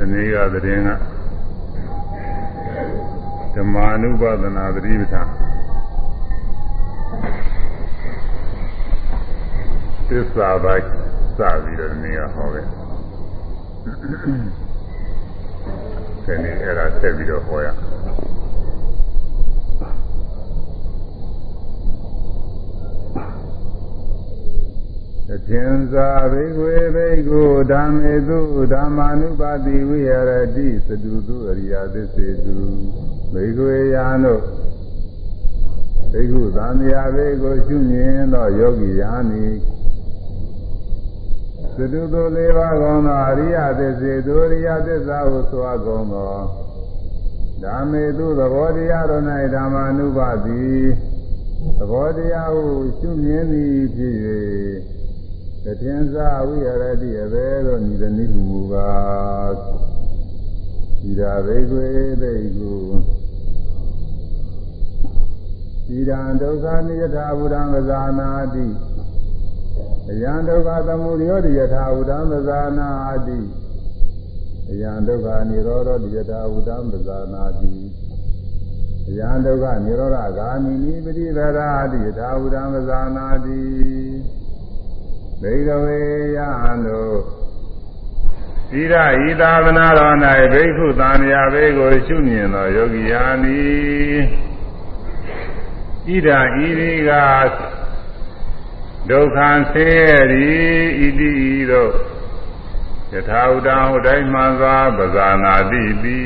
ဒီနေ့ကသတင်းကဓမ္မာနုပဒနာသတိပဋ္ဌာန်သစ္စာပိုင်းစပြီးတော့ဒီနေ့ကဟောခဲ့ဒီနေ့အဲ့ဒါဆက်ပြီးတော့ဟောရသင်္သာဘိကွေဘိကုဓမ္မေတုဓမ္မာနုပါတိဝိဟရတိသတုတုအရိယသစ္စေတုဘိကွေယာနုဘိကုသံဃာဘေကိုရှုမြင်သောယောဂီယာနိသတုတုလေးပါးကောင်းသောအရိယသစ္စေတုအရိယသစ္စာကိုဆိုအပ်ကုန်သောဓမ္မေတုသဘောတရားတော်၌ဓမ္မာနုပါတိသဘောတရားကိုရှုမြင်သည်ဖြစ်၍ တထင်စာဝိရတိအဘဲသောညီသည်မူမူကားဒီရာဘိကွေဘိကုဒီရန်ဒုက္ခနိယထာဝုဒံဝဇာနာတိအယံဒုက္ခသမုဒယောတိယထာဝုဒံဝဇာနာတိအယံဒုက္ခនិရောဓတိယထာဝုဒံဝဇာနာတိအယံဒုက္ခនិရောဓဂာမိနိပฏิပဒါတိယထာဝုဒံဝဇာနာတိ ဘေကဝေယံတို့သီရဤသာသနာတော်၌ဘိက္ခုသံဃာဘေကိုရှုမြင်သောယောဂီယာနိဣဒာဤဒီကဒုက္ခဆင်းရဲဤဣတိဤတို့ယထာဥတံဟိုတိုင်းမှန်စွာပဇာနာတိပိ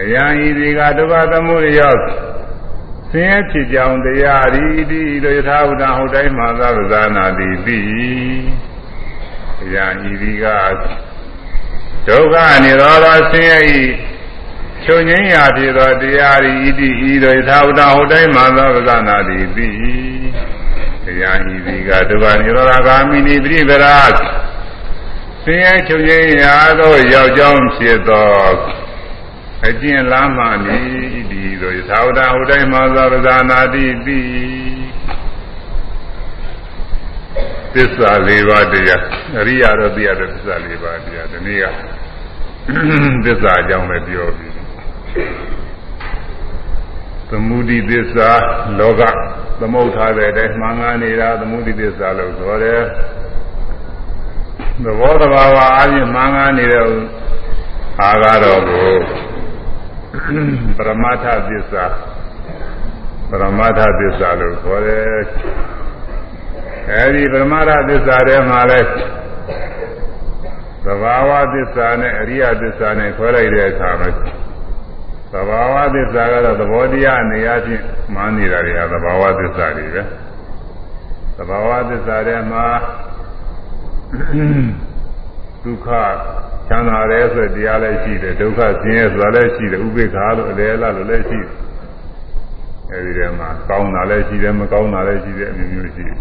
အယံဤဒီကဒုက္ခသမုဒယော ဆင်းရဲဖြစ်ကြောင်းတရားဤဒီလိုယထာဝတ္တဟုတ်တိုင်းမှာသာဇာနာတိပြီ။ရာဤဒီကဒုက္ခនិရောဓဆင်းရဲဤချုပ်ငင်းရာဖြစ်သောတရားဤဒီဤလိုယထာဝတ္တဟုတ်တိုင်းမှာသာဇာနာတိပြီ။ရာဤဒီကဒုက္ခនិရောဓဂာမိနိပြိပရာဆင်းရဲချုပ်ငင်းရာသောရောက်ကြောင်းဖြစ်သော အကျင့်လမ်းမှနိဒီလိုသာဝတ္တဟိုတိုင်းမှာသာပဇာနာတိပိသစ္စာ၄ပါးတရားအရိယာတော့သိရတဲ့သစ္စာ၄ပါးတရားဒီနေ့ကသစ္စာအကြောင်းလည်းပြောပြီးသမုဒိသစ္စာလောကသမုဋ္ဌာတဲ့အတိုင်းမှန်ကန်နေတာသမုဒိသစ္စာလို့ဆိုတယ်သဘောတဘာဝအချင်းမှန်ကန်နေတဲ့အာကတော့ကို ပရမတ္ထသစ္စာပရမတ္ထသစ္စာလို့ခေါ်တယ်အဲဒီပရမတ္ထသစ္စာထဲမှာလဲသဘာဝသစ္စာနဲ့အရိယသစ္စာနဲ့ခွဲလိုက်တဲ့အခါမှာသဘာဝသစ္စာကတော့သဘောတရားအနေအချင်းမှန်းနေတာတွေကသဘာဝသစ္စာတွေပဲသဘာဝသစ္စာထဲမှာ ဒုက္ခချမ်းသာတယ်ဆိုတရားလည်းရှိတယ်ဒုက္ခဆင်းရဲဆိုတာလည်းရှိတယ်ဥပေက္ခလို့အလေအလလို့လည်းရှိတယ်အဲဒီထဲမှာကောင်းတာလည်းရှိတယ်မကောင်းတာလည်းရှိတယ်အမျိုးမျိုးရှိတယ်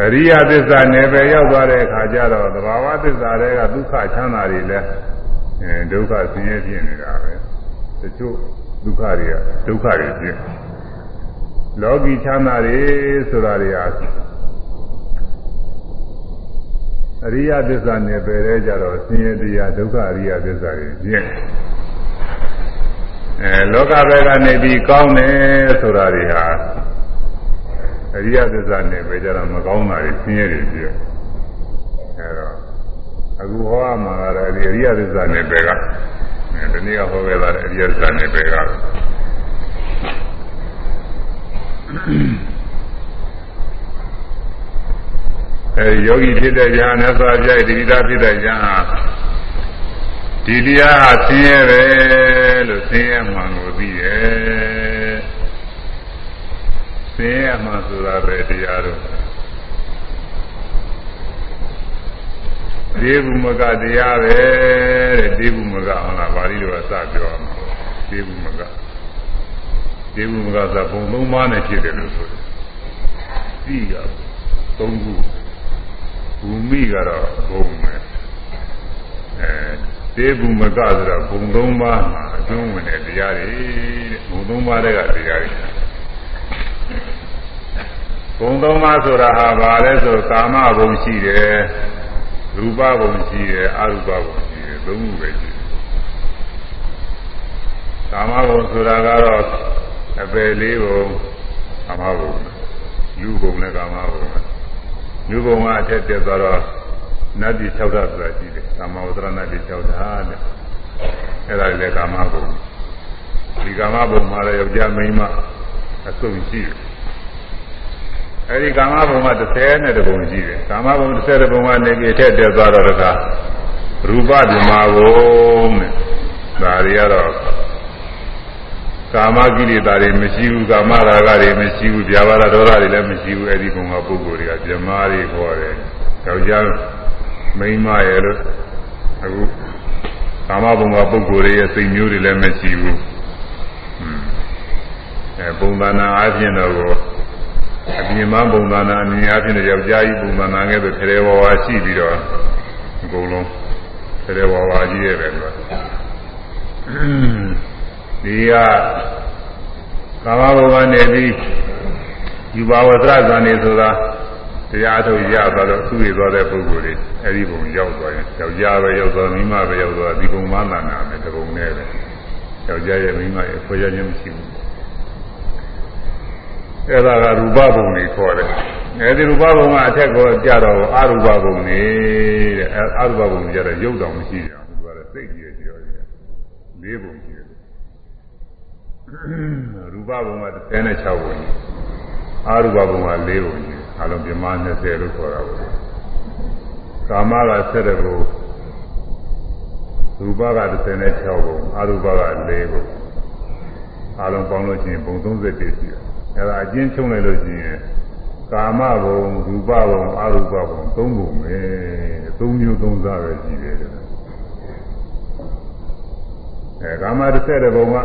အရိယသစ္စာနယ်ပယ်ရောက်သွားတဲ့အခါကျတော့သဘာဝသစ္စာတွေကဒုက္ခချမ်းသာတွေလည်းအဲဒုက္ခဆင်းရဲဖြစ်နေတာပဲတချို့ဒုက္ခတွေကဒုက္ခတွေဖြစ်လောကီချမ်းသာတွေဆိုတာတွေဟာ အရိယသစ္စာနဲ့ပယ်ရဲကြတော့ဆင်းရဲတရားဒုက္ခအရိယသစ္စာတွေပြည့်အဲလောကဘက်ကနေပြီးကောင်းတယ်ဆိုတာတွေဟာအရိယသစ္စာနဲ့ပယ်ကြတော့မကောင်းတာတွေဆင်းရဲတွေပြည့်အဲတော့အခုဟောမှာကတော့ဒီအရိယသစ္စာနဲ့ပယ်ကအဲဒီနေ့ကဟောခဲ့တာအရိယသစ္စာနဲ့ပယ်က အဲယောဂီဖြစ်တဲ့ညာနဲ့ဆိုကြိုက်ဒီတိသားဖြစ်တဲ့ညာဟာဒီတရားဟာဆင်းရဲပဲလို့ဆင်းရဲမှန်ကိုသိတယ်ဆင်းရဲမှဆိုတာပဲတရားတော့ဒေဝမကတရားပဲတဲ့ဒေဝမကဟုတ်လားပါဠိလိုကစပြောမှာဒေဝမကဒေဝမကဆိုဘုံသုံးပါးနဲ့ဖြစ်တယ်လို့ဆိုတယ်ပြီးကသုံးခု ဘူမိကတော့ဘုံပဲအဲသေဘူမကဆိုတော့ဘုံသုံးပါးမှာအကျုံးဝင်တဲ့တရားတွေတဲ့ဘုံသုံးပါးတဲ့ကတရားတွေဘုံသုံးပါးဆိုတာဟာဘာလဲဆိုကာမဘုံရှိတယ်ရူပဘုံရှိတယ်အရူပဘုံရှိတယ်သုံးခုပဲရှိတယ်ကာမဘုံဆိုတာကတော့အပယ်လေးဘုံကာမဘုံလူဘုံနဲ့ကာမဘုံ လူဘုံကအထက်တက်သွားတော့နတ်ပြည်၆ဓာတ်ဆိုတာရှိတယ်ကာမဝတ္တရနတ်ပြည်၆ဓာတ်တဲ့အဲ့ဒါလည်းကာမဘုံဒီကာမဘုံမှာလည်းယောက်ျားမိန်းမအစုံရှိတယ်အဲဒီကာမဘုံမှာ30နဲ့တပုံရှိတယ်ကာမဘုံ30တပုံကနေပြီးအထက်တက်သွားတော့တခါရူပဓမ္မဘုံတဲ့ဒါတွေကတော့ ကာမကိလေသာတွေမရှိဘူးကာမရာဂတွေမရှိဘူးဗျာပါဒဒေါသတွေလည်းမရှိဘူးအဲဒီဘုံကပုဂ္ဂိုလ်တွေကဇမားတွေခေါ်တယ်ယောက်ျားမိန်းမရဲ့လို့အခုကာမဘုံကပုဂ္ဂိုလ်တွေရဲ့စိတ်မျိုးတွေလည်းမရှိဘူးအဲပုံသဏ္ဍာန်အချင်းတော့ကိုအပြင်မပုံသဏ္ဍာန်အမြင်အချင်းတော့ယောက်ျားကြီးပုံသဏ္ဍာန်ကဲဆိုထေရဝါဝါရှိပြီးတော့အကုန်လုံးထေရဝါဝါကြီးရဲ့ပဲကွာ ဒီကကာမဘုံကနေပြီးယူပါဝသရဇာနေဆိုတာတရားထုတ်ရသွားတော့သူ့ရသွားတဲ့ပုဂ္ဂိုလ်တွေအဲဒီဘုံရောက်သွားရင်ယောက်ျားပဲရောက်သွားမိန်းမပဲရောက်သွားဒီဘုံမသာနာနဲ့တဘုံနဲ့ပဲယောက်ျားရဲ့မိန်းမရဲ့ဖွေရခြင်းမရှိဘူးအဲ့ဒါကရူပဘုံတွေခေါ်တယ်အဲဒီရူပဘုံကအထက်ကိုကြတော့အရူပဘုံနေတဲ့အရူပဘုံကြတော့ရုပ်တော်မရှိကြဘူးသူကလည်းစိတ်ကြီးကြည့်တော့လေးဘုံ ရှိတယ်ရူပဘုံက36ဘုံအရူပဘုံက4ဘုံရှိတယ်အလုံးပြမ20လို့ခေါ်တာပေါ့ကာမက7ဘုံရူပက36ဘုံအရူပက4ဘုံအလုံးပေါင်းလို့ရှိရင်ဘုံ31ရှိတယ်အဲဒါအကျဉ်းချုံလိုက်လို့ရှိရင်ကာမဘုံရူပဘုံအရူပဘုံသုံးဘုံပဲသုံးမျိုးသုံးစားပဲရှိတယ်အဲကာမ30ဘုံက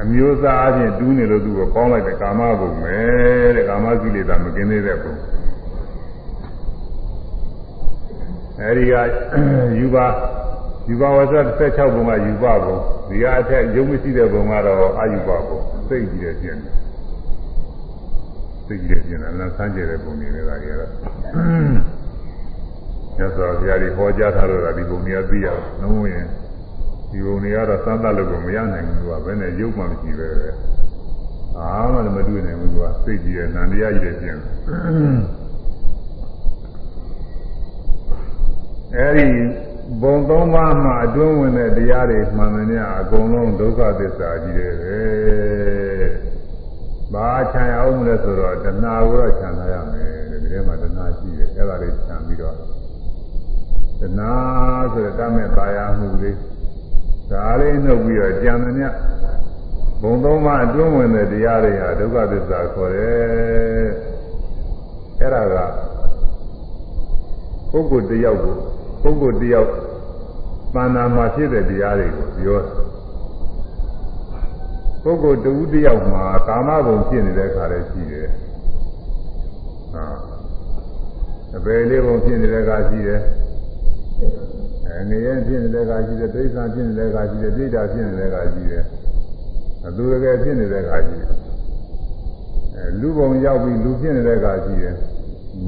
အမျိုးသားအချင်းတူးနေလို့သူ့ကိုပေါင်းလိုက်တဲ့ကာမဘုံပဲတဲ့ကာမကိလေသာမกินသေးတဲ့ဘုံအဲဒီကယူပါယူပါဝဇ္ဇ16ဘုံကယူပါဘုံဒီကအထက်ရုံမရှိတဲ့ဘုံကတော့အာယူပါဘုံစိတ်ကြီးတဲ့ကျင့်တယ်စိတ်ကြီးတဲ့ကျင့်တယ်လည်းဆန်းကျင်တဲ့ဘုံတွေလည်းဒါကြီးကတော့ညသောဘုရားကြီးဟောကြားထားလို့ဒါဒီဘုံကြီးသိရအောင်လုံးဝရင် ဒီဘုံတွေကတော့သံသလို့ကိုမရနိုင်ဘူးကဘယ်နဲ့ရုပ်မှမရှိပဲပဲအားမှလည်းမတွေ့နိုင်ဘူးကစိတ်ကြီးရဲ့နန္တရားကြီးတဲ့ကျင့်အဲဒီဘုံသုံးပါးမှာအတွင်းဝင်တဲ့တရားတွေမှန်တယ်များအကုန်လုံးဒုက္ခသစ္စာကြီးတယ်ပဲဘာခြံရအောင်လဲဆိုတော့တဏှာကိုတော့ခြံထားရမယ်ဒီထဲမှာတဏှာရှိတယ်အဲ့ဒါလေးခြံပြီးတော့တဏှာဆိုတဲ့တမဲ့ပါရမှုလေး ဒါလေးနှုတ်ပြီးတော့ကြံတယ်မြဘုံသုံးပါးအတွင်းဝင်တဲ့တရားတွေဟာဒုက္ခသစ္စာခေါ်တယ်အဲ့ဒါကပုဂ္ဂိုလ်တယောက်ကိုပုဂ္ဂိုလ်တယောက်သဏ္ဍာန်မှာဖြစ်တဲ့တရားတွေကိုပြောပုဂ္ဂိုလ်တဦးတယောက်မှာကာမဘုံဖြစ်နေတဲ့ခါလေးရှိတယ်ဟာအပေလေးဘုံဖြစ်နေတဲ့ခါရှိတယ် အဲငရဲဖြစ်နေတဲ့ခါရှိတယ်တိဋ္ဌာဖြစ်နေတဲ့ခါရှိတယ်ဒိဋ္ဌာဖြစ်နေတဲ့ခါရှိတယ်အသူတကယ်ဖြစ်နေတဲ့ခါရှိတယ်အဲလူဘုံရောက်ပြီးလူဖြစ်နေတဲ့ခါရှိတယ်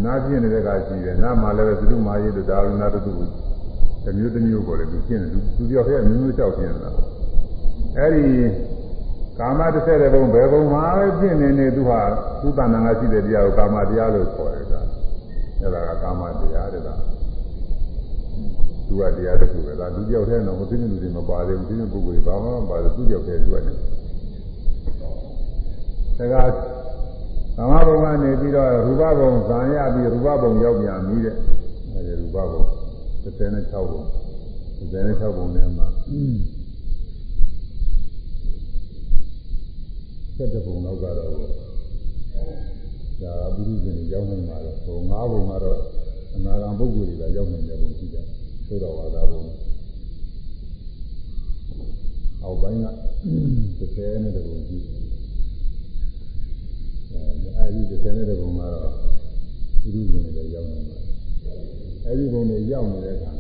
နားဖြစ်နေတဲ့ခါရှိတယ်နားမှာလည်းသုမာရိတို့ဒါဝနာတို့တစ်မျိုးတစ်မျိုးပေါ်တယ်သူဖြစ်နေသူသူပြောခဲ့မျိုးမျိုးလျှောက်ဖြစ်နေတာအဲဒီကာမတစ်ဆက်တဲ့ဘုံဘယ်ဘုံမှာပဲဖြစ်နေနေသူဟာသူတဏ္ဍာငါရှိတဲ့တရားကိုကာမတရားလို့ခေါ်တယ်ကအဲဒါကကာမတရားတဲ့က သူကတရားတစ်ခုပဲဒါလူပြောက်တဲ့တော့မသိတဲ့လူတွေမပါသေးဘူးသိတဲ့ပုဂ္ဂိုလ်တွေဘာမှမပါဘူးသူပြောက်တဲ့သူကနေဒါကကာမဘုံကနေပြီးတော့ရူပဘုံဇာရပြီးရူပဘုံရောက်ပြန်ပြီတဲ့အဲဒီရူပဘုံ36ဘုံ36ဘုံနဲ့မှာ7ဘုံလောက်ကတော့ဒါပုရိသေရောက်နိုင်ပါတော့ဟို9ဘုံကတော့အနာဂံပုဂ္ဂိုလ်တွေကရောက်နိုင်တဲ့ဘုံရှိတယ် သို့တော်ဝါဒဘုံအောက်ပိုင်းက30နဲ့တဘုံရှိတယ်အဲဒီ30နဲ့တဘုံကတော့ပုရိသေတွေရောက်နိုင်ပါအဲဒီဘုံတွေရောက်နေတဲ့အခါ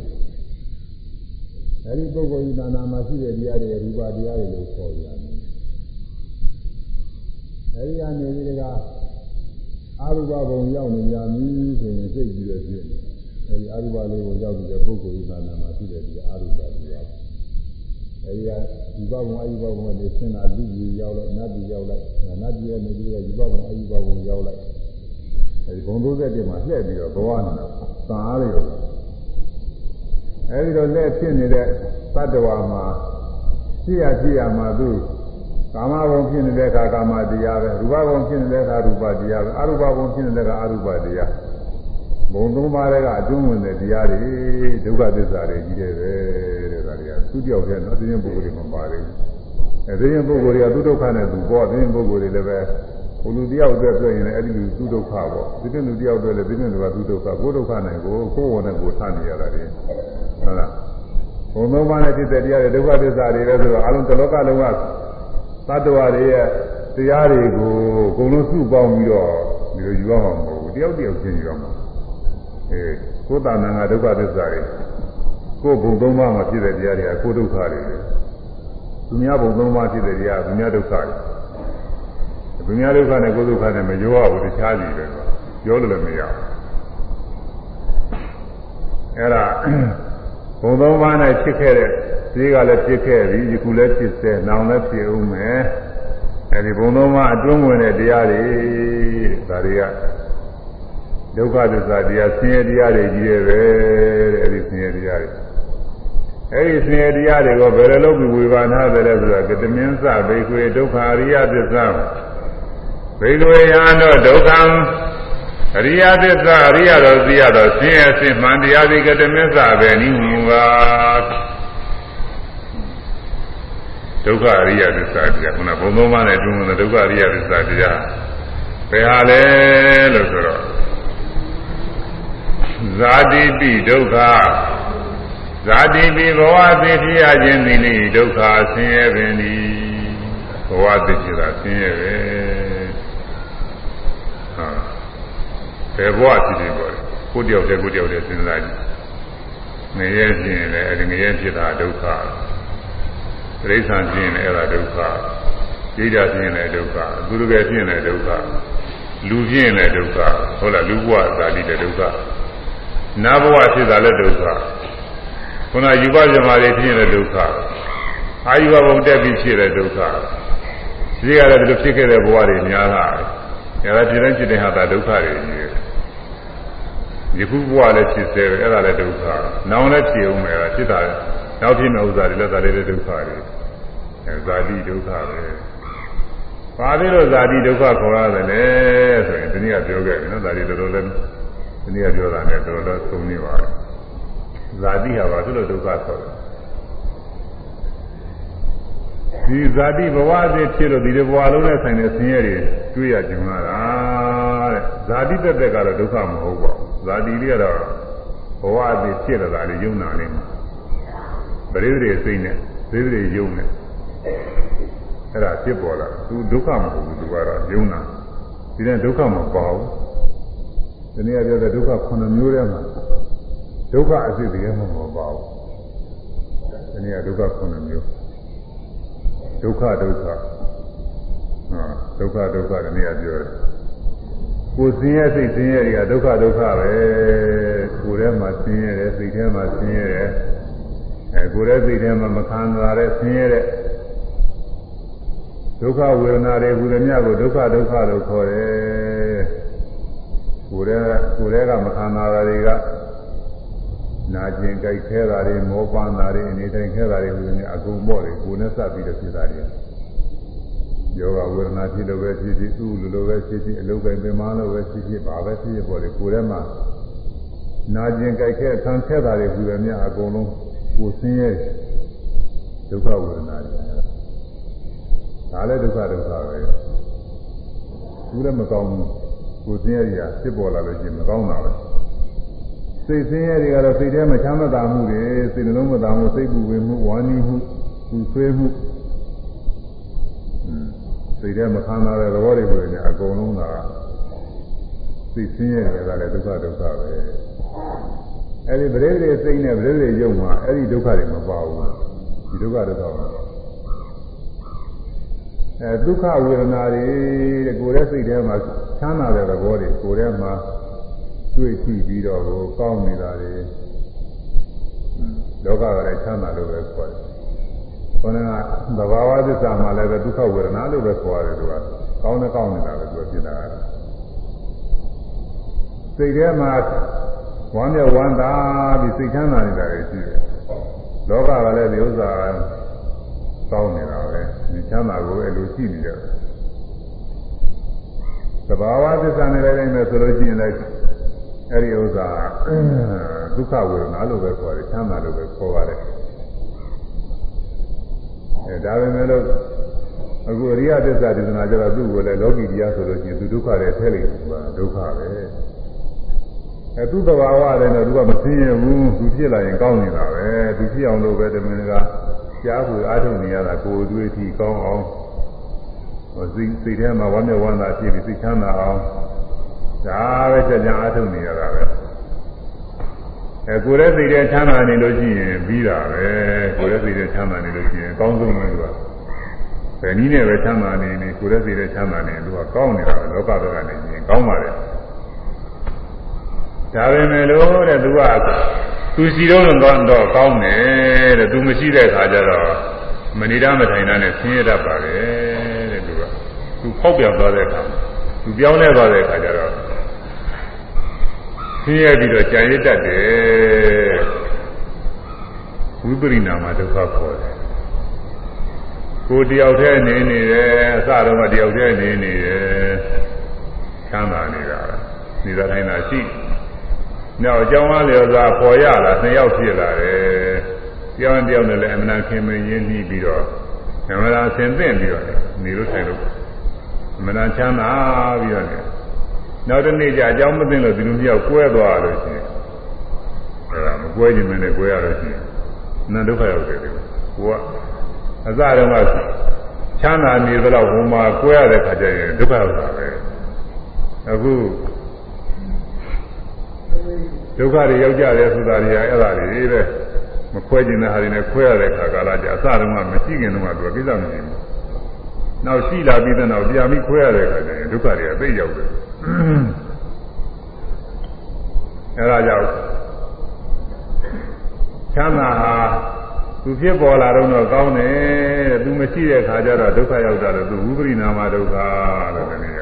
အဲဒီပုဂ္ဂိုလ်ဤသာနာမှာရှိတဲ့တရားတွေရူပတရားတွေလို့ခေါ်ရတယ်အဲဒီကနေပြီးတကအာရုပဘုံရောက်နေကြပြီဆိုရင်စိတ်ကြည့်ရဖြစ် အဲဒီအာရုပလေးကိုရောက်နေတဲ့ပုဂ္ဂိုလ်ဤနာမှာရှိတဲ့ဒီအာရုပတရားအဲဒီကဒီဘဘုံအာရုပဘုံနဲ့ဆင်းတာလူကြီးရောက်လိုက်နတ်ကြီးရောက်လိုက်နတ်ကြီးရဲ့နေကြီးကဒီဘဘုံအာရုပဘုံရောက်လိုက်အဲဒီဘုံ37မှာလှည့်ပြီးတော့ဘဝနာသံအားရရောအဲဒီတော့လက်ဖြစ်နေတဲ့သတ္တဝါမှာရှိရရှိရမှာသူကာမဘုံဖြစ်နေတဲ့အခါကာမတရားပဲရူပဘုံဖြစ်နေတဲ့အခါရူပတရားပဲအရူပဘုံဖြစ်နေတဲ့အခါအရူပတရား ဘုံသုံးပါးတွေကအကျွမ်းဝင်တဲ့တရားတွေဒုက္ခသစ္စာတွေကြီးတယ်ပဲတဲ့ဒါတွေကသူကြောက်တဲ့နော်သိရင်ပုဂ္ဂိုလ်တွေမပါဘူးအဲသိရင်ပုဂ္ဂိုလ်တွေကသူဒုက္ခနဲ့သူပေါ်သိရင်ပုဂ္ဂိုလ်တွေလည်းပဲဘုလူတယောက်အတွက်ပြောရင်လည်းအဲ့ဒီလူသူဒုက္ခပေါ့ဒီတဲ့လူတယောက်အတွက်လည်းဒီတဲ့လူကသူဒုက္ခကိုဒုက္ခနိုင်ကိုကိုယ်ဝန်နဲ့ကိုထားနေရတာတွေဟုတ်လားဘုံသုံးပါးနဲ့ဖြစ်တဲ့တရားတွေဒုက္ခသစ္စာတွေလည်းဆိုတော့အလုံးတစ်လောကလုံးကသတ္တဝါတွေရဲ့တရားတွေကိုအကုန်လုံးစုပေါင်းပြီးတော့ဒီလိုယူရမှာမဟုတ်ဘူးတယောက်တယောက်ချင်းယူရမှာ အဲကိုယ်တဏ္ဍာငါဒုက္ခသစ္စာတွေကိုယ်ဘုံသုံးပါးမှာဖြစ်တဲ့တရားတွေကကိုယ်ဒုက္ခတွေလေသူများဘုံသုံးပါးဖြစ်တဲ့တရားသူများဒုက္ခတွေသူများဒုက္ခနဲ့ကိုယ်ဒုက္ခနဲ့မရောရဘူးတခြားစီပဲပြောလို့လည်းမရဘူးအဲ့ဒါဘုံသုံးပါးနဲ့ဖြစ်ခဲ့တဲ့ဒီကလည်းဖြစ်ခဲ့ပြီယခုလည်းဖြစ်စေနောင်လည်းဖြစ်ဦးမယ်အဲဒီဘုံသုံးပါးအတွင်းဝင်တဲ့တရားတွေဒါတွေက ဒုက္ခသစ္စာတရားဆင်းရဲတရားတွေကြီးရဲ့ပဲတဲ့အဲဒီဆင်းရဲတရားတွေအဲဒီဆင်းရဲတရားတွေကိုဘယ်လိုလုပ်ပြီးဝေဘာနာတယ်လဲဆိုတာကတမင်းစဘိခွေဒုက္ခအရိယသစ္စာဘိခွေယံတော့ဒုက္ခအရိယသစ္စာအရိယတော်သိရတော့ဆင်းရဲဆင်းမှန်တရားဒီကတမင်းစပဲနိမူပါဒုက္ခအရိယသစ္စာတရားခုနဘုံသုံးပါးနဲ့တွန်းတဲ့ဒုက္ခအရိယသစ္စာတရားဘယ်ဟာလဲလို့ဆိုတော့ ဇာတိပိဒုက္ခဇာတိပိဘဝသိဖြစ်ရခြင်းသည်လေဒုက္ခဆင်းရဲပင်သည်ဘဝသိဖြစ်တာဆင်းရဲပဲဟာဘယ်ဘဝဖြစ်ဖြစ်ပေါ်တယ်ကိုတယောက်တည်းကိုတယောက်တည်းစဉ်းစားကြည့်ငရဲဖြစ်ရင်လည်းအဲဒီငရဲဖြစ်တာဒုက္ခတိရစ္ဆာန်ဖြစ်ရင်လည်းအဲ့ဒါဒုက္ခဒိဋ္ဌာဖြစ်ရင်လည်းဒုက္ခသူတို့ပဲဖြစ်ရင်လည်းဒုက္ခလူဖြစ်ရင်လည်းဒုက္ခဟုတ်လားလူဘဝသာတိလည်းဒုက္ခ နာဘဝဖြစ်တာလည်းဒုက္ခခုနယူပဇမာတွေဖြစ်ရင်လည်းဒုက္ခအာယုဘဘုံတက်ပြီးဖြစ်တဲ့ဒုက္ခဒီကလည်းဒီလိုဖြစ်ခဲ့တဲ့ဘဝတွေများလာတယ်ဒါဖြစ်တိုင်းဖြစ်တဲ့ဟာသာဒုက္ခတွေကြီးတယ်ယခုဘဝလည်းဖြစ်သေးတယ်အဲ့ဒါလည်းဒုက္ခနောင်လည်းဖြစ်အောင်မယ်ဖြစ်တာနောက်ဖြစ်မယ့်ဥစ္စာတွေလည်းဒါလည်းဒုက္ခတွေအဲဇာတိဒုက္ခပဲဘာဖြစ်လို့ဇာတိဒုက္ခခေါ်ရတယ်လဲဆိုရင်ဒီနေ့ကပြောခဲ့ပြီနော်ဇာတိတော်တော်လည်း ဒီနေ့ကပြောတာနဲ့တော်တော်သုံးနေပါတော့ဇာတိဟာဘာဖြစ်လို့ဒုက္ခခေါ်လဲဒီဇာတိဘဝအဖြစ်ဖြစ်လို့ဒီဘဝလုံးနဲ့ဆိုင်တဲ့ဆင်းရဲတွေတွေ့ရကြုံလာတာတဲ့ဇာတိတက်တက်ကတော့ဒုက္ခမဟုတ်ပါဘူးဇာတိလေးကတော့ဘဝအဖြစ်ဖြစ်လာတာလေယုံနာနေမှာပရိသေစိတ်နဲ့သေသေယုံနဲ့အဲ့ဒါဖြစ်ပေါ်လာသူဒုက္ခမဟုတ်ဘူးသူကတော့ယုံနာဒီတဲ့ဒုက္ခမပေါ့ဘူး ဒီနေ့ပြောတဲ့ဒုက္ခ9မျိုးထဲမှာဒုက္ခအစစ်တကယ်မှမပေါ့ဘူးဒီနေ့ဒုက္ခ9မျိုးဒုက္ခဒုက္ခဟာဒုက္ခဒုက္ခဒီနေ့ပြောတယ်ကိုယ်ဆင်းရဲစိတ်ဆင်းရဲတွေကဒုက္ခဒုက္ခပဲကိုယ်ထဲမှာဆင်းရဲတယ်စိတ်ထဲမှာဆင်းရဲတယ်အဲကိုယ်ရဲ့စိတ်ထဲမှာမခံစားရတဲ့ဆင်းရဲတဲ့ဒုက္ခဝေဒနာတွေဘုရားမြတ်ကိုဒုက္ခဒုက္ခလို့ခေါ်တယ် ကိုယ်ရဲ့ကိုယ်ရဲ့ကမခံစားရတွေကနာကျင်ကြိုက်ခဲတာတွေမောပန်းတာတွေအနေတိုင်းခဲတာတွေဘုရားမြတ်အကုန်ပေါ့တယ်ကိုယ်နဲ့စပ်ပြီးတော့ဖြစ်တာတွေယောဂဝေဒနာဖြစ်လို့ပဲဖြစ်ဖြစ်သူ့လိုလိုပဲဖြစ်ဖြစ်အလုတ်ကိုင်ပင်မလို့ပဲဖြစ်ဖြစ်ပါပဲဖြစ်ဖြစ်ပေါ့လေကိုယ်ထဲမှာနာကျင်ကြိုက်ခဲခံခဲတာတွေဘုရားမြတ်အကုန်လုံးကိုဆင်းရဲဒုက္ခဝေဒနာတွေဒါလည်းဒုက္ခဒုက္ခပဲသူလည်းမကောင်းဘူး ကိုဆင်းရဲကြီးကဖြစ်ပေါ်လာလို့ရှိရင်မကောင်းတာပဲစိတ်ဆင်းရဲတွေကတော့စိတ်ထဲမှာချမ်းသာမှုတွေစိတ်နှလုံးမသာမှုစိတ်ပူပင်မှုဝါနီးမှုပူဆွေးမှုစိတ်ထဲမှာခံစားတဲ့သဘောတွေကိုလည်းအကုန်လုံးသာစိတ်ဆင်းရဲတွေကလည်းဒုက္ခဒုက္ခပဲအဲ့ဒီပရိသေစိတ်နဲ့ပရိသေယုံမှာအဲ့ဒီဒုက္ခတွေမပါဘူးဒီဒုက္ခဒုက္ခပါ အဲဒုက္ခဝေဒနာတွေတဲ့ကိုယ်ရဲ့စိတ်ထဲမှာချမ်းသာတဲ့သဘောတွေကိုယ်ထဲမှာတွေ့ကြည့်ပြီးတော့ကိုကောင်းနေတာတွေလောကကလည်းချမ်းသာလို့ပဲခေါ်တယ်။ခေါင်းကသဘာဝသစ္စာမှလည်းပဲဒုက္ခဝေဒနာလို့ပဲခေါ်ရတယ်သူကကောင်းနဲ့ကောင်းနေတာပဲသူကဖြစ်တာကစိတ်ထဲမှာဝမ်းမြောက်ဝမ်းသာပြီးစိတ်ချမ်းသာနေတာတွေရှိတယ်။လောကကလည်းဒီဥစ္စာကောင်းနေတာပဲဒီ ချမ်းသာကိုအဲ့လိုရှိနေကြတယ်။သဘာဝသစ္စာနဲ့လည်းနေဆိုလို့ရှိရင်လည်းအဲ့ဒီဥစ္စာဒုက္ခဝေဒနာလို့ပဲခေါ်တယ်ချမ်းသာလို့ပဲခေါ်ပါတယ်အဲဒါပဲမဲ့လို့အခုအရိယသစ္စာဒေသနာကြတော့သူ့ကိုလည်းလောကီတရားဆိုလို့ရှိရင်သူဒုက္ခတွေထည့်လိုက်တာဒုက္ခပဲအဲသူ့သဘာဝလည်းတော့သူကမသိရဘူးသူဖြစ်လာရင်ကောင်းနေတာပဲသူဖြစ်အောင်လို့ပဲတမင်က ကြားဖို့အားထုတ်နေရတာကိုယ်တွေးထီကောင်းအောင်စိတ်စိတ်ထဲမှာဝမ်းမြောက်ဝမ်းသာဖြစ်ပြီးစိတ်ချမ်းသာအောင်ဒါပဲကြကြအားထုတ်နေရတာပဲအဲကိုယ်ရဲ့စိတ်ထဲချမ်းသာနေလို့ရှိရင်ပြီးတာပဲကိုယ်ရဲ့စိတ်ထဲချမ်းသာနေလို့ရှိရင်အကောင်းဆုံးပဲသူကဘယ်နည်းနဲ့ပဲချမ်းသာနေနေကိုယ်ရဲ့စိတ်ထဲချမ်းသာနေသူကကောင်းနေတာပဲလောကဘက်ကနေရင်ကောင်းပါတယ် ဒါပဲမဲ့လို့တဲ့သူကသူစီတော့တော့တော့ကောင်းတယ်တဲ့သူမရှိတဲ့အခါကျတော့မဏိဒမထိုင်တာနဲ့ဆင်းရဲတတ်ပါတယ်တဲ့သူကသူဖောက်ပြောက်သွားတဲ့အခါသူပြောင်းလဲသွားတဲ့အခါကျတော့ဆင်းရဲပြီးတော့ကြာရစ်တတ်တယ်ဝိပရိနာမဒုက္ခခေါ်တယ်ကိုတယောက်တည်းနေနေတယ်အစတော့ကတယောက်တည်းနေနေတယ်ချမ်းသာနေတာနေတာတိုင်းသာရှိ နောက်အကြောင်းအားလျော်စွာပေါ်ရလာနှစ်ယောက်ဖြစ်လာတယ်တယောက်တယောက်နဲ့လည်းအမှန်ခင်မင်းရင်းနှီးပြီးတော့အမှန်ဆင်သင့်ပြီးတော့နေလို့ဆိုင်လို့အမှန်ချမ်းသာပြီးတော့နောက်တစ်နေ့ကျအကြောင်းမသိလို့ဒီလိုမျိုးကွဲသွားလို့ရှိရင်အဲဒါမကွဲခြင်းမနဲ့ကွဲရလို့ရှိရင်နန္ဒုက္ခရောက်တယ်ဒီကိုကအစတုန်းကချမ်းသာနေသလောက်ဘုံမှာကွဲရတဲ့ခါကျရင်ဒုက္ခရောက်တာပဲအခု ဒုက္ခတွေရောက်ကြတယ်ဆိုတာတွေကအဲ့ဒါတွေပဲမခွဲခြင်းတဲ့ဟာတွေနဲ့ခွဲရတဲ့ခါကာလကျအစတုန်းကမရှိခင်တုန်းကသူကကိစ္စမရှိဘူးနောက်ရှိလာပြီးတဲ့နောက်ပြန်ပြီးခွဲရတဲ့ခါကျရင်ဒုက္ခတွေကသိရောက်တယ်အဲဒါကြောင့်ချမ်းသာဟာသူဖြစ်ပေါ်လာတော့ကောင်းတယ်တဲ့သူမရှိတဲ့ခါကျတော့ဒုက္ခရောက်တာတော့သူဝိပရိနာမဒုက္ခလို့လည်းနေရ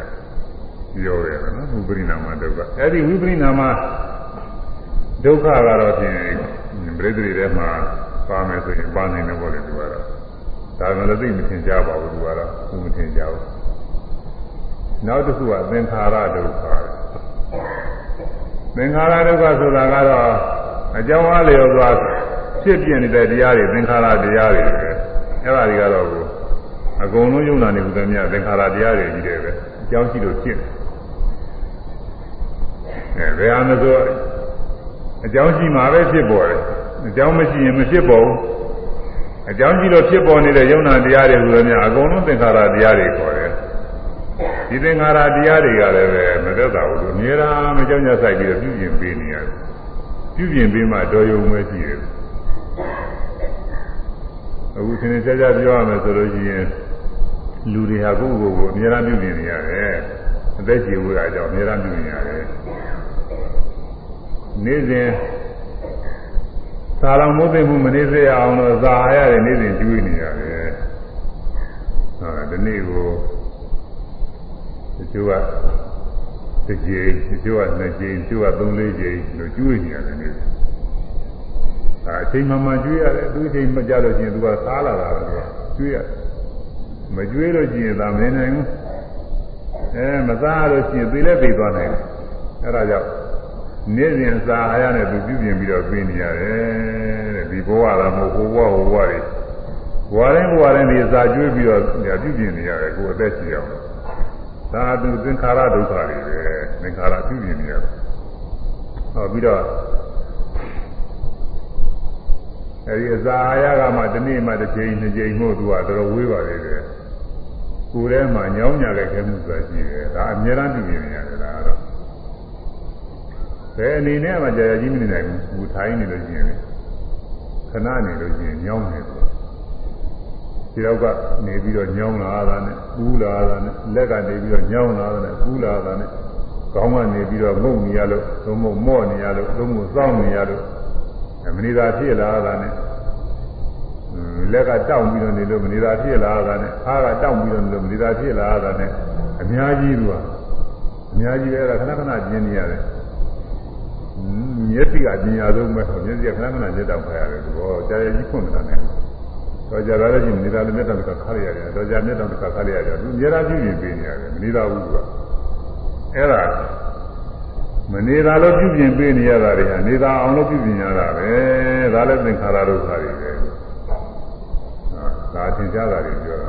ပြောရတယ်နော်ဝိပရိနာမဒုက္ခအဲ့ဒီဝိပရိနာမဒုက္ခ ကတော့ဖြင့်ပြိတ္တိထဲမှာပါမယ်ဆိုရင်ပါနိုင်တယ်ပေါ့လေသူကတော့ဒါမှလည်းသိမထင်ကြပါဘူးသူကတော့သူမထင်ကြဘူးနောက်တစ်ခုကသင်္ခါရဒုက္ခသင်္ခါရဒုက္ခဆိုတာကတော့အကြောင်းအားလျော်စွာဖြစ်ပြနေတဲ့တရားတွေသင်္ခါရတရားတွေပဲအဲ့ဒါတွေကတော့အကုန်လုံးယုံနာနေဘူးတည်းများသင်္ခါရတရားတွေကြီးတယ်ပဲအကြောင်းရှိလို့ဖြစ်တယ်အဲဘယ်ဟာမဆို အကြောင်းရှိမှပဲဖြစ်ပေါ်တယ်အကြောင်းမရှိရင်မဖြစ်ပေါ်ဘူးအကြောင်းရှိလို့ဖြစ်ပေါ်နေတဲ့ယုံနာတရားတွေဟူသမျှအကုန်လုံးသင်္ခါရတရားတွေခေါ်တယ်ဒီသင်္ခါရတရားတွေကလည်းပဲမသက်သာဘူးသူအများအားမကြောက်ကြဆိုင်ပြီးတော့ပြုပြင်ပေးနေရတယ်ပြုပြင်ပေးမှတော်ရုံပဲရှိတယ်အခုသင်္ကြန်ကြပြောရမယ်ဆိုလို့ရှိရင်လူတွေဟာကိုယ့်ကိုယ်ကိုအများအားပြုပြင်နေရတယ်အသက်ကြီးဝေးအကြောင်းအများအားပြုပြင်ရတယ် နေ့စဉ်သာလောင်မိုးသိမှုမနေစေအောင်လို့သာရတယ်နေ့စဉ်ကျွေးနေရတယ်ဟာဒီနေ့ကိုတချို့ကတစ်ကြိမ်တချို့ကနှစ်ကြိမ်တချို့ကသုံးလေးကြိမ်လို့ကျွေးနေရတယ်နေ့စဉ်အာအချိန်မှမှကျွေးရတယ်သူအချိန်မကြလို့ရှိရင်သူကစားလာတာပဲကျွေးရမကျွေးလို့ရှိရင်သာမနေနိုင်ဘူးအဲမစားလို့ရှိရင်သိလဲသိသွားနိုင်တယ်အဲဒါကြောင့် နေ့စဉ်စာအားရနဲ့သူပြုပြင်ပြီးတော့ပြင်နေရတယ်တဲ့ဒီဘဝကမဟုတ်ဘဝဟိုဘဝတွေဘဝတိုင်းဘဝတိုင်းဒီစာကျွေးပြီးတော့ပြုပြင်နေရတယ်ကိုယ်အသက်ရှိအောင်ဒါသူသင်္ခါရဒုက္ခတွေပဲသင်္ခါရပြုပြင်နေရတယ်ဟောပြီးတော့အဲဒီအစာအားရကမှဒီနေ့မှတစ်ချိန်နှစ်ချိန်မို့သူကတော်တော်ဝေးပါလေတယ်ကိုယ်ထဲမှာညောင်းညာလိုက်ခဲမှုဆိုတာရှိတယ်ဒါအများအားပြုပြင်နေရတယ်ဒါကတော့ ဘယ်အနေနဲ့မှကြာကြာကြီးမနေနိုင်ဘူးဘူးထိုင်းနေလို့ရှိရင်ခဏနေလို့ရှိရင်ညောင်းနေတယ်ဒီတော့ကနေပြီးတော့ညောင်းလာတာနဲ့ပူးလာတာနဲ့လက်ကနေပြီးတော့ညောင်းလာတာနဲ့ပူးလာတာနဲ့ကောင်းကနေပြီးတော့ငုံနေရလို့သုံးမို့မော့နေရလို့သုံးမို့စောင်းနေရလို့မနေတာဖြစ်လာတာနဲ့လက်ကတောင့်ပြီးတော့နေလို့မနေတာဖြစ်လာတာနဲ့အားကတောင့်ပြီးတော့နေလို့မနေတာဖြစ်လာတာနဲ့အများကြီးသူကအများကြီးပဲအဲ့ဒါခဏခဏကျင်းနေရတယ် မျက်စိကအကျဉ်းရဆုံးပဲမျက်စိကခဏခဏမျက်တောင်ဖတ်ရတယ်သူဟောကြာရကြီးဖွင့်တာနဲ့တော့ကြာလာလို့ရှိရင်နေတာလည်းမျက်တောင်တစ်ခါခါရရတယ်တော့ကြာမျက်တောင်တစ်ခါခါရရတယ်သူအများကြီးပြင်ပေးနေရတယ်မနေတာဘူးကအဲ့ဒါမနေတာလို့ပြုပြင်ပေးနေရတာတွေဟာနေတာအောင်လို့ပြုပြင်ရတာပဲဒါလည်းသင်္ခါရဒုက္ခတွေပဲဒါသင်ကြားတာတွေပြောတာ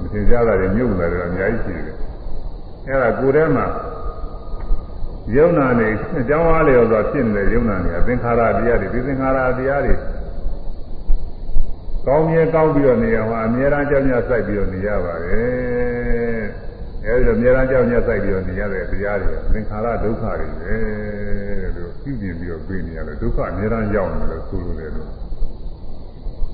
မသင်ကြားတာတွေမြုပ်လာတယ်အများကြီးရှိတယ်အဲ့ဒါကိုယ်ထဲမှာ ယုံနာနေအကြောင်းအားလျော်စွာဖြစ်နေတဲ့ယုံနာနေသင်္ခါရတရားတွေဒီသင်္ခါရတရားတွေကောင်းမြဲကောင်းပြီးတော့နေရမှာအများအားကြောင့်ညစိုက်ပြီးတော့နေရပါတယ်အဲဒီတော့အများအားကြောင့်ညစိုက်ပြီးတော့နေရတဲ့တရားတွေသင်္ခါရဒုက္ခတွေပဲလို့ပြုပြင်ပြီးတော့ပြင်နေရတယ်ဒုက္ခအများအားရောက်နေလို့ဆိုလိုတယ်လို့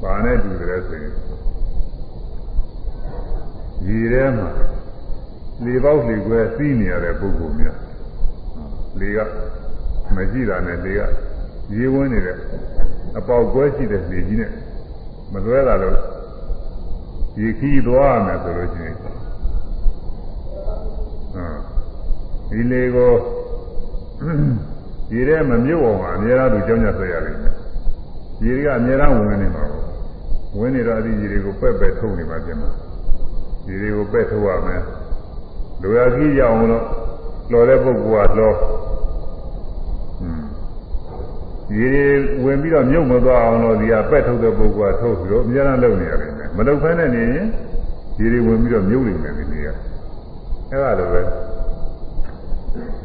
ဘာနဲ့တူတယ်ဆိုရင်ဒီထဲမှာလေပေါက်လေခွဲစီးနေရတဲ့ပုဂ္ဂိုလ်များ လေကမကြည့်တာနဲ့လေကရေဝင်းနေတဲ့အပေါက်ကွဲရှိတဲ့လေကြီးနဲ့မလွဲတာလို့ရေခီးသွားရမယ်ဆိုလို့ရှိရင်ဟမ်ဒီလေကိုရေထဲမမြုပ်အောင်အများအားသူကြောင်းကြဆွဲရလိမ့်မယ်ရေတွေကအများအားဝင်နေမှာပေါ့ဝင်နေတော့အဒီရေတွေကိုပက်ပက်ထုတ်နေမှာပြင်မှာရေတွေကိုပက်ထုတ်ရမယ်လူရကြီးရအောင်လို့လော်တဲ့ပုဂ္ဂိုလ်ကလော ရေတွေဝင်ပြီးတော့မြုပ်မသွားအောင်လို့ဒီကပက်ထုတ်တဲ့ပုဂ္ဂိုလ်ကထုတ်ပြီးတော့အများအားလုပ်နေရတယ်မလုပ်ဖဲနဲ့နေရင်ရေတွေဝင်ပြီးတော့မြုပ်နေတယ်ဒီနေ့ကအဲ့ဒါလိုပဲ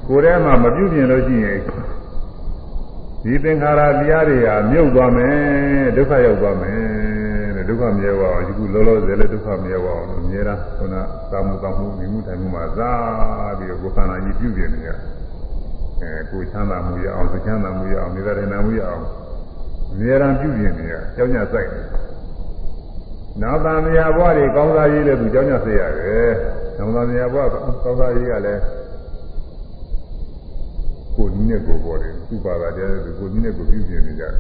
ကိုယ်ထဲမှာမပြုပြင်လို့ရှိရင်ဒီသင်္ခါရတရားတွေဟာမြုပ်သွားမယ်ဒုက္ခရောက်သွားမယ်တဲ့ဒုက္ခမြဲပါအောင်ဒီခုလောလောဆယ်လည်းဒုက္ခမြဲပါအောင်လို့မြဲတာခုနသာမှုသာမှုမိမှုတိုင်မှုမှာသာပြီးတော့ကိုယ်ခန္ဓာကြီးပြုပြင်နေရ အဲကိုယ်ချမ်းသာမှုရအောင်သချမ်းသာမှုရအောင်နေတာရဏမှုရအောင်အများအားပြုပြင်နေရကြောင်းညဆိုင်တယ်နောက်တန်မြာဘွားတွေကောင်းစားရေးလည်းသူကြောင်းညဆေးရတယ်နောက်တန်မြာဘွားကောင်းစားရေးကလည်းကိုနည်းနဲ့ကိုပေါ်တယ်သူပါတာတဲ့ကိုနည်းနဲ့ကိုပြုပြင်နေကြတယ်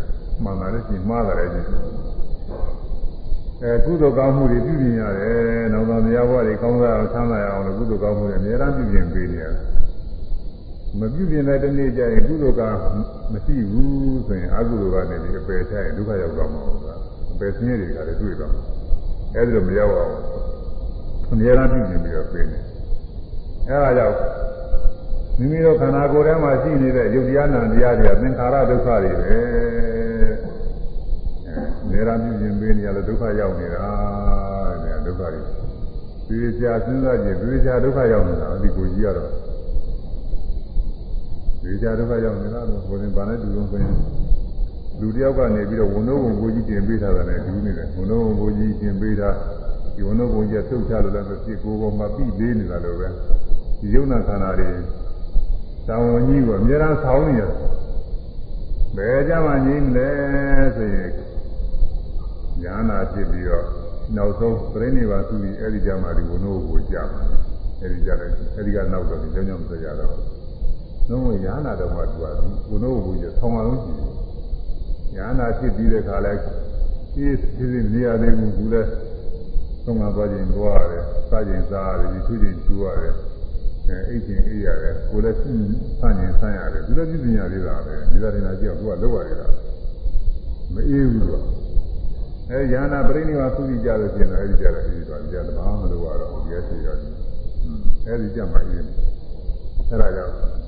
မှန်တာလည်းရှိမှားတာလည်းရှိအဲကုသိုလ်ကောင်းမှုတွေပြုပြင်ရတယ်နောက်တော့တရားဘဝတွေကောင်းစားအောင်ဆန်းလာအောင်လို့ကုသိုလ်ကောင်းမှုတွေအများအားပြုပြင်ပေးနေရတယ် မပြုပြင်တဲ့တနေ့ကျရင်ကုသိုလ်ကမရှိဘူးဆိုရင်အကုသိုလ်ကနေပြီးအပယ်ချရင်ဒုက္ခရောက်သွားမှာပေါ့အပယ်ဆင်းရဲတွေကလည်းတွေ့တော့အဲဒီလိုမရောက်အောင်အများအားပြုပြင်ပြီးတော့ပေးနေအဲဒါကြောင့်မိမိတို့ခန္ဓာကိုယ်ထဲမှာရှိနေတဲ့ယုတ်တရားနာတရားတွေကသင်္ခါရဒုက္ခတွေပဲနေရာပြုခြင်းပေးနေရလို့ဒုက္ခရောက်နေတာတဲ့ဒုက္ခတွေဒီကြာစဉ်းစားကြည့်ဒီကြာဒုက္ခရောက်နေတာဒီကိုကြီးရတော့ ဒီကြာဒုက္ခရောက်နေတာတော့ဘုရင်ဗာနဲ့တူလုံးဆိုရင်လူတယောက်ကနေပြီးတော့ဝန်တော့ဝန်ကိုကြီးတင်ပေးထားတာနဲ့တူနေတယ်ဝန်တော့ဝန်ကိုကြီးတင်ပေးတာဒီဝန်တော့ဝန်ကြီးသုတ်ချလို့လည်းဖြစ်ကိုယ်ပေါ်မှာပြီးသေးနေတာလို့ပဲဒီယုံနာခန္ဓာတွေတောင်ဝန်ကြီးကိုအများအားဆောင်းနေရတယ်ဘယ်ကြမှာငြိမလဲဆိုရင်ညာနာဖြစ်ပြီးတော့နောက်ဆုံးပြိဋိဘာသူကြီးအဲ့ဒီကြမှာဒီဝနိုးကိုကြာမှာအဲ့ဒီကြတယ်အဲ့ဒီကနောက်တော့ဒီကြောင့်ကြောင့်မစရတော့ လုံးဝညာနာတော့မှသူကဝနိုးကိုကြာဆောင်းအောင်ကြည့်ညာနာဖြစ်ပြီးတဲ့ခါလဲဒီဒီနေရာလေးကဘူးလဲသုံးလာသွားခြင်းသွားရတယ်စားခြင်းစားရတယ်ဒီသူချင်းကျူရတယ်အဲအိတ်ချင်းအေးရတယ်ကိုယ်လည်းဆန့်ကျင်ဆန့်ရတယ်သူလည်းပြည့်ပြည့်ရသေးတာပဲဒီသာတင်တာကြောက်သူကလောက်ရရတာမအေးဘူးကအဲယန္နာပြိဋိဘာသုတိကြလို့ပြင်တော့အဲဒီကြတော့အဲဒီတော့ဒီကဘာမှမလုပ်ရတော့ဒီရဲ့စီရောအဲဒီကြမှာအေးအဲဒါကြောင့်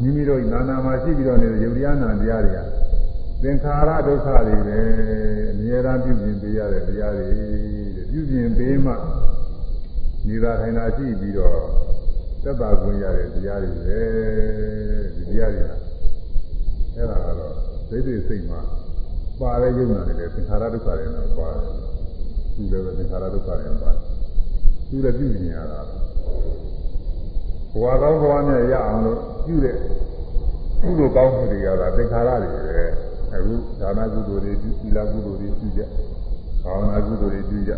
မိမိတို့နာနာမှာရှိပြီးတော့နေတဲ့ယုတ်တရားနာတရားတွေကသင်္ခါရဒုက္ခတွေပဲအမြဲတမ်းပြုပြင်ပေးရတဲ့တရားတွေတဲ့ပြုပြင်ပေးမှနေတာထိုင်တာရှိပြီးတော့သက်သာခွင့်ရတဲ့တရားတွေပဲဒီတရားတွေအဲ့ဒါကတော့သိသိစိတ်မှာပါတဲ့ယုံနာတွေလည်းသင်္ခါရဒုက္ခတွေနဲ့ပါတယ်သူလည်းပဲသင်္ခါရဒုက္ခတွေနဲ့ပါတယ်သူလည်းပြုမြင်ရတာ ဘဝကောင်းဘဝနဲ့ရအောင်လို့ပြုတဲ့ကုသိုလ်ကောင်းမှုတွေရတာသင်္ခါရတွေပဲအခုဒါနကုသိုလ်တွေပြုသီလကုသိုလ်တွေပြုကြဘာဝနာကုသိုလ်တွေပြုကြ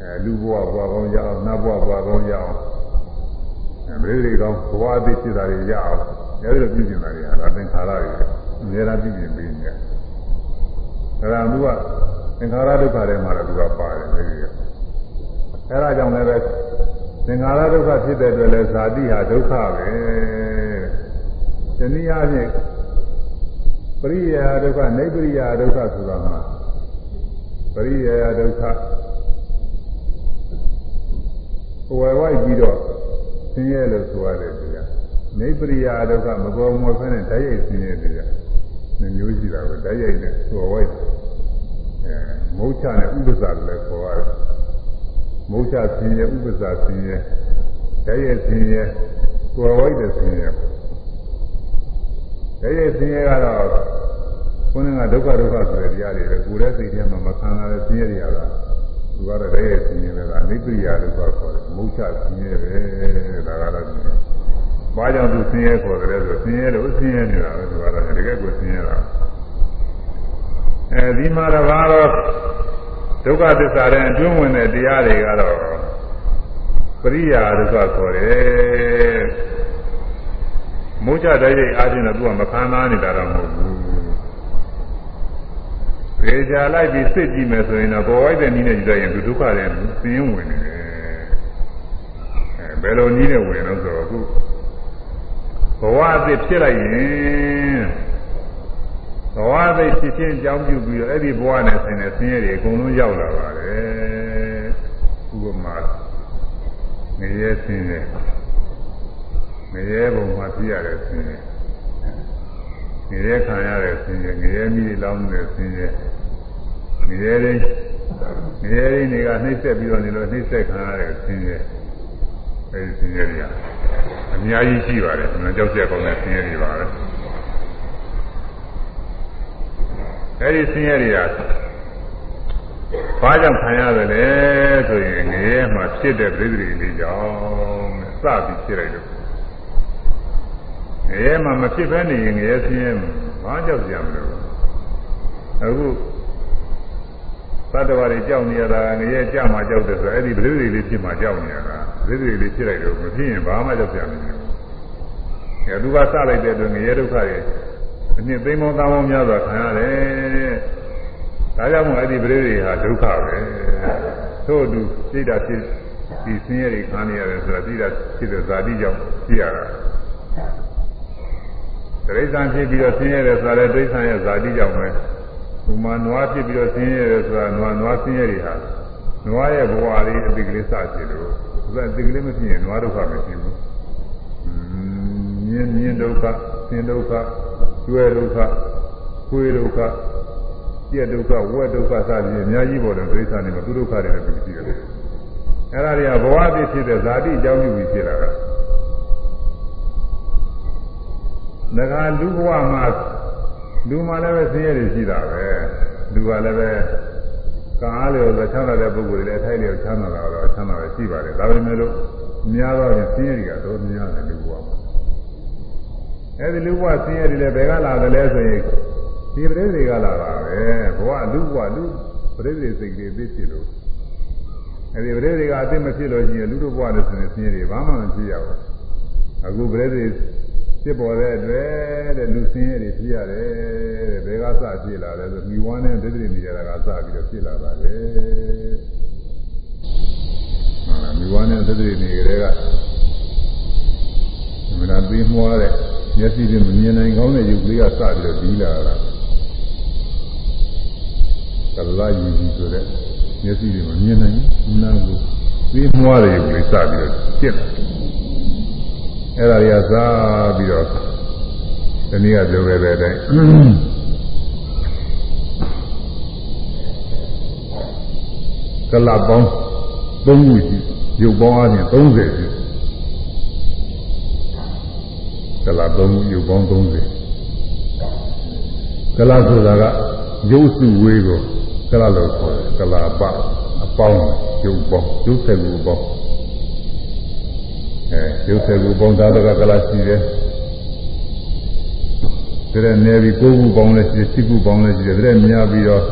အဲလူဘဝဘဝကောင်းရအောင်နတ်ဘဝဘဝကောင်းရအောင်အဲပရိသေကောင်းဘဝအသိဖြစ်တာတွေရအောင်အဲဒီလိုပြုကျင်တာတွေဟာသင်္ခါရတွေအများအားပြုကျင်ပေးနေတယ်ဒါကသူကသင်္ခါရဒုက္ခတွေမှာလည်းသူကပါတယ်လေအဲဒါကြောင့်လည်းပဲ သင်္ခါရဒုက္ခဖြစ်တဲ့အတွက်လည်းဇာတိဟာဒုက္ခပဲတနည်းအားဖြင့်ပရိယာဒုက္ခနေပရိယာဒုက္ခဆိုတာမှာပရိယာဒုက္ခဝယ်ဝိုက်ပြီးတော့ဆင်းရဲလို့ဆိုရတယ်တရားနေပရိယာဒုက္ခမပေါ်မဖဲနဲ့ဓာတ်ရိုက်ဆင်းရဲတရားနှမျိုးရှိတာပဲဓာတ်ရိုက်နဲ့ဝယ်ဝိုက်အဲမုတ်ချနဲ့ဥပ္ပဇာလည်းခေါ်ရတယ် မုတ်ချဆင်းရဲဥပ္ပဇာဆင်းရဲဓာတ်ရိုက်ဆင်းရဲဝယ်ဝိုက်တဲ့ဆင်းရဲဓာတ်ရိုက်ဆင်းရဲကတော့ခုနကဒုက္ခဒုက္ခဆိုတဲ့တရားတွေပဲကိုယ်ရဲ့စိတ်ထဲမှာမခံရတဲ့ဆင်းရဲတွေကတော့သူကတော့ဓာတ်ရိုက်ဆင်းရဲပဲကအနိပ္ပရိယဒုက္ခခေါ်တယ်မုတ်ချဆင်းရဲပဲဒါကတော့ဘာကြောင့်သူဆင်းရဲခေါ်တယ်ဆိုဆင်းရဲလို့ဆင်းရဲနေတာပဲသူကတော့တကယ်ကိုဆင်းရဲတာအဲဒီမှာတော့ဘာတော့ ဒုက္ခသစ္စာတဲ့အတွင်းဝင်တဲ့တရားတွေကတော့ပရိယာဒုက္ခခေါ်တယ်မုတ်ချတဲ့ရိပ်အားဖြင့်တော့သူကမခံစားနေတာတော့မဟုတ်ဘူးပေချာလိုက်ပြီးစစ်ကြည့်မယ်ဆိုရင်တော့ပေါ်ဝိုက်တဲ့နည်းနဲ့ကြည့်လိုက်ရင်သူဒုက္ခတွေသင်းဝင်နေတယ်အဲဘယ်လိုနည်းနဲ့ဝင်လို့ဆိုတော့အခုဘဝအသစ်ဖြစ်လိုက်ရင် ဘဝအသစ်ဖြစ်ချင်းအကြောင်းပြုပြီးတော့အဲ့ဒီဘဝနဲ့ဆိုင်တဲ့ဆင်းရဲတွေအကုန်လုံးရောက်လာပါတယ်ဥပမာငရဲဆင်းရဲငရဲဘုံမှာပြရတဲ့ဆင်းရဲငရဲခံရတဲ့ဆင်းရဲငရဲမိလောင်းတဲ့ဆင်းရဲငရဲရင်းငရဲရင်းတွေကနှိမ့်ဆက်ပြီးတော့နေလို့နှိမ့်ဆက်ခံရတဲ့ဆင်းရဲအဲဒီဆင်းရဲတွေကအများကြီးရှိပါတယ်။မကြောက်ကြကောင်းတဲ့ဆင်းရဲတွေပါပဲ။ အဲဒီဆင်းရဲတွေကဘာကြောင့်ခံရတယ်လဲဆိုရင်ငရဲမှာဖြစ်တဲ့ပြိဿတွေလေးကြောင့်စပြီးဖြစ်လိုက်လို့ငရဲမှာမဖြစ်ဘဲနေရင်ငရဲဆင်းရဲဘာကြောက်ကြမလို့အခုသတ္တဝါတွေကြောက်နေရတာငရဲကြောက်မှကြောက်တယ်ဆိုတော့အဲ့ဒီပြိဿတွေလေးဖြစ်မှကြောက်နေရတာပြိဿတွေလေးဖြစ်လိုက်လို့မဖြစ်ရင်ဘာမှကြောက်ကြမလို့အဲသူကစလိုက်တဲ့အတွက်ငရဲဒုက္ခတွေ အနှစ်သိမ်းမောင်းသားမောင်းများစွာခံရတယ်ဒါကြောင့်မို့အဲ့ဒီပြိဿတွေဟာဒုက္ခပဲသို့အတူစိတ်ဓာတ်ဖြစ်ဒီဆင်းရဲတွေခံနေရတယ်ဆိုတာစိတ်ဓာတ်ဖြစ်တဲ့ဇာတိကြောင့်ဖြစ်ရတာတိရစ္ဆာန်ဖြစ်ပြီးတော့ဆင်းရဲတယ်ဆိုတာလည်းတိရစ္ဆာန်ရဲ့ဇာတိကြောင့်ပဲဥမာနွားဖြစ်ပြီးတော့ဆင်းရဲတယ်ဆိုတာနွားနွားဆင်းရဲတွေဟာနွားရဲ့ဘဝလေးအတိကလေးစဖြစ်လို့ဒါအတိကလေးမဖြစ်ရင်နွားဒုက္ခမဖြစ်ဘူးမြင်မြင်ဒုက္ခ ဆင်းဒုက္ခကျွဲဒုက္ခခွေးဒုက္ခပြက်ဒုက္ခဝက်ဒုက္ခစသည်အများကြီးပေါ်တယ်ဒိဋ္ဌာန်တွေမှာသူဒုက္ခတွေလည်းပြီးရှိတယ်အဲ့ဒါတွေကဘဝအဖြစ်ဖြစ်တဲ့ဇာတိအကြောင်းပြုပြီးဖြစ်လာတာငါလူဘဝမှာလူမှလည်းပဲဆင်းရဲတွေရှိတာပဲလူကလည်းပဲကံအားလျော်ဆိုချမ်းသာတဲ့ပုဂ္ဂိုလ်တွေလည်းအထိုက်လျော်ချမ်းသာတာတော့ချမ်းသာပဲရှိပါတယ်ဒါပေမဲ့လို့များတော့ရင်ဆင်းရဲတွေကတော့များတယ်လူဘဝမှာ အဲဒီလူဘဝဆင်းရဲတွေလည်းဘယ်ကလာတယ်လဲဆိုရင်ဒီပရိသေတွေကလာတာပဲဘဝလူဘဝလူပရိသေစိတ်တွေသိဖြစ်လို့အဲဒီပရိသေကအသိမဖြစ်လို့ရှိရင်လူတို့ဘဝနဲ့ဆိုရင်ဆင်းရဲတွေဘာမှမဖြစ်ရဘူးအခုပရိသေဖြစ်ပေါ်တဲ့အတွက်တဲ့လူစင်းရဲတွေဖြစ်ရတယ်တဲ့ဘယ်ကစဖြစ်လာလဲဆိုမိဝမ်းနဲ့ဒိဋ္ဌိနေရတာကစပြီးတော့ဖြစ်လာတာလေဟုတ်လားမိဝမ်းနဲ့ဒိဋ္ဌိနေကြတဲ့ကမနာပြီးမွားတဲ့ မျက်စိတွေမမြင်နိုင်ကောင်းတဲ့ရုပ်ကလေးကစပြီးတော့ပြီးလာတာကလာယူကြီးဆိုတဲ့မျက်စိတွေမမြင်နိုင်ဘူးနားကိုပြီးမွားတဲ့ရုပ်ကလေးစပြီးတော့ဖြစ်လာအဲ့ဒါတွေကစားပြီးတော့ဒီနေ့ကပြောခဲ့တဲ့အတိုင်းကလပ်ပေါင်း၃ခုရှိရုပ်ပေါင်းအချင်း30ရှိ ကလပ်၃ခုရုပ်ပေါင်း30ကလပ်ဆိုတာကရုပ်စုဝေးကိုကလပ်လို့ခေါ်တယ်ကလပ်ပအပေါင်းရုပ်ပေါင်းရုပ်ဆက်ကူပေါင်းအဲရုပ်ဆယ်ခုပေါင်းသာသကကလာရှိတယ်။ဒါနဲ့နေပြီး၉ခုပေါင်းလည်းရှိတယ်၊၈ခုပေါင်းလည်းရှိတယ်။ဒါနဲ့များပြီးတော့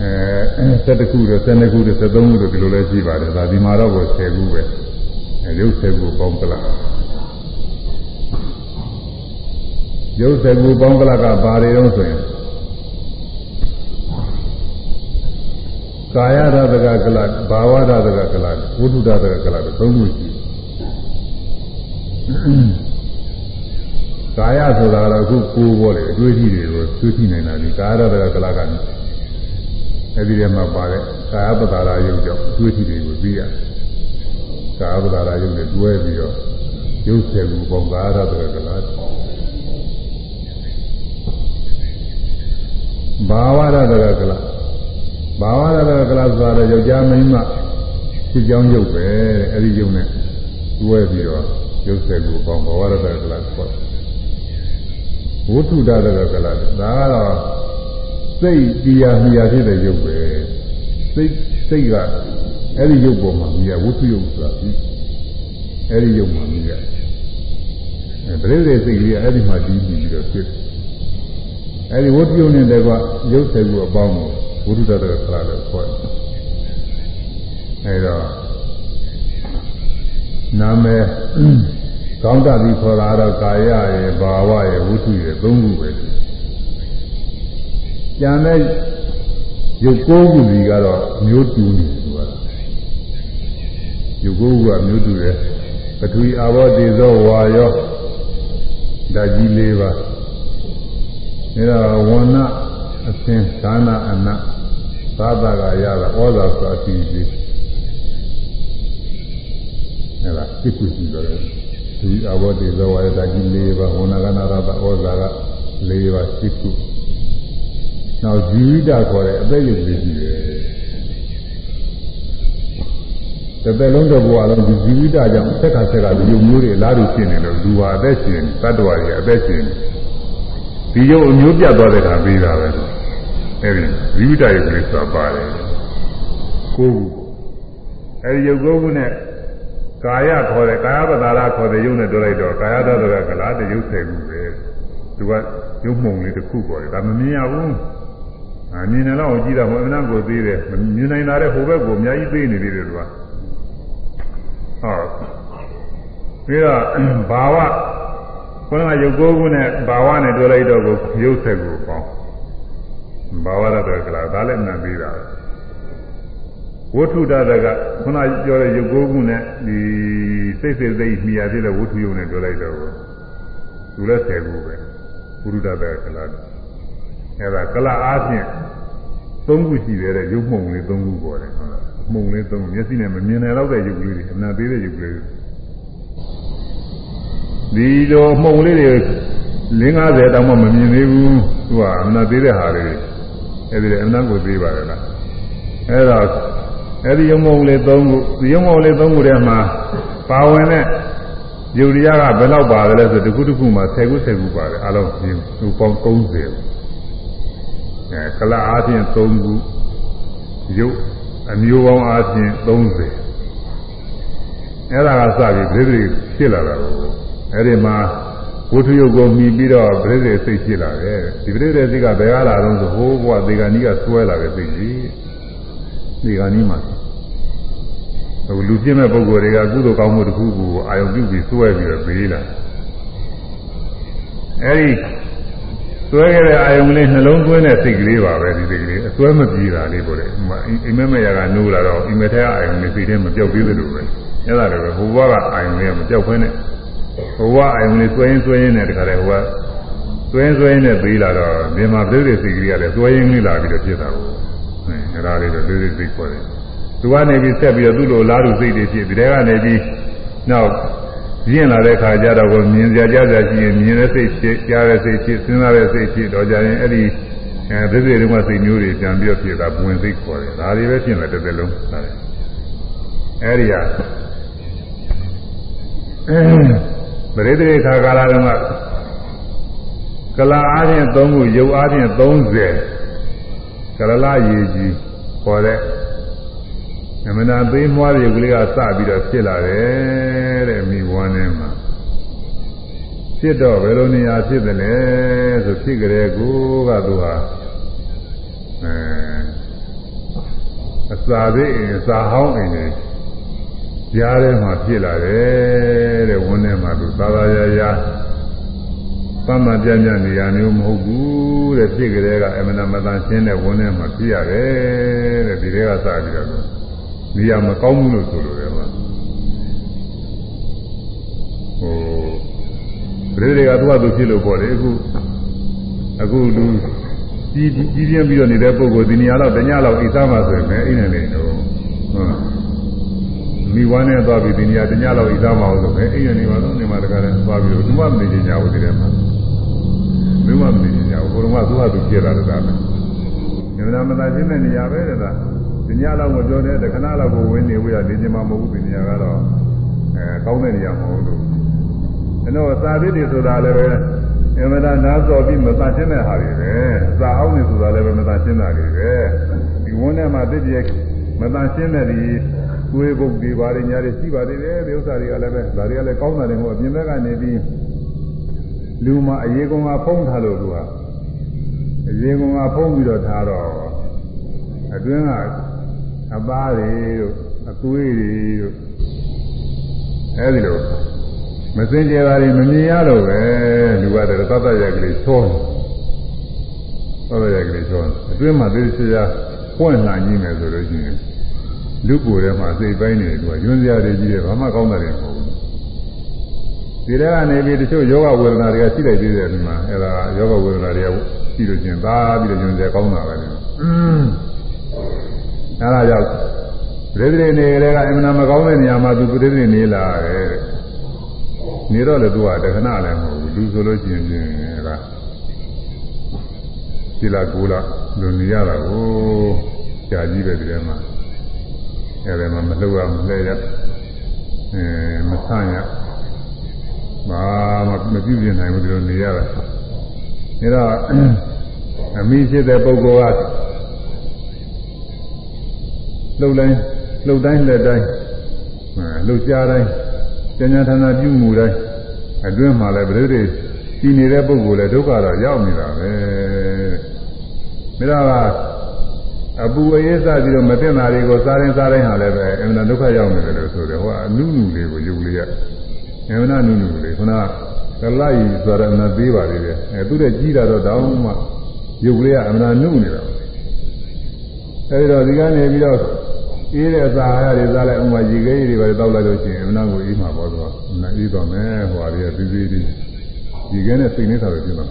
အဲ၁၁ခုတို့၁၂ခုတို့၁၃ခုတို့ဒီလိုလည်းရှိပါတယ်။ဒါဒီမှာတော့ကို10ခုပဲ။အဲရုပ်ဆက်ကိုပေါင်းကလ ရုပ်ဆက်ကိုပေါင်းကလကဘာတွေတော့ဆိုရင်ကာယရတကကလဘာဝရတကကလဝိတုဒတကကလသုံးခုရှိကာယဆိုတာကတော့အခုကိုယ်ပေါ်လေအတွေ့အထိတွေကိုသိသိနိုင်တာဒီကာယရတကကလကအဲ့ဒီထဲမှာပါတဲ့ကာယပတာရယုတ်ကြောင့်အတွေ့အထိတွေကိုသိရတယ်ကာယပတာရယုတ်နဲ့တွဲပြီးတော့ရုပ်ဆယ်ခုပုံကာယရတကကလ ဘာဝရတကကလဘာဝရတကလဆိုတော့ယောက်ျားမိန်းမဖြစ်ကြောင်းရုပ်ပဲအဲ့ဒီရုပ်နဲ့တွဲပြီးတော့ရုပ်ဆယ်ခုပုံဘာဝရတကကလဆိုဝုထုဒတကကလဒါကတော့စိတ်တရားမြာဖြစ်တဲ့ရုပ်ပဲစိတ်စိတ်ကအဲ့ဒီရုပ်ပေါ်မှာမြာဝုထုရုပ်ဆိုတာပြီးအဲ့ဒီရုပ်မှာမြာအဲပရိသေစိတ်လေးအဲ့ဒီမှာတည်ပြီးတော့ဖြစ် အဲ့ဒီဝုထုရုပ်နဲ့တကွရုပ်ဆယ်ခုအပေါင်းကိုဘုရုဒ္ဓတကခလာလို့ခေါ်တယ်အဲတော့နာမည်ကောင်းတတ်ပြီးခေါ်တာတော့ကာယရဲ့ဘာဝရဲ့ဝုထုရဲ့သုံးခုပဲကျန်တဲ့ရုပ်ကိုးခုကြီးကတော့မျိုးတူနေသူကရုပ်ကိုးခုကမျိုးတူတယ်ပထဝီအာဘောတေဇောဝါယောဓာကြီး၄ပါး အဲတော့ဝဏ္ဏအသင်ဒါနအနသာသကရတာဩဇာဆိုအစီအစီအဲဒါစိတ်ကူရှိတယ်ဒီအဘောတိဇဝရတကြီး၄ပါးဝဏကနာရတာဩဇာက၄ပါးစိတ်ကူနောက်ဇီဝိတခေါ်တဲ့အသက်ရုပ်လေးရှိတယ်တစ်သက်လုံးတစ်ဘဝလုံးဒီဇီဝိတကြောင့်ဆက်ကဆက်ကဒီရုပ်မျိုးတွေလားလို့ရှင်းနေလို့လူဟာအသက်ရှင်တတ္တဝါတွေအသက်ရှင် ဒီရုပ်အမျိုးပြတ်သွားတဲ့ခါပြီးတာပဲအဲဒီဇီဝိတရုပ်ကလေးဆိုတာပါတယ်ကိုယ်အဲဒီရုပ်ကိုယ်ကနဲ့ကာယခေါ်တဲ့ကာယပတာရခေါ်တဲ့ရုပ်နဲ့တွေ့လိုက်တော့ကာယတတကကလားတရုပ်ဆယ်ခုပဲသူကရုပ်မှုံလေးတစ်ခုပေါ်တယ်ဒါမမြင်ရဘူးအမြင်နေတော့ကြည့်တာမဟုတ်အနံ့ကိုသေးတယ်မြင်နိုင်တာတဲ့ဟိုဘက်ကိုအများကြီးသေးနေသေးတယ်သူကဟုတ်ပြီးတော့ဘာဝ ခုနကရုပ်ကိုယ်ခုနဲ့ဘာဝနဲ့တွေ့လိုက်တော့ကိုရုပ်ဆက်ကိုပေါင်းဘာဝရတကလားဒါလည်းနံပြီးတာဝဋ္ထုတတကခုနပြောတဲ့ရုပ်ကိုယ်ခုနဲ့ဒီစိတ်စိတ်သိမိရသေးတဲ့ဝဋ္ထုယုံနဲ့တွေ့လိုက်တော့သူလည်းဆယ်ခုပဲပုရုဒတကလားအဲဒါကလအားဖြင့်သုံးခုရှိတယ်တဲ့ရုပ်မှုံလေးသုံးခုပေါ်တယ်ဟုတ်လားမှုံလေးသုံးမျက်စိနဲ့မမြင်နိုင်တော့တဲ့ရုပ်ကလေးတွေအနာသေးတဲ့ရုပ်ကလေးတွေ ဒီလိုမှုံလေးတွေ50တောင်မှမမြင်သေးဘူးသူကအနာသေးတဲ့ဟာလေးတွေအဲဒီအနာကိုသေးပါလေလားအဲတော့အဲဒီရုံမုံလေးသုံးခုဒီရုံမုံလေးသုံးခုထဲမှာပါဝင်တဲ့ယုတ်တရားကဘယ်လောက်ပါတယ်လဲဆိုတခုတခုမှာ10ခု10ခုပါတယ်အလုံးဒီသူပေါင်း30အဲကလအားဖြင့်3ခုယုတ်အမျိုးပေါင်းအားဖြင့်30အဲ့ဒါကစပြီးဒိဋ္ဌိဖြစ်လာတာကို အဲ့ဒီမှာဝိထုယုတ်ကိုမြည်ပြီးတော့ဒိဋ္ဌိစိတ်ဖြစ်လာတယ်ဒီဒိဋ္ဌိစိတ်ကဘယ်ကလာတော့ဆိုဟိုးဘဝသေဂာနီးကဆွဲလာတဲ့စိတ်ကြီးသေဂာနီးမှာဟိုလူပြင်းမဲ့ပုဂ္ဂိုလ်တွေကကုသိုလ်ကောင်းမှုတစ်ခုကိုအာယုံပြုပြီးဆွဲပြီးတော့ပေးလာအဲ့ဒီဆွဲခဲ့တဲ့အာယုံလေးနှလုံးသွင်းတဲ့စိတ်ကလေးပါပဲဒီစိတ်ကလေးအစွဲမပြေတာလေးပေါ့လေအိမ်မက်မရကနိုးလာတော့အိမ်မက်ထဲအာယုံလေးစိတ်ထဲမပြောက်သေးသလိုပဲအဲ့ဒါလည်းပဲဟိုဘဝကအာယုံလေးမပြောက်ခွင့်နဲ့ ဟိုဘဝအာယုံလေးဆွဲရင်ဆွဲရင်နဲ့တခါတည်းဟိုကဆွဲရင်ဆွဲရင်နဲ့ပေးလာတော့ဒီမှာပြည့်တဲ့စိတ်ကလေးကလည်းဆွဲရင်လေးလာပြီးတော့ဖြစ်တာကိုအဲ့ဒါလေးတော့ပြည့်တဲ့စိတ်ခေါ်တယ်သူကနေပြီးဆက်ပြီးတော့သူ့လိုလားသူစိတ်တွေဖြစ်ဒီတဲကနေပြီးနောက်ရင့်လာတဲ့ခါကျတော့ကိုမြင်ကြကြကြရှိရင်မြင်တဲ့စိတ်ဖြစ်ကြားတဲ့စိတ်ဖြစ်စဉ်းစားတဲ့စိတ်ဖြစ်တော့ကြရင်အဲ့ဒီအဲဒိဋ္ဌိတွေကစိတ်မျိုးတွေပြန်ပြီးတော့ဖြစ်တာဘဝင်စိတ်ခေါ်တယ်ဒါတွေပဲဖြစ်မယ်တစ်သက်လုံးဒါလေအဲ့ဒီဟာ ပရိသေခါကာလတုန်းကကလာအားဖြင့်၃ခုရုပ်အားဖြင့်30ကလလာရေကြီးခေါ်တဲ့အမနာသေးမွားတွေကလေးကစပြီးတော့ဖြစ်လာတယ်တဲ့မိဘွားနဲ့မှာဖြစ်တော့ဘယ်လိုနေရာဖြစ်တယ်လဲဆိုဖြစ်ကြတဲ့ကိုကသူဟာအဲအစာသေးအစာဟောင်းအိမ်နေ ကြားထဲမှာဖြစ်လာတယ်တဲ့ဝန်းထဲမှာသူသာသာရာရာသမ္မာပြညနေရာမျိုးမဟုတ်ဘူးတဲ့ဖြစ်ကြတဲ့ကအမနာမတန်ရှင်းတဲ့ဝန်းထဲမှာဖြစ်ရတယ်တဲ့ဒီတွေကစပြီးတော့နေရာမကောင်းဘူးလို့ဆိုလိုတယ်မှာဟိုပရိသေကသူ့အတူဖြစ်လို့ပေါ့လေအခုအခုလူကြီးကြီးပြင်းပြီးတော့နေတဲ့ပုဂ္ဂိုလ်ဒီနေရာတော့တညလောက်အိသမှာဆိုရင်ပဲအိနေနေတော့ဟုတ် မိဝမ်းနဲ့သွားပြီးဒီနေရာတညလောက်ဣသားမအောင်ဆိုပဲအိမ်ရနေပါတော့နေမှာတကားလည်းသွားပြီးတော့သူမှမနေကြကြဘူးဒီထဲမှာသူမှမနေကြကြဘူးဘုရုံကသူ့ဟာသူပြည့်လာတာပဲညမနာမသာရှင်းတဲ့နေရာပဲတဲ့ဒါဒီညလောက်မပြောတဲ့တခဏလောက်ကိုဝင်နေဝေးရနေချင်မှမဟုတ်ဘူးဒီနေရာကတော့အဲကောင်းတဲ့နေရာမဟုတ်လို့အဲတော့သာသစ်တွေဆိုတာလည်းပဲအမှန်တရားနားစော်ပြီးမသာရှင်းတဲ့ဟာတွေပဲသာအောင်နေဆိုတာလည်းပဲမသာရှင်းတာတွေပဲဒီဝန်းထဲမှာတည်ကြမသာရှင်းတဲ့ဒီ ကိုယ်ပုတ်ဒီပါရညာတွေရှိပါသေးတယ်ဒီဥစ္စာတွေကလည်းပဲဒါတွေကလည်းကောင်းတာတွေမဟုတ်အပြင်ဘက်ကနေပြီးလူမှာအရေကောင်ကဖုံးထားလို့သူကအရေကောင်ကဖုံးပြီးတော့ထားတော့အတွင်းကအသားတွေတို့အသွေးတွေတို့အဲဒီလိုမစင်ကြယ်တာတွေမမြင်ရတော့ပဲလူကတည်းကသတ်တရက်ကလေးချောသတ်တရက်ကလေးချောအတွင်းမှာသေချာပွင့်လာကြီးမယ်ဆိုလို့ရှိရင် လူကိုယ်ထဲမှာစိတ်ပိုင်းနေတယ်သူကယွန်းစရာတွေကြီးတယ်ဘာမှကောင်းတာတွေမဟုတ်ဘူးဒီထဲကနေပြီးတချို့ယောဂဝေဒနာတွေကရှိလိုက်သေးတယ်ဒီမှာအဲဒါယောဂဝေဒနာတွေကရှိလို့ချင်းသာပြီးတော့ယွန်းစရာကောင်းတာပဲလေအဲဒါကြောင့်ပရိသေနေတွေကအမှန်မကောင်းတဲ့နေရာမှာသူပရိသေနေလာတယ်နေတော့လေသူကတခဏလည်းမဟုတ်ဘူးလူဆိုလို့ရှိရင်ပြင်အဲဒါဒီလာကူလာလူနေရတာကိုကြာကြီးပဲဒီထဲမှာ အဲဒီမှာမလှုပ်ရမလှဲရအဲမဆန့်ရဘာမှမပြုပြင်နိုင်ဘူးဒီလိုနေရတာဒါတော့အမိဖြစ်တဲ့ပုဂ္ဂိုလ်ကလှုပ်တိုင်းလှုပ်တိုင်းလက်တိုင်းလှုပ်ရှားတိုင်းဉာဏ်ဌာနပြုမှုတိုင်းအတွင်းမှာလည်းပြိတ္တိရှိနေတဲ့ပုဂ္ဂိုလ်လည်းဒုက္ခတော့ရောက်နေတာပဲဒါက အပူအေးစပြီးတော့မသိတာတွေကိုစားရင်စားတိုင်းဟာလည်းပဲအမှန်ဒုက္ခရောက်နေတယ်လို့ဆိုတယ်ဟောအနုနုလေးကိုယူလေးရအမှန်နုနုလေးခုနကလိုက်ဆိုရမသေးပါသေးတယ်အဲသူတဲ့ကြီးတာတော့တောင်းမှယူလေးကအမှန်နုနေတာအဲဒီတော့ဒီကနေပြီးတော့အေးတဲ့စားရတွေစားလိုက်ဥမာရေခဲတွေပဲတောက်လိုက်လို့ရှိရင်အမှန်ကိုအေးမှာပေါ့တော့အမှန်အေးတော့မယ်ဟောရီကပြီးပြီးဒီခဲနဲ့စိတ်နေတာပဲဖြစ်သွား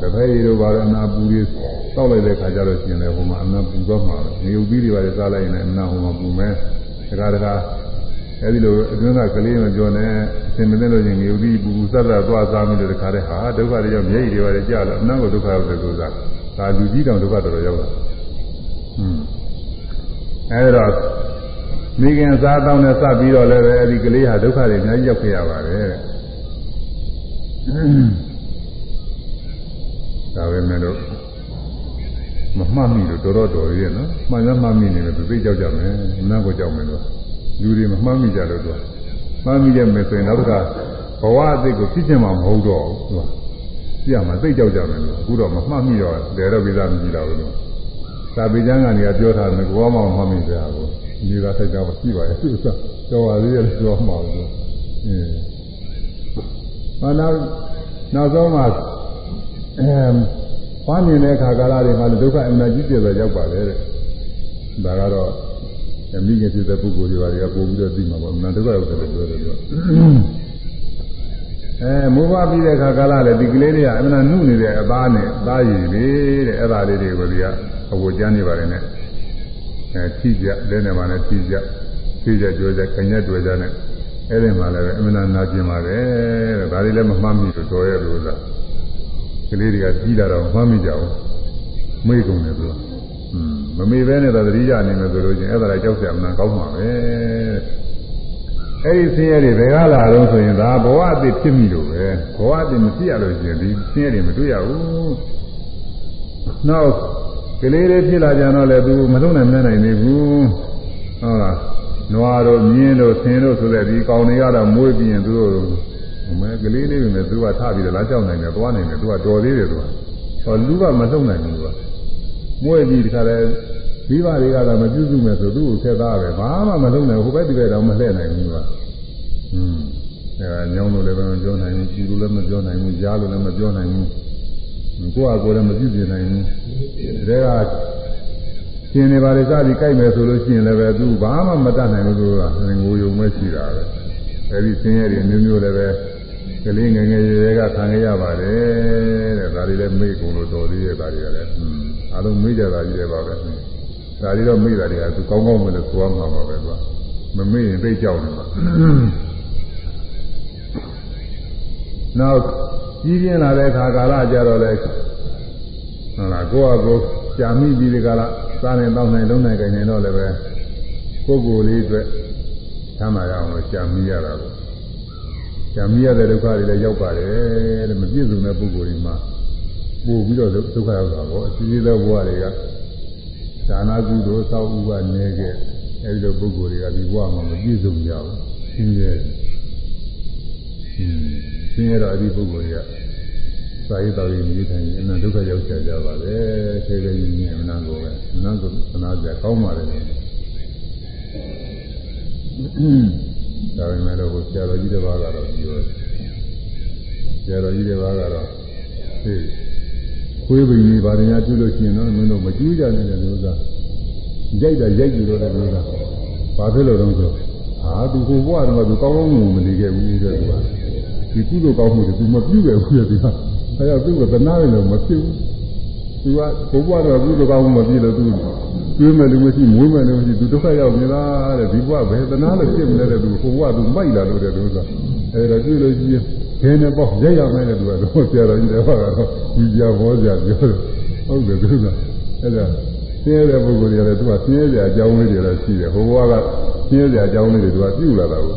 တပည့်တို့ဘာလဲအနာပူတွေတောက်လိုက်တဲ့ခါကျတော့ရှင်လေဟိုမှာအနာပူတော့မှာငရုတ်ပြီးတွေပါလေစားလိုက်ရင်လည်းအနာဟိုမှာပူမယ်တခါတခါအဲဒီလိုအတွင်းကကလေးမပြောနဲ့သင်မသိလို့ရင်ငရုတ်ပြီးပူပူဆက်ဆက်သွားစားမိတဲ့တခါတည်းဟာဒုက္ခတွေကြောင့်မျက်ရည်တွေပါလေကြာလို့အနာကိုဒုက္ခရောက်တဲ့ဆိုတာဒါလူကြီးတောင်ဒုက္ခတော်တော်ရောက်တာဟွန်းအဲဒီတော့မိခင်စားတောင်းနဲ့စပြီးတော့လည်းပဲအဲဒီကလေးဟာဒုက္ခတွေအများကြီးရောက်ခဲ့ရပါတယ် ဒါပဲမဲ့လို့မမှတ်မိလို့တော်တော်တော်ရဲ့နော်မှန်ရမှတ်မိနေတယ်သူသိကြောက်ကြမယ်နားကိုကြောက်မယ်လို့လူတွေမမှတ်မိကြလို့သူမှတ်မိတဲ့မယ်ဆိုရင်နောက်တစ်ခါဘဝအသိကိုဖြစ်ချင်မှာမဟုတ်တော့ဘူးသူကပြရမှာသိကြောက်ကြမယ်လို့အခုတော့မမှတ်မိတော့တယ်တော့ပြီးသားမကြည့်တော့ဘူးလို့သာပေကျမ်းကနေပြောထားတယ်ကိုယ်မှမမှတ်မိကြဘူးဒီကစိတ်တော့ရှိပါရဲ့သူကကြော်ပါသေးတယ်ကြော်မှာလို့အင်းဘာနောက်နောက်ဆုံးမှာ အဲဖားမြင်တဲ့အခါကာလတွေမှာဒုက္ခအမှန်ကြီးပြည့်သွားရောက်ပါလေတဲ့ဒါကတော့အမိခင်ဖြစ်တဲ့ပုဂ္ဂိုလ်တွေကပို့ပြီးတော့သိမှာပေါ့အမှန်ဒုက္ခရောက်တယ်လို့ပြောတယ်ပြောအဲမိုးပါပြီးတဲ့အခါကာလလည်းဒီကလေးတွေကအမှန်နုနေတဲ့အသားနဲ့သားရည်လေးတဲ့အဲ့ဒါလေးတွေကိုဒီကအဝကျမ်းနေပါတယ်နဲ့အဲထိကြလဲနေပါနဲ့ထိကြထိကြကြွကြခင်ရတွေ့ကြနဲ့အဲ့ဒီမှာလည်းအမှန်နာကျင်ပါတယ်တဲ့ဒါတွေလည်းမမှတ်မိလို့တော်ရဲ့လို့လား ကလေးတွေကကြီးလာတော့မှတ်မိကြအောင်မေ့ကုန်တယ်သူကอืมမမေ့ပဲနဲ့တော့သတိရနေမယ်ဆိုလို့ချင်းအဲ့ဒါလည်းကြောက်စရာမနာကောင်းမှာပဲအဲ့ဒီဆင်းရဲတွေဘယ်ကလာတော့ဆိုရင်ဒါဘဝအသစ်ဖြစ်မိလို့ပဲဘဝအသစ်မဖြစ်ရလို့ရှိရင်ဒီဆင်းရဲတွေမတွေ့ရဘူးနောက်ကလေးလေးဖြစ်လာကြတော့လေသူမလုံးနိုင်မနိုင်နေဘူးဟုတ်လားနွားတို့မြင်းတို့ဆင်းတို့ဆိုတဲ့ဒီကောင်တွေကတော့မွေးပြီးရင်သူတို့ မဲကလေးလေးတွေနဲ့သူကထပြီးတော့လာကြောက်နိုင်တယ်သွားနိုင်တယ်သူကတော်သေးတယ်သူကဟောလူကမလုံနိုင်ဘူးသူကမွေးပြီးတခါလဲမိဘတွေကသာမပြုစုမယ်ဆိုသူ့ကိုဆက်သားပဲဘာမှမလုပ်နိုင်ဟိုဘက်ဒီဘက်တော့မလှည့်နိုင်ဘူးကอืมအဲညောင်းလို့လည်းမပြောနိုင်ဘူးကြည်လို့လည်းမပြောနိုင်ဘူးကြားလို့လည်းမပြောနိုင်ဘူးကိုယ့်အကိုယ်လည်းမပြုပြင်နိုင်ဘူးဒါကရှင်နေပါလေစသည်ကြိုက်မယ်ဆိုလို့ရှိရင်လည်းပဲသူဘာမှမတတ်နိုင်ဘူးဆိုတာငိုယုံမဲ့ရှိတာပဲအဲဒီဆင်းရဲတွေမျိုးမျိုးလည်းပဲ ကလေးငယ်ငယ်ရွယ်ရွယ်ကခံရရပါတယ်တဲ့ဒါတွေလည်းမေ့ကုန်လို့တော်သေးရဲ့ဒါတွေကလည်းอืมအလုံးမေ့ကြတာကြီးတယ်ပါပဲဒါတွေတော့မေ့တာတွေကသူကောင်းကောင်းပဲလို့ဆိုရမှာပါပဲသူကမမေ့ရင်သိကြောက်နေမှာနောက်ကြီးပြင်းလာတဲ့ခါကာလကြတော့လေဟုတ်လားကိုယ့်အကိုကြာမိပြီးဒီကလာစားနေတော့နိုင်လုံးနိုင်ကြနေတော့လည်းပဲကိုယ်ကိုယ်လေးအတွက်သမ်းမာရအောင်လို့ကြာမိရတာပေါ့ ကြာမိရတဲ့ဒုက္ခတွေလည်းရောက်ပါတယ်တဲ့မပြည့်စုံတဲ့ပုဂ္ဂိုလ်တွေမှာပို့ပြီးတော့ဒုက္ခရောက်တာပေါ့အစီအစဉ်သောဘဝတွေကဒါနာကုသိုလ်သောက်ဥကနေခဲ့အဲဒီလိုပုဂ္ဂိုလ်တွေကဒီဘဝမှာမပြည့်စုံကြဘူးဆင်းရဲอืมဆင်းရဲတော့အဲဒီပုဂ္ဂိုလ်တွေကစာရေးတော်ရေးနေထိုင်ရင်အနဒုက္ခရောက်ကြကြပါလေခေခေကြီးမြင်မနာကိုပဲမနာကိုသနာကြကောင်းပါလေ ဒါပေမဲ့လို့ဆရာတော်ကြီးတစ်ပါးကတော့ပြောဆရာတော်ကြီးတစ်ပါးကတော့ဟေးခွေးပင်ကြီးဗာရညာပြုလို့ရှိရင်တော့မင်းတို့မကြည့်ကြနဲ့တဲ့မျိုးသားရိုက်တာရိုက်ကြည့်လို့တဲ့မျိုးသားဘာဖြစ်လို့လဲဆိုဟာသူကိုဘွားတော့သူကောင်းကောင်းမနေခဲ့ဘူးတဲ့သူကဒီကုသိုလ်ကောင်းမှုတွေသူမပြုခဲ့ဘူးတဲ့သူကအဲဒါသူကသနာတယ်လို့မဖြစ်ဘူးသူကကိုဘွားတော့ကုသိုလ်ကောင်းမှုမပြည့်လို့သူ ကျွေးမယ်လူမရှိမွေးမယ်လူမရှိသူဒုက္ခရောက်နေတာတဲ့ဒီဘဝဘယ်သနာလို့ဖြစ်မလဲတဲ့သူဟိုဘဝသူမိုက်လာလို့တဲ့သူကအဲဒါကျွေးလို့ရှိရင်ခင်းနေပေါ့ရိုက်ရမယ်တဲ့သူကတော့ဆရာတော်ကြီးတွေကတော့ဒီပြဘောကြပြောတယ်ဟုတ်တယ်သူကအဲဒါဆင်းရဲတဲ့ပုဂ္ဂိုလ်တွေလည်းသူကဆင်းရဲတဲ့အကြောင်းလေးတွေလည်းရှိတယ်ဟိုဘဝကဆင်းရဲတဲ့အကြောင်းလေးတွေသူကပြုလာတာကို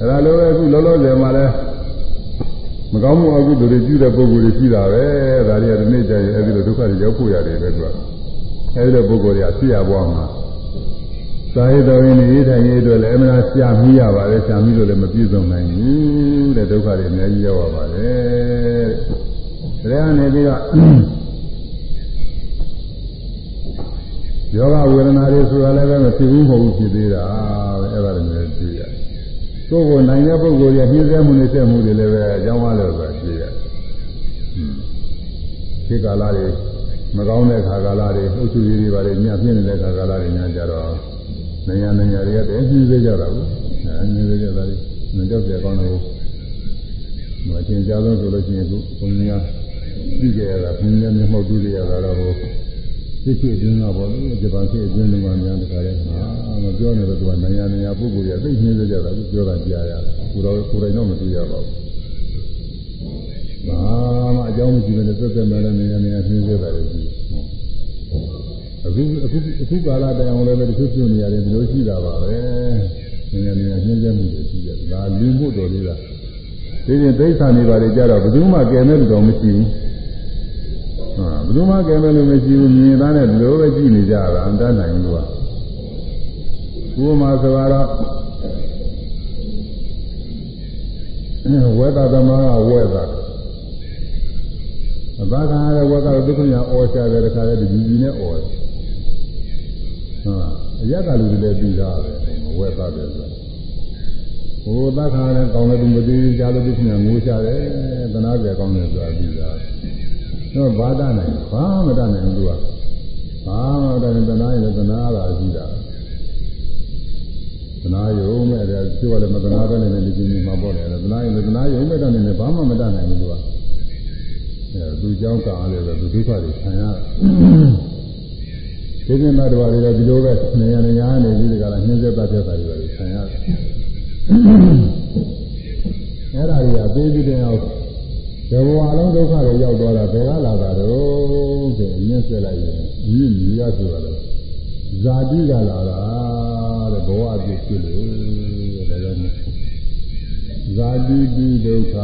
အဲဒါလိုပဲအခုလောလောဆယ်မှာလည်းမကောင်းမှုအကုသိုလ်တွေပြုတဲ့ပုဂ္ဂိုလ်တွေရှိတာပဲဒါတွေကဒီနေ့ကျရင်အဲဒီလိုဒုက္ခတွေရောက်ဖို့ရတယ်ပဲသူက အဲဒီလိုပုဂ္ဂိုလ်တွေကဆရာဘွားမှာသာယတော်ရင်နေထိုင်ရေးအတွက်လည်းအမှန်ရှာမိရပါတယ်ရှာမိလို့လည်းမပြည့်စုံနိုင်ဘူးတဲ့ဒုက္ခတွေအများကြီးရောက်ရပါတယ်တဲ့ဒါကနေပြီးတော့ယောဂဝေဒနာတွေဆိုတာလည်းပဲမဖြစ်ဘူးမဟုတ်ဘူးဖြစ်သေးတာပဲအဲ့ဒါလည်းလည်းတွေ့ရတယ်ကိုယ်ကိုနိုင်တဲ့ပုဂ္ဂိုလ်ရဲ့နှိမ့်ဆက်မှုနှိမ့်ဆက်မှုတွေလည်းပဲအကြောင်းအားလို့ပဲတွေ့ရတယ်ဒီကာလတွေ မကောင်းတဲ့ခါကာလတွေအုပ်စုကြီးတွေပါလေညပြင်းနေတဲ့ခါကာလတွေညကြတော့နေရနေရတွေကတည်းကညှိသေးကြတာဘူးအဲညှိသေးကြတာလေမကြောက်ကြကောင်းတော့မအချင်းကြဆုံးဆိုလို့ရှိရင်ခုဘုန်းကြီးကပြီးကြရတာဘုန်းကြီးမျက်မှောက်တွေ့ရတာတော့ဟိုသိချစ်အတွင်းကပေါ့လေဂျပန်စစ်အတွင်းကများတခါလဲဟာမပြောနေတော့သူကနေရနေရပုဂ္ဂိုလ်တွေသိနှင်းသေးကြတာခုပြောတာကြားရတယ်ကိုယ်တော်ကိုယ်တိုင်တော့မတွေ့ရပါဘူး ဘာမှအကြောင်းမရှိဘဲနဲ့သက်သက်မဲ့လည်းနေရနေရနှင်းသေးတာလေရှိအခုအခုအခုကာလတိုင်အောင်လည်းပဲတချို့ပြုနေရတယ်ဒီလိုရှိတာပါပဲနေရနေရနှင်းသေးမှုတွေရှိတယ်ဒါလူမှုတော်လေးလားဒီရင်ဒိဋ္ဌာနေပါလေကြတော့ဘယ်သူမှကယ်မဲ့လူတော်မရှိဘူးဟာဘယ်သူမှကယ်မဲ့လူမရှိဘူးမြင်သားနဲ့ဒီလိုပဲကြည့်နေကြတာအတတ်နိုင်လို့ကဥပမာဆိုတော့ဝေဒသမားကဝေဒ အဘာကရဝေကတော့ဒုက္ခညာအော်ချတယ်တခါလေဒီကြီးနဲ့အော်တယ်ဟာအရက်ကလူတွေလည်းပြီးတာပဲဝေပါတယ်ဆိုဟိုသက္ခါနဲ့ကောင်းတဲ့သူမသိကြလို့ဒုက္ခညာငိုးချတယ်သနာကြကောင်းတယ်ဆိုတာပြီးတာတော့ဘာတနိုင်ဘာမတနိုင်ဘူးသူကဘာမတနိုင်သနာရင်သနာတာရှိတာသနာယုံမဲ့တဲ့သူကလည်းမသနာပဲနဲ့ဒီကြီးမှာပေါ့လေသနာရင်သနာယုံမဲ့တဲ့နဲ့ဘာမှမတတ်နိုင်ဘူးသူကအဲ သူကြောင့်ကံရတယ်ဆိုသူဒုက္ခတွေခံရတယ်ဒီကိစ္စတော်တွေကဒီလိုပဲနေရနေရနေပြီးဒီကလာနှင်းဆက်တတ်တဲ့ပါတယ်ပဲခံရတယ်အဲ့ဒါတွေကပေးပြီးတဲ့အောင်ဒီဘဝလုံးဒုက္ခတွေရောက်သွားတာဘယ်ကလာတာတော့ဆိုညှက်ဆက်လိုက်ရင်မြင့်မြီရဆိုရတယ်ဇာတိကလာတာတဲ့ဘဝအပြည့်ဖြစ်လို့ဒါကြောင့်ဇာတိဒုက္ခ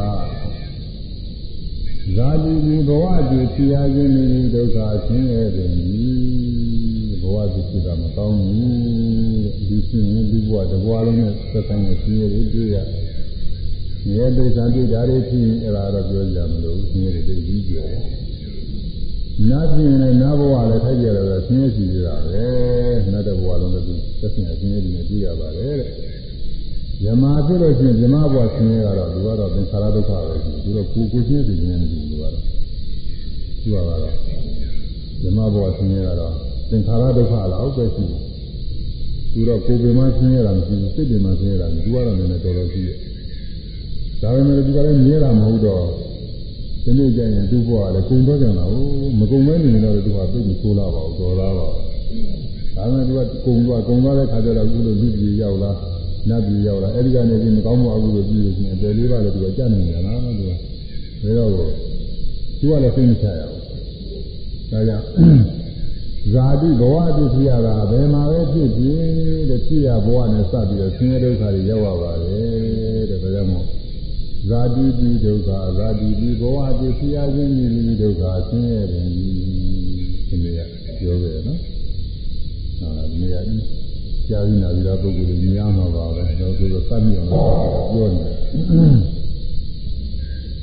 ဇာတိဒီဘဝတည်ဖြစ်ရခြင်းနဲ့ဒုက္ခဆင်းရဲတယ်ဘဝတည်ဖြစ်တာမကောင်းဘူးဒီဆင်းရဲဒီဘဝတဘဝလုံးနဲ့သက်ဆိုင်တဲ့ဆင်းရဲတွေတွေ့ရမြဲဒိဋ္ဌာန်တွေ့တာတွေဖြစ်ရင်အဲ့ဒါတော့ပြောကြမလို့ဆင်းရဲတွေသိပြီးကြတယ်อืနားပြင်နဲ့နားဘဝလည်းထိုက်ကြတယ်ဆင်းရဲရှိသေးတာပဲနတ်တဲ့ဘဝလုံးလည်းသူသက်ရှင်ဆင်းရဲနေတွေ့ရပါတယ်တဲ့ ယမဖြစ်လို့ရှိရင်ယမဘဝဆင်းရဲကတော့သူကတော့သင်္ခါရဒုက္ခပဲရှိသူတော့ကိုကိုချင်းစီနေနေတယ်သူကတော့သူကတော့ယမဘဝဆင်းရဲကတော့သင်္ခါရဒုက္ခလောက်ပဲရှိတယ်သူတော့ကိုယ်ပင်မဆင်းရဲတာမရှိဘူးစိတ်ပင်မဆင်းရဲတာသူကတော့လည်းတော်တော်ရှိတယ်ဒါပေမဲ့ဒီကလည်းမြဲတာမဟုတ်တော့ဒီနေ့ကျရင်သူ့ဘဝလည်းကုံတော့ကြတာဟုတ်မကုံမဲနေတော့သူကသိပြီးဆိုးလာပါဘူးတော်လားပါဒါပေမဲ့သူကကုံတော့ကုံသွားတဲ့ခါကျတော့အခုလိုလူကြီးရောက်လာ နတ်ကြီးရောက်လာအဲ့ဒီကနေဒီမကောင်းမှုအကုသိုလ်ပြုလို့ရှိရင်တယ်လေးပါလေသူကကြက်နေကြလားသူကဒါတော့သူကလည်းသိနေချရအောင်ဒါကြောင့်ဇာတိဘဝတိဖြစ်ရတာဘယ်မှာပဲဖြစ်ဖြစ်တဲ့ဖြစ်ရဘဝနဲ့စပြီးတော့ဆင်းရဲဒုက္ခတွေရောက်ရပါတယ်တဲ့ဒါကြောင့်မို့ဇာတိတိဒုက္ခဇာတိတိဘဝတိဖြစ်ရခြင်းဒီဒုက္ခဆင်းရဲတယ်ဒီနေ့ပြောခဲ့နော်ဟာဒီနေ့ကြာ ပြီးနာပြီးတော့ပုဂ္ဂိုလ်တွေများမှာပါပဲတော့သူတို့သတ်မြအောင်ပြောနေတယ်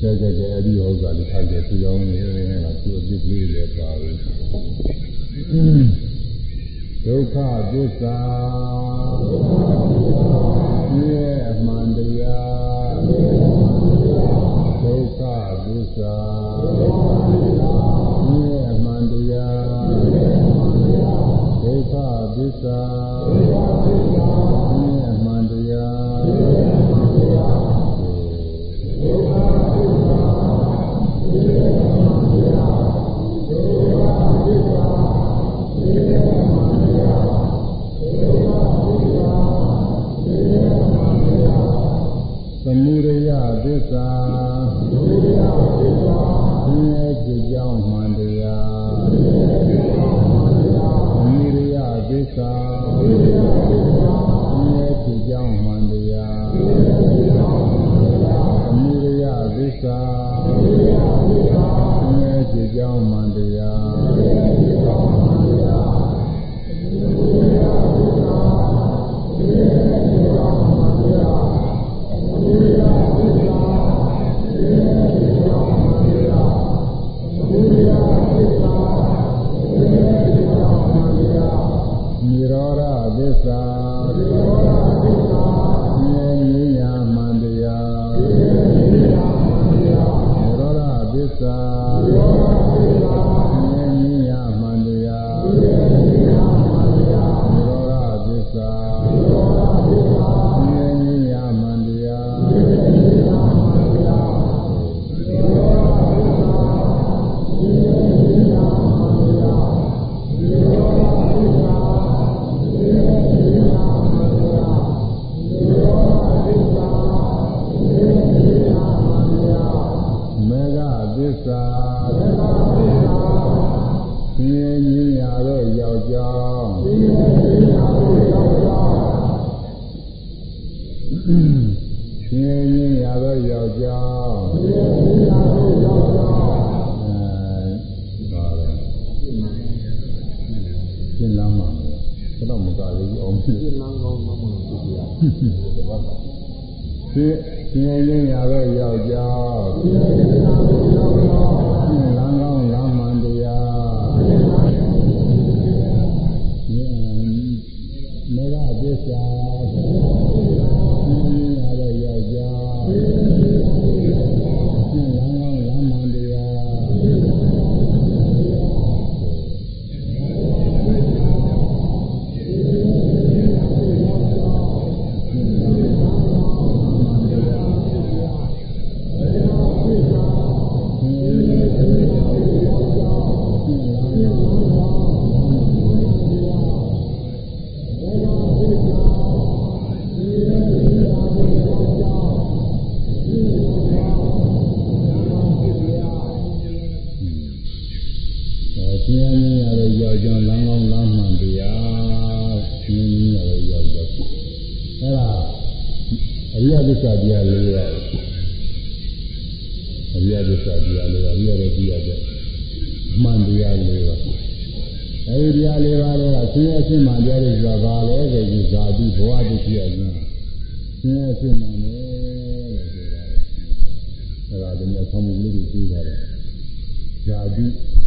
ကြဲကြဲကြဲအဲ့ဒီဥစ္စာလေးထိုက်တယ်သူရောင်းနေတယ်ကသူအပြစ်လေးတွေပါပဲဒုက္ခသစ္စာမြဲအမှန်တရားဒုက္ခသစ္စာ ဒုက္ခသစ္စာမြဲအမှန်တရားသမုဒယသစ္စာသမုဒယသစ္စာသင်ရဲ့ဖြစ်ကြောင်းမှန်တ ဘာလဲဆိုရင်ဇာတိဘဝတိဖြစ်ရခြင်းဆင်းရဲအရှင်းမှန်တယ်လို့ပြောတာအဲဒါတည်းအဆောင်မှုလေးတွေသိကြတယ်ဇာတိ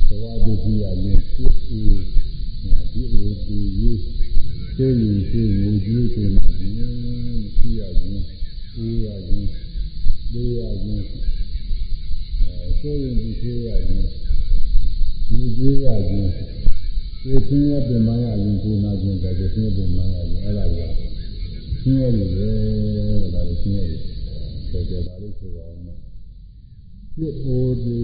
ဘဝတည်းကြီးရရင်ဖြစ်ဦးဒီဦးဒီရေးသိရင်သိရင်ဒီကိုနာရင်သိရရင်ဦးရရင်သိရရင်အဲသိရင်ဒီသိရရင်ဒီ သိရရင်ကိုသိရတဲ့မရရင်ကိုနာခြင်းကကိုသိရတဲ့မရရင်အဲ့ဒါကသိရတယ်လေဒါလည်းသိရတယ်ဆိုကြပါလိမ့်ဆိုပါဦးဖြစ်အိုတူ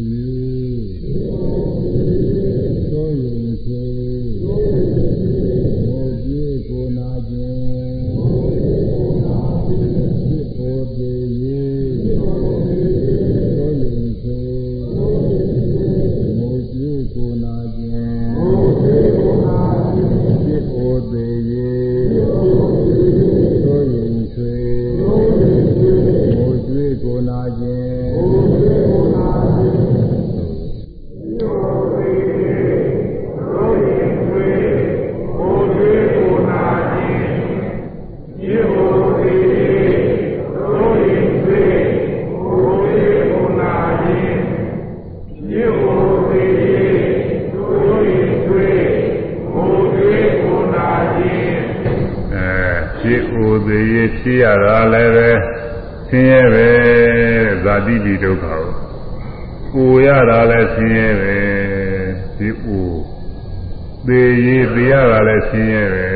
သောရင်စေမောကျေကိုနာခြင်း ဆင်းရဲပဲ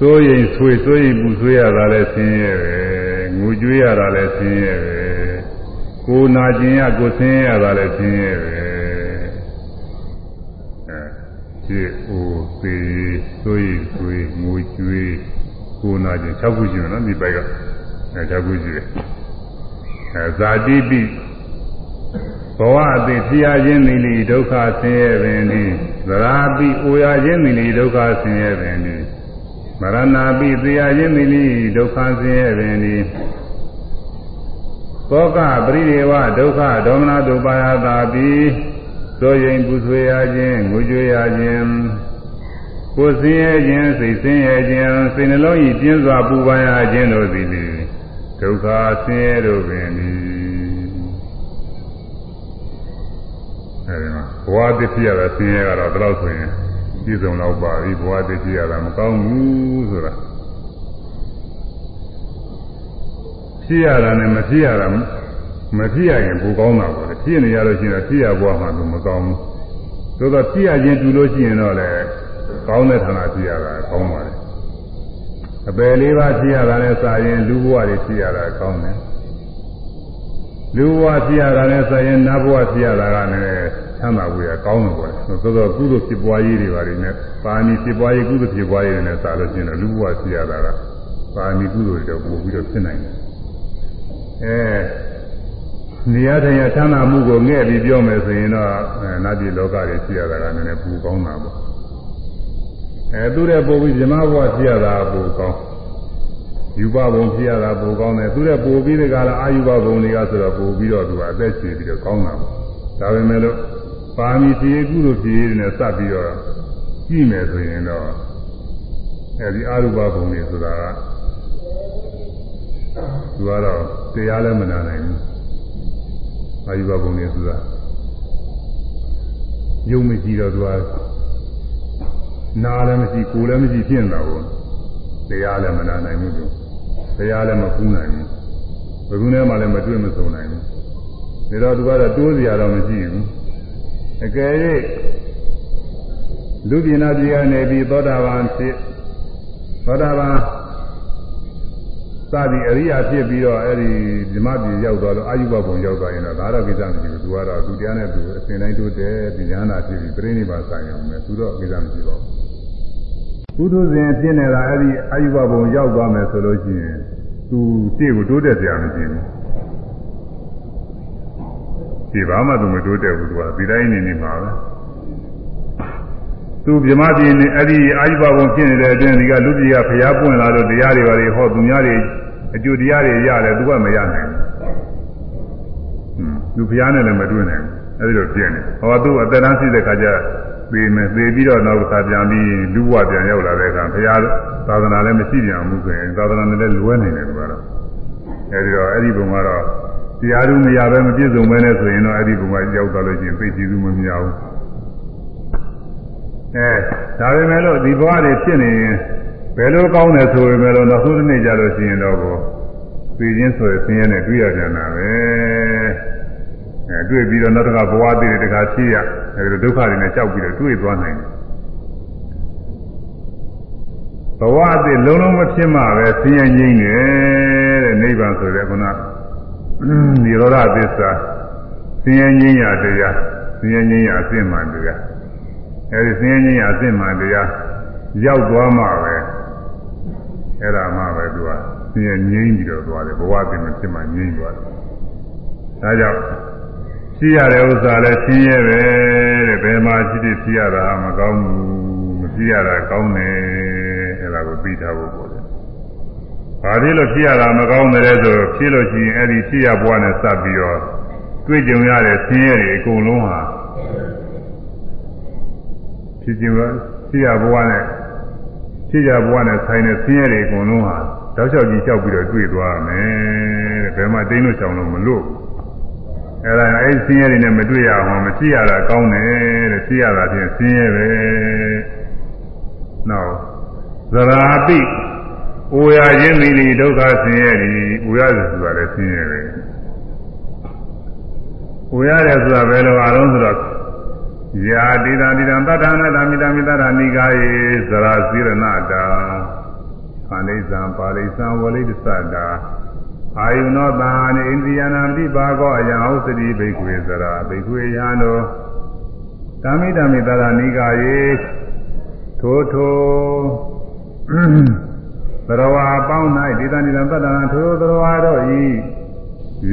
သိုးရင်ဆွေသိုးရင်ပူဆွေးရတာလည်းဆင်းရဲပဲငိုကြွေးရတာလည်းဆင်းရဲပဲကိုနာကျင်ရကိုဆင်းရဲရတာလည်းဆင်းရဲပဲဖြစ်အိုသေးဆိုရင်ဆိုရင်ငိုကြွေးကိုနာခြင်း၆ခုရှိတယ်နော်ဒီဘက်ကအဲ၆ခုရှိတယ်အဲဇာတိပိဘဝအသိဖြစ်ရခြင်းမိလီဒုက္ခဆင်းရဲပင်ဒီ သရာပိအိုရခြင်းမိလီဒုက္ခဆင်းရဲပင်ဒီမရဏပိသိရခြင်းမိလီဒုက္ခဆင်းရဲပင်ဒီသောကပရိဒေဝဒုက္ခဒေါမနတုပါယတာပိသောရင်ပူဆွေရခြင်းငိုကြွေးရခြင်းကိုယ်ဆင်းရဲခြင်းစိတ်ဆင်းရဲခြင်းစိတ်နှလုံးဤပြင်းစွာပူပန်ရခြင်းတို့သည်လေဒုက္ခဆင်းရဲတို့ပင်ဒီအဲဒီမှာ ဘဝတည်းဖြစ်ရတာဆင်းရဲကတော့ဘယ်လောက်ဆိုရင်ပြည့်စုံတော့ပါပြီဘဝတည်းဖြစ်ရတာမကောင်းဘူးဆိုတာဖြစ်ရတာနဲ့မဖြစ်ရတာမဖြစ်ရရင်ပိုကောင်းတာပေါ့လေဖြစ်နေရလို့ရှိရင်ဖြစ်ရဘဝမှာတော့မကောင်းဘူးသို့တော့ဖြစ်ရခြင်းတူလို့ရှိရင်တော့လေကောင်းတဲ့ဌာနဖြစ်ရတာကောင်းပါလေအပယ်လေးပါးဖြစ်ရတာနဲ့စာရင်လူဘဝတွေဖြစ်ရတာကောင်းတယ်လူဘဝဖြစ်ရတာနဲ့စာရင်နတ်ဘဝဖြစ်ရတာကလည်း ချမ်းသာဝေရကောင်းတယ်ပေါ့လေသို့တော့ကုသိုလ်ဖြစ်ပွားရေးတွေပါနေနဲ့ပါဏိဖြစ်ပွားရေးကုသိုလ်ဖြစ်ပွားရေးတွေနဲ့စာလို့ရှိရင်လူဘဝဖြစ်ရတာကပါဏိကုသိုလ်တွေတော့ပို့ပြီးတော့ဖြစ်နိုင်တယ်အဲနေရာထိုင်ရချမ်းသာမှုကိုငဲ့ပြီးပြောမယ်ဆိုရင်တော့နတ်ပြည်လောကတွေဖြစ်ရတာကနည်းနည်းပူကောင်းတာပေါ့အဲသူတဲ့ပုံပြီးဇမဘဝဖြစ်ရတာပူကောင်းယူပဘုံဖြစ်ရတာပူကောင်းတယ်သူတဲ့ပို့ပြီးတဲ့ကလာအာယူပဘုံတွေကဆိုတော့ပို့ပြီးတော့သူကအသက်ရှင်ပြီးတော့ကောင်းတာပေါ့ဒါပေမဲ့လို့ ပါမီစီကုသိုလ်ဖြစ်ရတဲ့နဲ့စပ်ပြီးတော့ကြည့်မယ်ဆိုရင်တော့အဲဒီအာရုပဘုံတွေဆိုတာကသူကတော့တရားလည်းမနာနိုင်ဘူးအာယုဘဘုံနေဆိုတာယုံမကြည့်တော့သူကနာလည်းမရှိကိုယ်လည်းမရှိဖြစ်နေတာကိုတရားလည်းမနာနိုင်ဘူးသူတရားလည်းမပူးနိုင်ဘူးဘယ်သူနဲ့မှလည်းမတွေ့မဆုံနိုင်ဘူးဒါတော့သူကတော့တိုးစရာတော့မရှိဘူး အကယ်၍လူပြည်နာပြည်ကနေပြီးသောတာပန်ဖြစ်သောတာပန်စသည်အရိယာဖြစ်ပြီးတော့အဲ့ဒီဓမ္မပြည်ရောက်သွားတော့အာယုဘဘုံရောက်သွားရင်တော့ဒါတော့ကိစ္စမရှိဘူးသူကတော့သူတရားနဲ့သူအစဉ်တိုင်းတိုးတယ်ဒီညာနာဖြစ်ပြီးပြိဋိဘာဆိုင်အောင်မယ်သူတော့ကိစ္စမရှိပါဘူးကုသိုလ်စဉ်ဖြစ်နေတာအဲ့ဒီအာယုဘဘုံရောက်သွားမယ်ဆိုလို့ရှိရင်သူရှေ့ကိုတိုးတက်ကြမရှိဘူး ဒီဘာမှသူမတိုးတက်ဘူးသူကဒီတိုင်းနေနေမှာပဲသူဗြဟ္မပြည်နေအဲ့ဒီအာယုဘဘုံဖြစ်နေတဲ့အတွင်းဒီကလူပြည်ကဖျားပွင့်လာလို့တရားတွေပါတွေဟောသူများတွေအကျိုးတရားတွေရတယ်သူကမရနိုင်ဘူးဟွန်းသူဘုရားနဲ့လည်းမတွေ့နိုင်ဘူးအဲဒီလိုပြည့်နေဟောသူအသက်တန်းရှိတဲ့ခါကျသေမယ်သေပြီးတော့နောက်တစ်ခါပြန်ပြီးလူဘဝပြန်ရောက်လာတဲ့အခါဘုရားသာသနာလည်းမရှိပြန်ဘူးဆိုရင်သာသနာနဲ့လည်းလွဲနေတယ်သူကတော့အဲဒီတော့အဲ့ဒီဘုံကတော့ တတရားသူမရပဲမပြည့်စုံပဲနဲ့ဆိုရင်တော့အဲ့ဒီဘုံကရောက်သွားလို့ရှိရင်သိကြည့်သူမမြဘူးအဲဒါပေမဲ့လို့ဒီဘဝတွေဖြစ်နေရင်ဘယ်လိုကောင်းတယ်ဆိုပေမဲ့လို့နောက်ဆုံးတစ်နေ့ကြလို့ရှိရင်တော့ကိုသိချင်းဆိုရင်ဆင်းရဲနဲ့တွေ့ရကြတာပဲအဲတွေ့ပြီးတော့နောက်တစ်ခါဘဝတည်တဲ့တခါဖြစ်ရအဲဒီဒုက္ခတွေနဲ့ကြောက်ပြီးတော့တွေ့သွားနိုင်တယ်ဘဝအသစ်လုံးလုံးမဖြစ်မှပဲဆင်းရဲငြိမ်းတယ်တဲ့နိဗ္ဗာန်ဆိုတဲ့ခုန နိရောဓသစ္စာဆင်းရဲငြိမ်းရာတရားဆင်းရဲငြိမ်းရာအစစ်မှန်တရားအဲဒီဆင်းရဲငြိမ်းရာအစစ်မှန်တရားရောက်သွားမှပဲအဲ့ဒါမှပဲသူကဆင်းရဲငြိမ်းပြီးတော့သွားတယ်ဘဝအသစ်မဖြစ်မှငြိမ်းသွားတယ်ဒါကြောင့်ရှိရတဲ့ဥစ္စာလည်းဆင်းရဲပဲတဲ့ဘယ်မှာရှိဖြစ်ဖြစ်ရတာမကောင်းဘူးမဖြစ်ရတာကောင်းတယ်အဲ့ဒါကိုသိထားဖို့ပေါ့လေ။ ဘာဖြစ်လို့ဖြစ်ရတာမကောင်းတယ်လဲဆိုဖြစ်လို့ရှိရင်အဲ့ဒီဖြစ်ရဘဝနဲ့စပ်ပြီးတော့တွေ့ကြုံရတဲ့ဆင်းရဲတွေအကုန်လုံးဟာဖြစ်ခြင်းဖြစ်ရဘဝနဲ့ဖြစ်ရဘဝနဲ့ဆိုင်တဲ့ဆင်းရဲတွေအကုန်လုံးဟာတောက်လျှောက်ကြီးလျှောက်ပြီးတော့တွေ့သွားမယ်တဲ့။ဘယ်မှာတိန်းလို့ကြောင်လို့မလို့အဲ့ဒါအဲ့ဆင်းရဲတွေနဲ့မတွေ့ရအောင်မဖြစ်ရတာကောင်းတယ်တဲ့ဖြစ်ရတာဖြင့်ဆင်းရဲပဲနောက်သရာတိ အိုရခြင်းမိလိဒုက္ခဆင်းရဲသည်အိုရတယ်ဆိုတာလည်းဆင်းရဲပဲအိုရတယ်ဆိုတာဘယ်လိုအားလုံးဆိုတော့ယာတိတာတိတံတတ္ထာနတာမိတာမိတ္တာနိကာယေသရာစိရဏတာခန္ဓိဇံပါဠိဇံဝလိတ္တသတာအာယုနောတာနိအိန္ဒိယနာတိပါကောအယံဥစ္စတိဘိက္ခွေသရာဘိက္ခွေယံတို့တမိတမိတ္တာနိကာယေထိုထို သရဝါပေါင်း၌ဒေသနိလံတတ္တနာထိုသရဝါတို့ဤ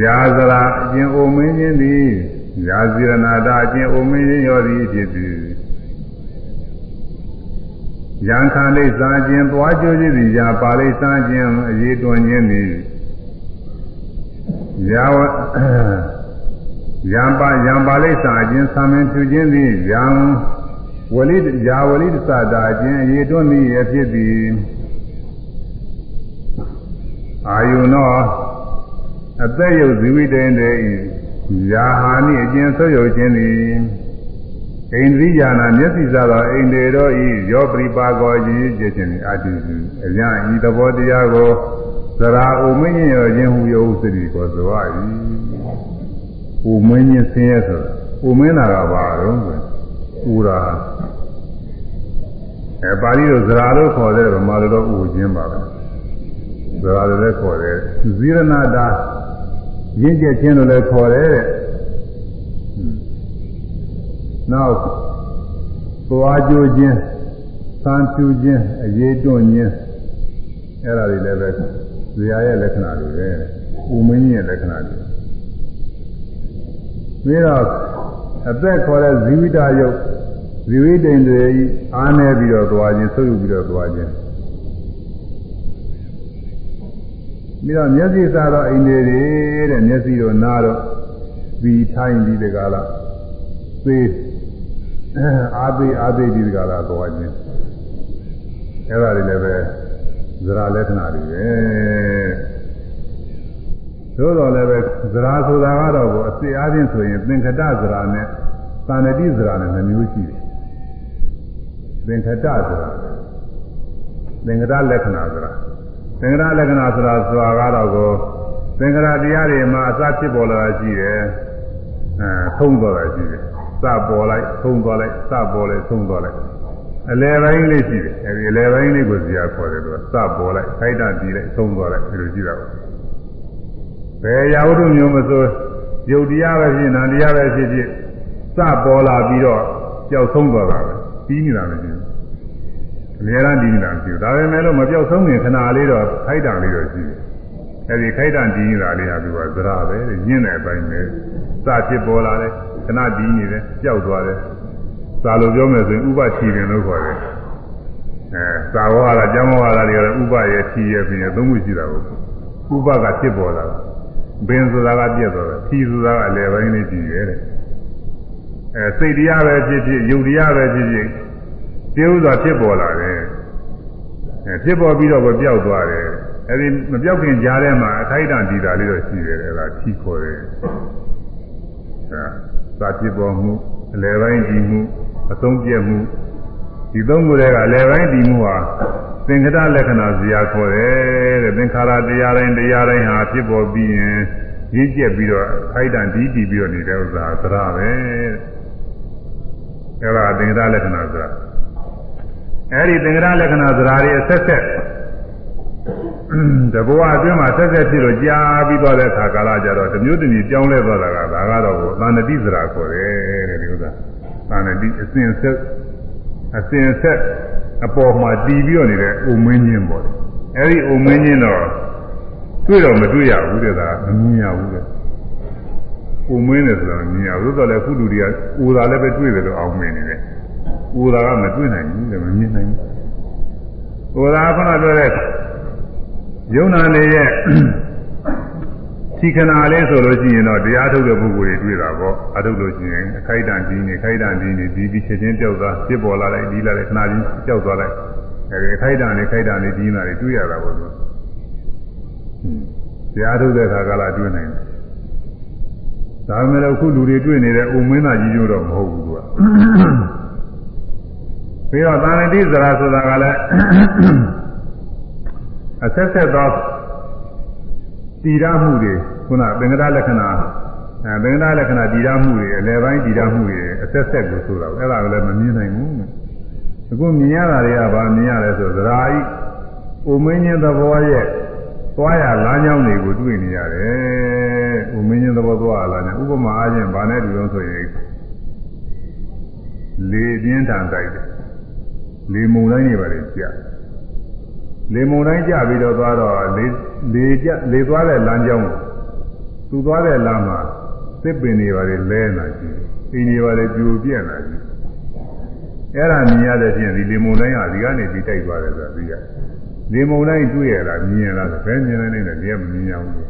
ရာဇရာအကျင်အိုမင်းခြင်းသည်ရာဇီရနာတာအကျင်အိုမင်းခြင်းရောသည်ဖြစ်သည်ယံခန္ဓိစာခြင်းသွားကြိုးခြင်းသည်ယာပါဠိစာခြင်းအရေးတွင်ခြင်းသည်ယာဝယံပါယံပါဠိစာခြင်းသာမင်ဖြူခြင်းသည်ယံဝလိယာဝလိသတာခြင်းအရေးတွင်သည်ရဖြစ်သည် အာယုနောအသက်ယုတ်ဇီဝိတေတေဤယာဟာနိအကျဉ်ဆွရုပ်ခြင်းသည်ဣန္ဒြိယာနာမျက်စိစားသောဣန္ဒေရောဤယောပရိပါကောကြီးကျခြင်းသည်အတုစုအညာဤသဘောတရားကိုသရာဥမင်းရောခြင်းဟူယောစတိကိုဇဝဤဥမင်းခြင်းဆင်းရဲဆိုတာဥမင်းတာကဘာတော့ဥရာအဲပါဠိလိုဇရာလို့ခေါ်တဲ့ဗမာလိုတော့ဥခြင်းပါပဲ ဇရာလို့လည်းခေါ်တယ်ဇီရဏတာရင့်ကျက်ခြင်းလို့လည်းခေါ်တယ်တဲ့နောက်သွားကြိုးခြင်းသံဖြူခြင်းအရေးတွန့်ခြင်းအဲ့ဒါတွေလည်းပဲဇရာရဲ့လက္ခဏာတွေပဲဥမင်းရဲ့လက္ခဏာတွေပြီးတော့အသက်ခေါ်တဲ့ဇီဝိတယုတ်ဇီဝိတိန်တွေအားနေပြီးတော့သွားခြင်းဆုပ်ယူပြီးတော့သွားခြင်း ပြီးတော့မျက်စိစားတော့အိန္ဒိတွေတဲ့မျက်စိတော့နားတော့ပြီးထိုင်းပြီးတကားလားသေးအာသေးအာသေးပြီးတကားလားသွားခြင်းအဲ့ဒါတွေလည်းပဲဇရာလက္ခဏာတွေပဲသို့တော်လည်းပဲဇရာဆိုတာကတော့ကိုအစစ်အားဖြင့်ဆိုရင်သင်္ခတဇရာနဲ့သန္တိဇရာနဲ့နှမျိုးရှိတယ်သင်္ခတဇရာသင်္ခတလက္ခဏာဇရာ သင်္ခါရလက္ခဏာဆိုတာဆိုတာကတော့ကိုသင်္ခါရတရားတွေမှာအစဖြစ်ပေါ်လာတာရှိတယ်အဲသုံးသွားတာရှိတယ်စပေါ်လိုက်သုံးသွားလိုက်စပေါ်လိုက်သုံးသွားလိုက်အလယ်ပိုင်းလေးရှိတယ်အဲဒီအလယ်ပိုင်းလေးကိုဇာခေါ်တယ်သူကစပေါ်လိုက်ခိုက်တာပြီးလိုက်သုံးသွားလိုက်ဒီလိုရှိတာပါဘယ်ရာဝတ္ထုမျိုးမဆိုယုတ်တရားပဲဖြစ်နာတရားပဲဖြစ်ဖြစ်စပေါ်လာပြီးတော့ကြောက်ဆုံးသွားတာပဲပြီးနေတာမရှိဘူး အများအားဒီနေတာမရှိဘူးဒါပေမဲ့လို့မပြောက်ဆုံးခင်ခဏလေးတော့ခိုက်တံလေးတော့ရှိတယ်အဲဒီခိုက်တံဒီနေတာလေးဟာသူကသရပဲညင်းတဲ့အပိုင်းပဲစဖြစ်ပေါ်လာတယ်ခဏဒီနေတယ်ကြောက်သွားတယ်သာလို့ပြောမယ်ဆိုရင်ဥပချီတယ်လို့ခေါ်တယ်အဲသာဝါရကျမ်းဝါရတွေကတော့ဥပရဲ့ချီရဲ့ပြင်သုံးခုရှိတာကိုဥပကဖြစ်ပေါ်လာတာဘင်းဆိုတာကပြက်သွားတယ်ချီဆိုတာကအလယ်ပိုင်းလေးကြည့်ရဲတဲ့အဲစိတ်တရားပဲဖြစ်ဖြစ်ယုတ်တရားပဲဖြစ်ဖြစ် ပြည့်ဥစွာဖြစ်ပေါ်လာတယ်အဲဖြစ်ပေါ်ပြီးတော့ပဲပျောက်သွားတယ်အဲဒီမပြောက်ခင်ကြားထဲမှာအခိုက်အတန့်ဒီတာလေးတော့ရှိတယ်အဲဒါဖြီးခေါ်တယ်အဲသာဖြစ်ပေါ်မှုအလယ်ပိုင်းဒီမှုအဆုံးပြတ်မှုဒီသုံးခုတည်းကအလယ်ပိုင်းဒီမှုဟာသင်္ခတလက္ခဏာဇာခေါ်တယ်တဲ့သင်္ခါရတရားတိုင်းတရားတိုင်းဟာဖြစ်ပေါ်ပြီးရင်ရင့်ကျက်ပြီးတော့ခိုက်တန်ဒီးတည်ပြီးတော့နေတဲ့ဥစ္စာသရပဲအဲဒါသင်္ခတလက္ခဏာဇာ အဲဒီသင်္ခတလက္ခဏာဇာတွေအဆက်ဆက်တဘဝအတွင်းမှာဆက်ဆက်ဖြစ်လို့ကြားပြီးသွားတဲ့အခါကာလကြတော့တမျိုးတမျိုးပြောင်းလဲသွားတာကဒါကတော့သာဏတိဇရာခေါ်တယ်တဲ့ဒီဥစ္စာသာဏတိအစဉ်ဆက်အစဉ်ဆက်အပေါ်မှာတည်ပြီးတော့နေတဲ့အိုမင်းချင်းပေါ့အဲဒီအိုမင်းချင်းတော့တွေ့တော့မတွေ့ရဘူးတဲ့ဒါမမြင်ရဘူးတဲ့အိုမင်းတယ်ဆိုတော့မြင်ရဘူးဆိုတော့လည်းခုလူတွေကအိုတာလည်းပဲတွေ့တယ်လို့အောင်မင်းနေတယ် အိုတာကမတွေ့နိုင်ဘူးတဲ့မမြင်နိုင်ဘူးအိုတာကခုနပြောတဲ့ယုံနာနေရဲ့သီခဏလေးဆိုလို့ရှိရင်တော့တရားထုတ်တဲ့ပုဂ္ဂိုလ်တွေတွေ့တာပေါ့အထုတ်လို့ရှိရင်အခိုက်တန်ကြီးနေခိုက်တန်ကြီးနေဒီပြီးချက်ချင်းပြောက်သွားပြစ်ပေါ်လာလိုက်ဒီလာလိုက်ခဏချင်းပြောက်သွားလိုက်အဲဒီအခိုက်တန်နေခိုက်တန်နေကြီးနေတာတွေတွေ့ရတာပေါ့သူတရားထုတ်တဲ့အခါကလာတွေ့နိုင်တယ်ဒါပေမဲ့အခုလူတွေတွေ့နေတဲ့အုံမင်းသားကြီးကျိုးတော့မဟုတ်ဘူးသူက ပြီးတော့သာဏတိဇရာဆိုတာကလည်းအဆက်ဆက်သောတည်ရမှုတွေခုနသင်္ကတလက္ခဏာအဲသင်္ကတလက္ခဏာတည်ရမှုတွေအလယ်ပိုင်းတည်ရမှုတွေအဆက်ဆက်ကိုဆိုတာအဲ့ဒါကလည်းမမြင်နိုင်ဘူးအခုမြင်ရတာတွေကဗာမြင်ရတယ်ဆိုသရာဤဥမင်းချင်းသဘောရဲ့သွားရလမ်းကြောင်းတွေကိုတွေ့နေရတယ်ဥမင်းချင်းသဘောသွားရလမ်းကြောင်းဥပမာအားဖြင့်ဗာနဲ့တူလို့ဆိုရင်လေပြင်းထန်တိုက်တယ် လေမုန်တိုင်းတွေပါလေကြာလေမုန်တိုင်းကြပြီးတော့သွားတော့လေလေကြလေသွားတဲ့လမ်းကြောင်းကိုသူသွားတဲ့လမ်းမှာသစ်ပင်တွေပါလေလဲနေတာရှိတယ်။အင်းတွေပါလေပြိုပြက်နေတာရှိတယ်။အဲ့ဒါမြင်ရတဲ့ဖြင့်ဒီလေမုန်တိုင်းဟာဒီကနေဒီတိုက်သွားတယ်ဆိုတာသိရတယ်။လေမုန်တိုင်းတွေ့ရတာမြင်ရတာဘယ်မြင်နေလဲဒီကမမြင်ရဘူး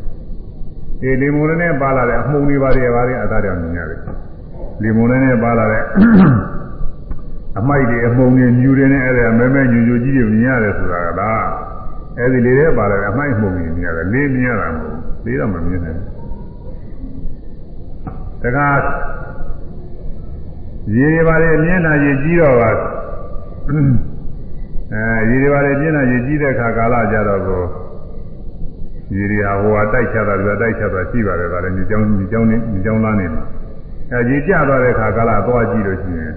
။ဒီလေမုန်တိုင်းနဲ့ပါလာတဲ့အမှုန်တွေပါလေပါလေအသာတောင်မြင်ရတယ်။လေမုန်တိုင်းနဲ့ပါလာတဲ့ အမိုက်တွေအမှုန်တွေညူတွေနဲ့အဲ့ဒါမဲမဲညူညူကြီးတွေမြင်ရတယ်ဆိုတာကလားအဲ့ဒီလေထဲပါလာတဲ့အမိုက်မှုန်တွေမြင်ရတယ်လေးမြင်ရတာမဟုတ်ဘူးလေးတော့မမြင်နိုင်ဘူးတခါရေတွေပါလေမြင်တာရေကြီးတော့ပါအဲရေတွေပါလေမြင်တာရေကြီးတဲ့ခါကာလကြတော့ကိုရေတွေဟာဟိုဟာတိုက်ချတာပြတိုက်ချတာရှိပါတယ်ဗါလေမြေကြောင်းမြေကြောင်းနေမြေကြောင်းလားနေမှာအဲရေကျသွားတဲ့ခါကာလသွားကြည့်လို့ရှိရင်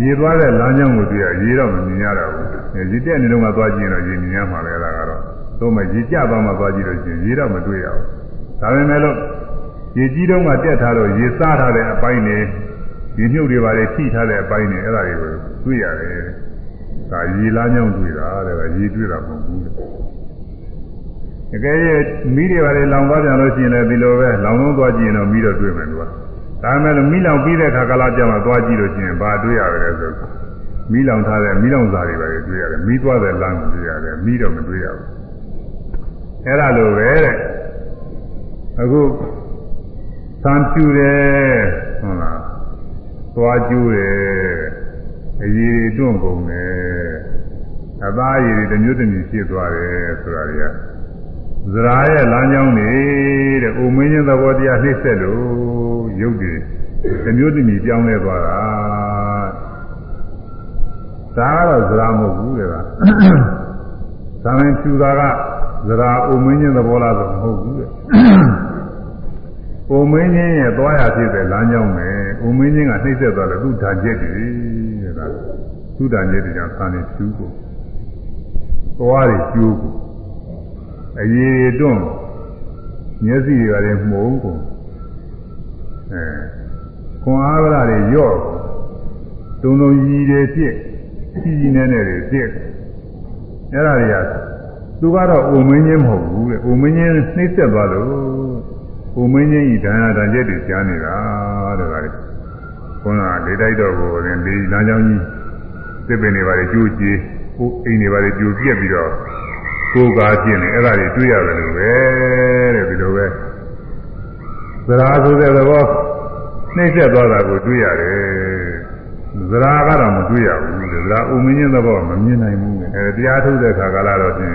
ရေသွားတဲ့လမ်းကြောင်းကိုတွေ့ရရေတော့မမြင်ရတော့ဘူးရေတက်နေတော့မှသွားကြည့်ရင်တော့ရေမြင်ရမှာပဲလားကတော့သို့မဲ့ရေကျသွားမှသွားကြည့်လို့ရှိရင်ရေတော့မတွေ့ရဘူးဒါပေမဲ့လို့ရေကြီးတော့မှတက်ထားတော့ရေစားထားတဲ့အပိုင်းနေရေမြုပ်တွေပါလေထိထားတဲ့အပိုင်းနေအဲ့ဒါတွေကိုတွေ့ရတယ်ဒါရေလားကြောင်းတွေ့တာတဲ့ရေတွေ့တာမဟုတ်ဘူးတကယ်ရမီးတွေပါလေလောင်သွားကြလို့ရှိရင်လည်းဒီလိုပဲလောင်လုံးသွားကြည့်ရင်တော့မီးတော့တွေ့မယ်သူက ဒါမဲ့လို့မိလောင်ပြီးတဲ့အခါကလာကြမှာသွားကြည့်လို့ရှိရင်ဘာတွေ့ရတယ်ဆိုမိလောင်ထားတဲ့မိလောင်စာတွေပဲတွေ့ရတယ်မိသွားတဲ့လမ်းကိုတွေ့ရတယ်မိတော့မတွေ့ရဘူးအဲ့ဒါလိုပဲတဲ့အခုသံပြူတယ်ဟုတ်လားသွားကျူးတယ်အရေးတွန့်ကုန်တယ်အသားရည်တွေတစ်မျိုးတစ်မျိုးဖြစ်သွားတယ်ဆိုတာတွေက ဇရာရဲ့လမ်းကြောင်းနေတဲ့။အိုမင်းချင်းသဘောတရားနှိမ့်ဆက်လို့ရုပ်တွေတစ်မျိုးတစ်မျိုးပြောင်းလဲသွားတာ။ဒါကတော့ဇရာမဟုတ်ဘူးတဲ့က။သာမန်ဖြူတာကဇရာအိုမင်းချင်းသဘောလားဆိုမဟုတ်ဘူးတဲ့။အိုမင်းချင်းရဲ့သွားရဖြစ်တဲ့လမ်းကြောင်းပဲ။အိုမင်းချင်းကနှိမ့်ဆက်သွားတယ်သူ့ဓာချက်တွေတဲ့က။သူ့ဓာချက်တွေကြောင့်သာနေဖြူကိုသွားတွေကျိုးကို အရေးတွန့်မျက်စိတွေကလည်းမှုံကုန်အဲခွန်အားကတွေရော့တုံတုံကြီးတွေဖြစ်ကြီးကြီးနဲ့နဲ့တွေဖြစ်အဲ့ဒါတွေကသူကတော့အိုမင်းချင်းမဟုတ်ဘူးတဲ့အိုမင်းချင်းနှိမ့်ဆက်သွားလို့အိုမင်းချင်းဤဒါနတန်ချက်တွေကြားနေတာတဲ့ဒါတွေခွန်ကလေးတိုက်တော့ကိုလည်းလေးလမ်းကြောင်းကြီးသစ်ပင်တွေပါလေကျိုးကြေးဟိုအိမ်တွေပါလေကျိုးပြက်ပြီးတော့ ကိုယ်ကားဖြစ်နေအဲ့ဒါတွေတွေ့ရတယ်လို့ပဲတဲ့ဒီလိုပဲသရာဆိုတဲ့သဘောနှိမ့်ဆက်သွားတာကိုတွေ့ရတယ်သရာကတော့မတွေ့ရဘူးတဲ့သရာဥမင်းချင်းသဘောမမြင်နိုင်ဘူးအဲတရားထုတ်တဲ့ခါကလာတော့ဖြင့်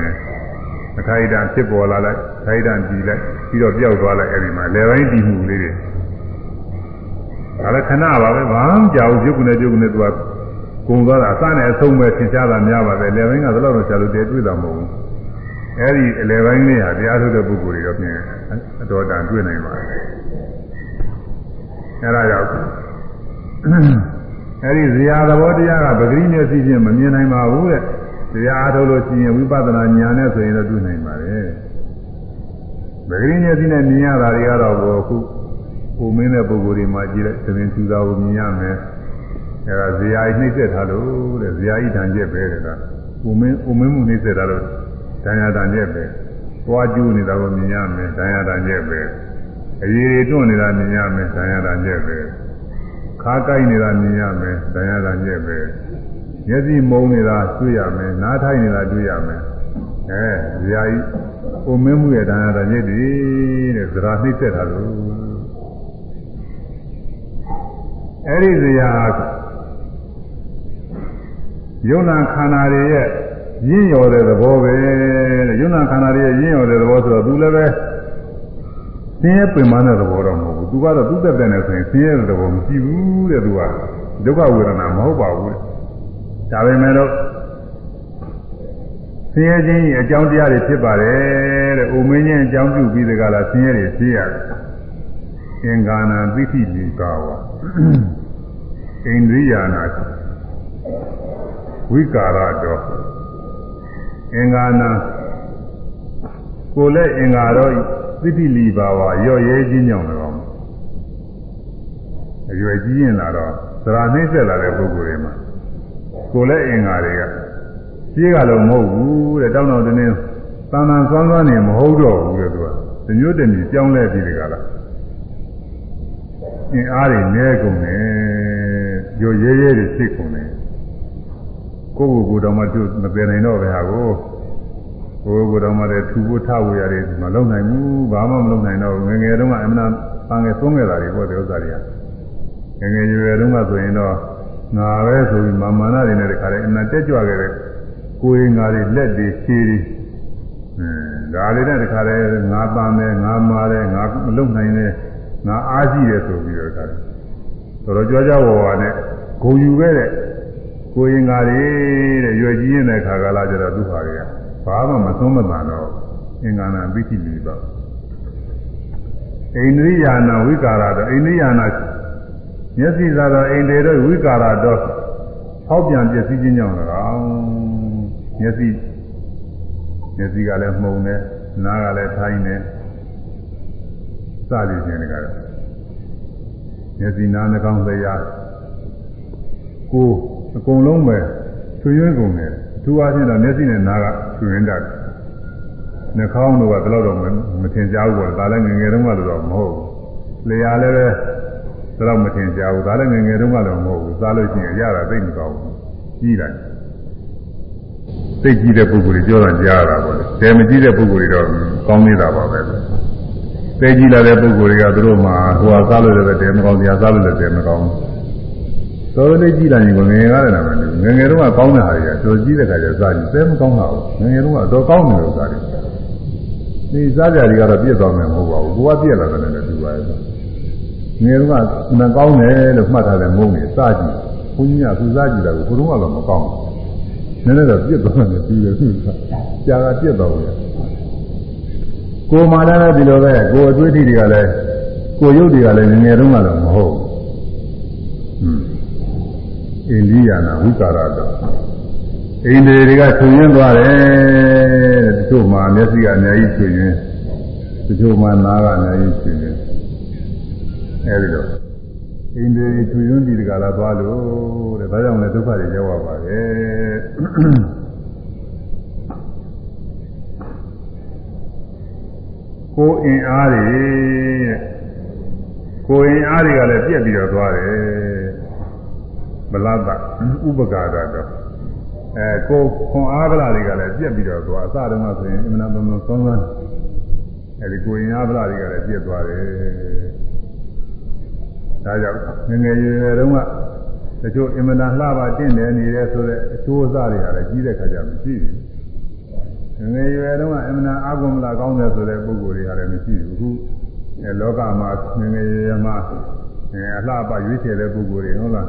သအထိုက်တန်ဖြစ်ပေါ်လာလိုက်ထိုက်တန်ပြီးလိုက်ပြီးတော့ပျောက်သွားလိုက်အဲဒီမှာလေပိုင်းတည်မှုလေးတွေဒါလည်းခဏပါပဲဘာမှကြောက်ရုပ်ကနေရုပ်ကနေသူကကုံသွားတာအစနဲ့အဆုံးပဲသင်ရှားတာများပါပဲလေပိုင်းကတော့တော့ဆရာတို့တည်းတွေ့တာမဟုတ်ဘူး အဲဒီအလေပိုင်းလေးဟာတရားထုတ်တဲ့ပုဂ္ဂိုလ်တွေတော့ပြင်အတော်တန်တွေ့နိုင်ပါတယ်အဲဒါကြောင့်အဲဒီဇရာသဘောတရားကပဂရိမျက်စိဖြင့်မမြင်နိုင်ပါဘူးတဲ့တရားအားထုတ်လို့ရှိရင်ဝိပဿနာဉာဏ်နဲ့ဆိုရင်တော့တွေ့နိုင်ပါတယ်ပဂရိမျက်စိနဲ့မြင်ရတာတွေကတော့အခုကိုမင်းတဲ့ပုဂ္ဂိုလ်တွေမှာကြည့်လိုက်သမင်သူသားကိုမြင်ရမယ်အဲဒါဇရာကြီးနှိမ့်ဆက်ထားလို့တဲ့ဇရာကြီးတန်ကျက်ပဲတဲ့ကကိုမင်းကိုမင်းမှုနှိမ့်ဆက်ထားလို့ တန်ရတန်ကျက်ပဲသွားကျူးနေတာကိုမြင်ရမယ်တန်ရတန်ကျက်ပဲအရေးတွန့်နေတာမြင်ရမယ်တန်ရတန်ကျက်ပဲခါကိုက်နေတာမြင်ရမယ်တန်ရတန်ကျက်ပဲမျက်စိမုံနေတာတွေ့ရမယ်နားထိုင်နေတာတွေ့ရမယ်အဲဇရာကြီးကိုမင်းမှုရဲ့တန်ရတန်ကျက်ဒီတဲ့ဇရာနှိမ့်ဆက်ထားလို့အဲ့ဒီဇရာယုံနာခန္ဓာတွေရဲ့ ရင်းရော်တဲ့သဘောပဲတဲ့ယုံနာခန္ဓာတွေရဲ့ရင်းရော်တဲ့သဘောဆိုတော့သူလည်းပဲဆင်းရဲပင်ပန်းတဲ့သဘောတော့မဟုတ်ဘူးသူကတော့သူ့တက်တဲ့နဲ့ဆိုရင်ဆင်းရဲတဲ့သဘောမရှိဘူးတဲ့သူကဒုက္ခဝေဒနာမဟုတ်ပါဘူးဒါပေမဲ့လို့ဆင်းရဲခြင်းအကြောင်းတရားတွေဖြစ်ပါတယ်တဲ့။အိုမင်းချင်းအကြောင်းပြုပြီးတကလားဆင်းရဲတွေဖြစ်ရတယ်။အင်္ဂါနာသိတိလိကာဝ။အိန္ဒြိယာနာဝိကာရတော် အင်္ဂါနာကိုယ်လည်းအင်္ဂါတော့သိတိလိပါဝရော့ရဲခြင်းကြောင့်လည်းအရွယ်ကြီးရင်လာတော့သရာနှိမ့်ဆက်လာတဲ့ပုဂ္ဂိုလ်တွေမှာကိုယ်လည်းအင်္ဂါတွေကရှိကလည်းမဟုတ်ဘူးတဲ့တောင်းတော်တင်းတန်တန်ဆွမ်းဆွမ်းနေမဟုတ်တော့ဘူးတဲ့သူကတမျိုးတမျိုးကြောင်းလဲပြီးတကလားအင်းအားတွေနဲကုန်တယ်ရောရဲရဲတွေဖြစ်ကုန်တယ် ကိုယ့်ကိုယ်ကိုယ်တော်မှသူမပယ်နိုင်တော့ပဲဟာကိုကိုယ်ကိုယ်တော်မှလည်းထူဖို့ထဖို့ရတယ်မလုပ်နိုင်ဘူးဘာမှမလုပ်နိုင်တော့ငယ်ငယ်တုန်းကအမှန်တန်ငယ်သုံးခဲ့တာတွေပေါ့ဒီဥစ္စာတွေကငယ်ငယ်ရွယ်ရွယ်တုန်းကဆိုရင်တော့ငါပဲဆိုပြီးမာမာနတွေနဲ့တခါတည်းအမှန်တက်ကြွခဲ့တဲ့ကိုယ်ငါတွေလက်တွေခြေတွေအင်းဒါလေးနဲ့တခါတည်းငါပန်းတယ်ငါမာတယ်ငါမလုံနိုင်တယ်ငါအားရှိတယ်ဆိုပြီးတော့တခါတည်းတော်တော်ကြွားကြဝါဝါနဲ့ဂုံယူခဲ့တဲ့ ကိုယ်ငါတွေတဲ့ရွယ်ကြီးရင်တဲ့ခါကလာကြတော့သူဟာတွေကဘာမှမသုံးမတန်တော့အင်္ဂါနာပိဋိလီပါအိန္ဒြိယာနာဝိကာရတော့အိန္ဒြိယာနာမျက်စိသာတော့အိန္ဒြေတော့ဝိကာရတော့ဟောက်ပြန်ပြည့်စည်ခြင်းကြောင့်၎င်းမျက်စိမျက်စိကလည်းမှုံတယ်နားကလည်းထိုင်းတယ်စသည်ဖြင့်လည်းကတော့မျက်စိနားနှာခေါင်းတရားကိုယ် အကုန်လုံးပဲချွေရွင်းကုန်တယ်အထူးအားဖြင့်တော့မျက်စိနဲ့နားကချွေရင်းတတ်နှာခေါင်းတို့ကဘယ်တော့တော့မထင်ကြဘူးပေါ့ဒါလည်းငယ်ငယ်တုန်းကတော့မဟုတ်ဘူးလေယာလည်းပဲတော့မထင်ကြဘူးဒါလည်းငယ်ငယ်တုန်းကလည်းမဟုတ်ဘူးစားလို့ရှိရင်ရတာသိမကောင်းဘူးကြီးတယ်သိကြည့်တဲ့ပုဂ္ဂိုလ်တွေပြောတာကြားတာပေါ့လေ။တယ်မကြည့်တဲ့ပုဂ္ဂိုလ်တွေတော့ကောင်းနေတာပါပဲ။သိကြည့်လာတဲ့ပုဂ္ဂိုလ်တွေကသူတို့မှဟိုဟာစားလို့လည်းတယ်မကောင်းတရားစားလို့လည်းတယ်မကောင်းဘူး။ တော်တော်လေးကြည့်လိုက်ရင်ကိုငယ်ငယ်ကလည်းမလို့ငယ်ငယ်တုန်းကကောင်းတဲ့ဟာတွေကတော်ကြည့်တဲ့ခါကျစားကြည့်တယ်မကောင်းတာဘူး။ငယ်ငယ်တုန်းကတော့ကောင်းတယ်လို့စားတယ်။ဒီစားကြတွေကတော့ပြည့်သွားမယ်မဟုတ်ပါဘူး။ကိုကပြည့်လာတယ်လည်းတူပါရဲ့။ငယ်တုန်းကမကောင်းတယ်လို့မှတ်ထားတဲ့မုန်းနေစားကြည့်။ဘုန်းကြီးကသူစားကြည့်တယ်ကိုဘုရုံးကတော့မကောင်းဘူး။နည်းနည်းတော့ပြစ်သွားတယ်ပြီးတယ်သူကကြာတာပြစ်သွားဘူးကိုမှလည်းဒီလိုပဲကိုအတွေ့အထိတွေကလည်းကိုရုပ်တွေကလည်းငငယ်တုန်းကလည်းမဟုတ်ဘူး အင်းအိန္ဒိယနာဝိကာရတော့အိန္ဒိတွေကဆွေရင်းသွားတယ်တဲ့တချို့မှာမျက်စိကအများကြီးဆွေရင်းတချို့မှာနားကအများကြီးဆွေရင်းအဲဒီတော့အိန္ဒိယချွေရင်းဒီတကလာသွားလို့တဲ့ဒါကြောင့်လည်းဒုက္ခတွေရောက်ရပါတယ်ကိုယ်အင်အားတွေကိုယ်အင်အားတွေကလည်းပြက်ပြီးတော့သွားတယ် ဗလတ်ဥပကာရတော့အဲကိုခွန်အားဗလာတွေကလည်းပြက်ပြီးတော့သွားအစတုန်းကဆိုရင်အမှန်တမ်းဆုံးဆုံးအဲဒီကိုယ်အင်အားဗလာတွေကလည်းပြက်သွားတယ်ဒါကြောင့်ငငယ်ရွယ်ရွယ်တုန်းကတချို့အင်မတန်လှပတင့်တယ်နေတယ်ဆိုတော့အချိုးအစားတွေဟာလည်းကြီးတဲ့ခါကျမရှိဘူးငယ်ရွယ်တုန်းကအမှန်အာဂုံမလာကောင်းတယ်ဆိုတဲ့ပုဂ္ဂိုလ်တွေကလည်းမရှိဘူးအခုအဲလောကမှာငယ်ငယ်ရွယ်ရွယ်မှာအဲအလှပရွေးချယ်တဲ့ပုဂ္ဂိုလ်တွေဟုတ်လား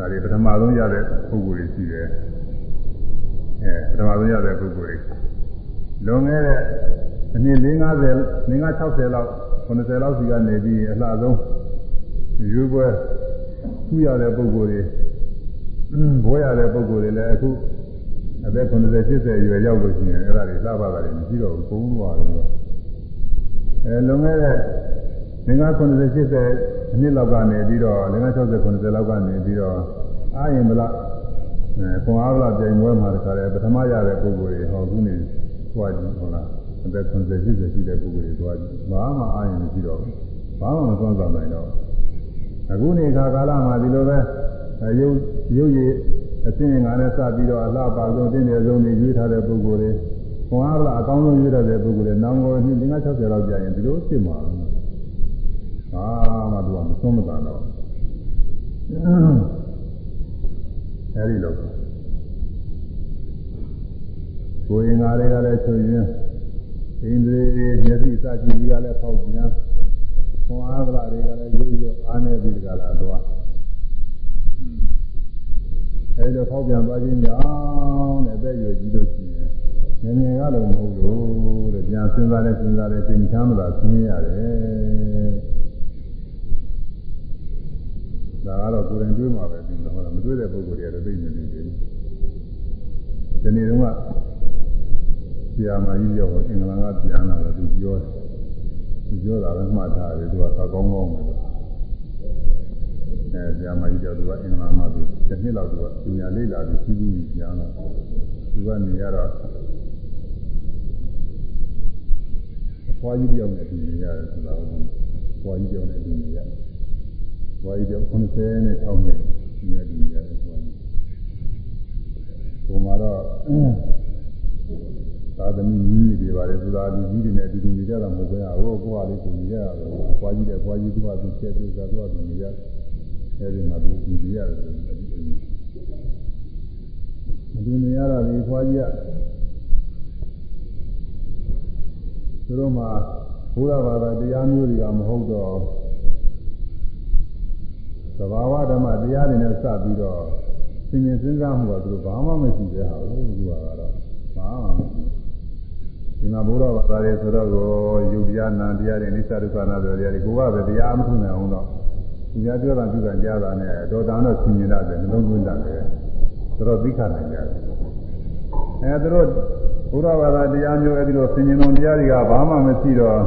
ဒါတွေပထမဆုံးရတဲ့ပုဂ္ဂိုလ်တွေရှိတယ်အဲပထမဆုံးရတဲ့ပုဂ္ဂိုလ်တွေလွန်ခဲ့တဲ့အနည်း50 50 60လောက်90လောက်စီကနေပြီးအလှဆုံးရွေးပွဲထူရတဲ့ပုဂ္ဂိုလ်တွေဘွဲရတဲ့ပုဂ္ဂိုလ်တွေလည်းအခုအသက်90 80ရွယ်ရောက်လို့ရှိရင်အဲ့ဒါတွေလှပတာတွေမရှိတော့ဘူးဘုံသွားတယ်လို့အဲလွန်ခဲ့တဲ့ 90 90 80အနှစ်လောက်ကနေပြီးတော့60 60 90လောက်ကနေပြီးတော့အာရင်မလားအဲခွန်အားလားပြိုင်ပွဲမှာတခါလေပထမရတဲ့ပုဂ္ဂိုလ်တွေဟောခုနေသွားကြည့်ဟုတ်လားအသက်90 80ရှိတဲ့ပုဂ္ဂိုလ်တွေသွားကြည့်ဘာမှအာရင်မရှိတော့ဘူးဘာမှမသွမ်းဆောင်နိုင်တော့အခုနေခါကာလမှာဒီလိုပဲရုပ်ရုပ်ရည်အစင်းငါနဲ့စပြီးတော့အလှပါဆုံးတင်းတယ်ဆုံးနေရွေးထားတဲ့ပုဂ္ဂိုလ်တွေခွန်အားလားအကောင်းဆုံးရွေးထားတဲ့ပုဂ္ဂိုလ်တွေနောင်ကိုနှစ်50လောက်ကြာရင်ဒီလိုဖြစ်မှာ အာမှသူကမဆုံးမတန်တော့အဲဒီလိုကိုယ်ရင်္ဂါတွေကလည်းချွေရင်းဣန္ဒြေမျက်စိစကြည့်ကြီးကလည်းဖောက်ပြန်ခွန်အားကလာတွေကလည်းရိုးရိုးအားနေပြီးတကလားတော့အဲဒီတော့ဖောက်ပြန်သွားခြင်းကြောင့်တဲ့ပဲ့ရွယ်ကြီးလို့ရှိရင်ငယ်ငယ်ကလည်းမဟုတ်လို့တဲ့ပြန်စဉ်းစားလဲစဉ်းစားလဲသင်ချမ်းသာဆင်းရတယ် ဒါကတော့ကိုယ်တိုင်တွေးမှာပဲပြီးတော့ဟုတ်လားမတွေးတဲ့ပုဂ္ဂိုလ်တွေကတော့သိနေနေတယ်ဒီနေ့တော့ဆရာမကြီးရောက်အင်္ဂလန်ကပြန်လာတော့သူပြောတယ်သူပြောတာလည်းမှတ်ထားတယ်သူကကောင်းကောင်းပဲလို့အဲဆရာမကြီးကြောင့်သူကအင်္ဂလန်မှာသူတစ်နှစ်လောက်သူကပညာလေ့လာပြီးပြီးပြီးပြန်လာသူကနေရတော့အဖွားကြီးတယောက်နဲ့ပြင်ရတယ်ဆိုတာကိုဖွားကြီးတယောက်နဲ့ပြင်ရတယ် ဖွားကြီးတယောက်96နှစ်နဲ့ပြင်ရတယ်ဖွားကြီးဟိုမှာတော့သာသမီကြီးတွေပါတယ်ဆိုတာလူကြီးတွေနဲ့အတူတူနေကြတာမဟုတ်ပဲဟိုကိုယ်ကလေးကိုနေရတာဖွားကြီးတဲ့ဖွားကြီးသူကသူကျက်သူကသူကသူနေရတယ်အဲဒီမှာသူသူနေရတယ်အတူနေရတာဒီဖွားကြီးကသူတို့မှာဘုရားဘာသာတရားမျိုးတွေကမဟုတ်တော့ သဘာဝဓမ္မတရားတွေနဲ့စပြီးတော့သင်္ကြန်စဉ်းစားမှုကသူတို့ဘာမှမရှိတဲ့ဟာကိုသူကတော့ဘာမှမရှိဒီမှာဘုရားဘာသာတွေဆိုတော့ကိုယုတ်တရားနာတရားတွေနိစ္စဒုက္ခနာတရားတွေကိုကပဲတရားမထုနိုင်အောင်တော့သူများပြောတာပြုတာကြားတာနဲ့တော်တန်တော့ဆင်ញင်ရတယ်နှလုံးသွင်းတာပဲဆိုတော့သိခနိုင်ကြတယ်အဲသူတို့ဘုရားဘာသာတရားမျိုးအဲဒီလိုဆင်ញင်တော်တရားတွေကဘာမှမရှိတော့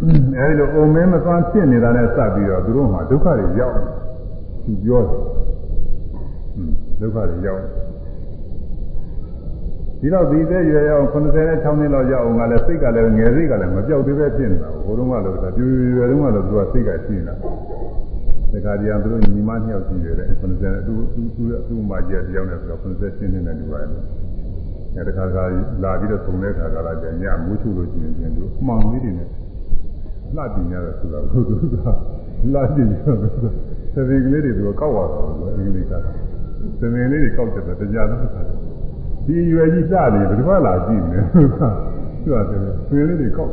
အဲဒီလိုအုံမင်းမသွမ်းဖြစ်နေတာနဲ့စပ်ပြီးတော့သူတို့မှာဒုက္ခတွေရောက်သူပြောတယ်ဒုက္ခတွေရောက်ဒီတော့ဒီသက်ရွယ်ရောက်86နှစ်လောက်ရောက်အောင်ကလည်းစိတ်ကလည်းငယ်စိတ်ကလည်းမပြောက်သေးပဲဖြစ်နေတာဘိုးတော်ကလည်းပြူရွယ်တုန်းကလည်းသူကစိတ်ကရှိနေတာတခါတည်းကသူတို့ညီမနှစ်ယောက်ရှိတယ်90သူသူသူသူ့မကြီးတယောက်နဲ့ဆိုတော့90နှစ်နဲ့တူပါတယ်အဲတခါတခါလာပြီးတော့သုံတဲ့ခါကလည်းညမိုးချုလို့ရှိရင်သူအမှောင်လေးတွေနဲ့ လှတင်ရတယ်ဆိုတာဘုသူကလှတင်ရတယ်သတိကလေးတွေသူကကောက်ရတာလို့အင်္ဂလိပ်ကသင်္ကေလေးတွေကောက်တယ်တရားလုံးခါတယ်ဒီရွယ်ကြီးစတယ်ဘယ်သူမှလာကြည့်နေသူကသူကတယ်သင်္ကေလေးတွေကောက်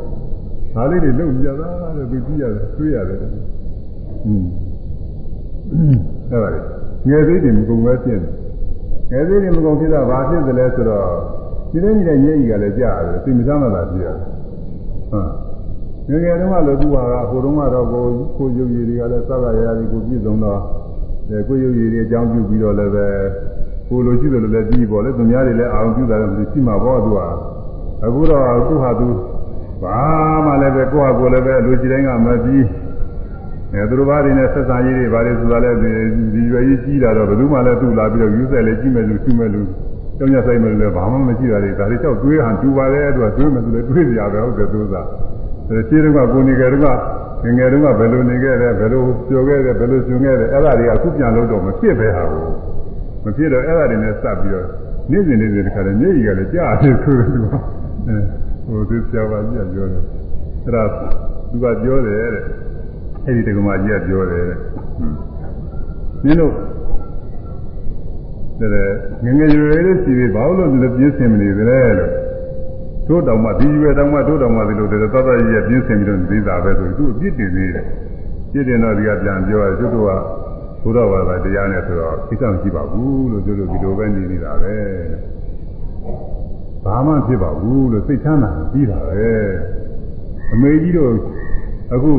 ဒါလေးတွေလုံကြတာတဲ့သူကြည့်ရတယ်တွေးရတယ်อืมအဲ့ဒါလေငယ်သေးတယ်မကုန်ပဲဖြစ်နေငယ်သေးတယ်မကုန်ဖြစ်တော့ဘာဖြစ်သလဲဆိုတော့ဒီနေ့နေတဲ့ရဲကြီးကလည်းကြားရတယ်သိမစားမလားကြည့်ရတယ်ဟုတ် ငယ်ငယ်တုန်းကလည်းသူကဟိုတုန်းကတော့ကိုကိုရုပ်ရည်တွေကလည်းစကားရရည်ကိုပြည့်စုံတော့အဲကိုရုပ်ရည်တွေအကြောင်းပြုပြီးတော့လည်းပဲကိုလိုရှိတယ်လို့လည်းပြီးပေါ့လေသူများတွေလည်းအာရုံပြုတာလည်းရှိမှာပေါ့သူကအခုတော့သူ့ဟာသူဘာမှလည်းပဲကိုယ့်ဟာကိုယ်လည်းပဲလူကြီးတိုင်းကမပြီးအဲသူတို့ဘာတွေနဲ့ဆက်ဆံရေးတွေဘာတွေဆိုတာလဲဒီရွယ်ကြီးကြီးတာတော့ဘယ်သူမှလည်းသူ့လာပြီးတော့ယူဆလည်းကြီးမဲ့လူရှိမဲ့လူကျောင်းရဆိုင်မဲ့လူလည်းဘာမှမရှိတာတွေဒါတွေကြောက်တွေးဟန်တူပါလေသူကတွေးမယ်ဆိုလည်းတွေးကြရပဲဟုတ်တယ်သူက အဲခြေတုန်းကကိုနေကြတုန်းကငငယ်တုန်းကဘယ်လိုနေခဲ့တယ်ဘယ်လိုပြောခဲ့တယ်ဘယ်လိုရှင်ခဲ့တယ်အဲ့ဒါတွေကအခုပြန်လို့တော့မဖြစ်ပဲဟာကိုမဖြစ်တော့အဲ့ဒါတွေနဲ့စပ်ပြီးတော့နေ့စဉ်နေ့စဉ်တခါတည်းမျက်ရည်ကလည်းကြားတယ်ဆိုတော့သူကအဲဟိုသူဆရာပါကြီးကပြောတယ်အဲ့ဒါသူကပြောတယ်တဲ့အဲ့ဒီတက္ကမကြီးကပြောတယ်တဲ့မင်းတို့တဲ့ငငယ်ရွယ်လေးစီပြီးဘာလို့လဲပြင်းစင်မနေသလဲလို့ တို့တောင်မှဒီရွယ်တောင်မှတို့တောင်မှဒီလိုတည်းသတ်သတ်ရပြင်းစင်ပြီးတော့သိတာပဲဆိုသူ့အပြစ်တင်သေးတယ်ပြစ်တင်တော့ဒီကပြန်ပြောရသူတို့ကဘုရားဘာသာတရားနဲ့ဆိုတော့သိစမရှိပါဘူးလို့တို့တို့ဒီလိုပဲနေနေတာပဲဘာမှဖြစ်ပါဘူးလို့စိတ်ချမ်းသာပြီးတာပဲအမေကြီးတို့အခု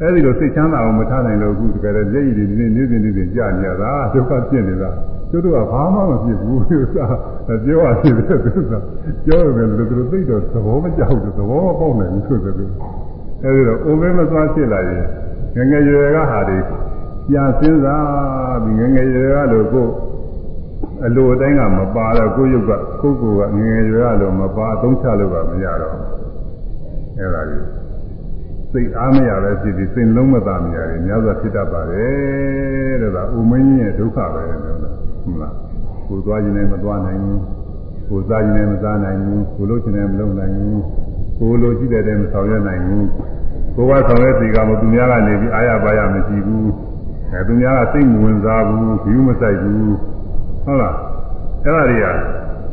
အဲ့ဒီလိုစိတ်ချမ်းသာအောင်မထားနိုင်လို့အခုတကယ်လည်းလက်ရည်တွေနေနေနေနေကြာနေရတာဒုက္ခဖြစ်နေတာ သူတို့ကဘာမှမဖြစ်ဘူးသူကပြောရဖြစ်တယ်သူကပြောရတယ်လို့သူတို့သိတော့သဘောမကျဘူးသဘောမပေါက်နိုင်ဘူးဆိုတဲ့သူအဲဒီတော့အိုမဲမသွားဖြစ်လာရင်ငငယ်ရွယ်ကဟာတွေပြန်စဉ်းစားပြီးငငယ်ရွယ်ကလို့ကိုအလိုအတိုင်းကမပါတော့ကိုရုပ်ကကိုကိုကငငယ်ရွယ်ကလို့မပါအသုံးချလို့ကမရတော့အဲဒါကြီးစိတ်အားမရပဲဖြစ်ပြီးစိတ်လုံးမသာမရရင်များစွာဖြစ်တတ်ပါတယ်တဲ့ဒါဥမင်းရဲ့ဒုက္ခပဲလို့ ဟုတ်လားကိုသွားခြင်းနဲ့မသွားနိုင်ဘူးကိုစားခြင်းနဲ့မစားနိုင်ဘူးကိုလို့ခြင်းနဲ့မလုပ်နိုင်ဘူးကိုလိုကြည့်တဲ့တည်းမဆောင်ရွက်နိုင်ဘူးကိုကဆောင်ရွက်စီကမသူများကနေပြီးအာရပါရမရှိဘူးအဲသူများကစိတ်မဝင်စားဘူးဘီးမဆိုင်ဘူးဟုတ်လားအဲ့ဒါတွေက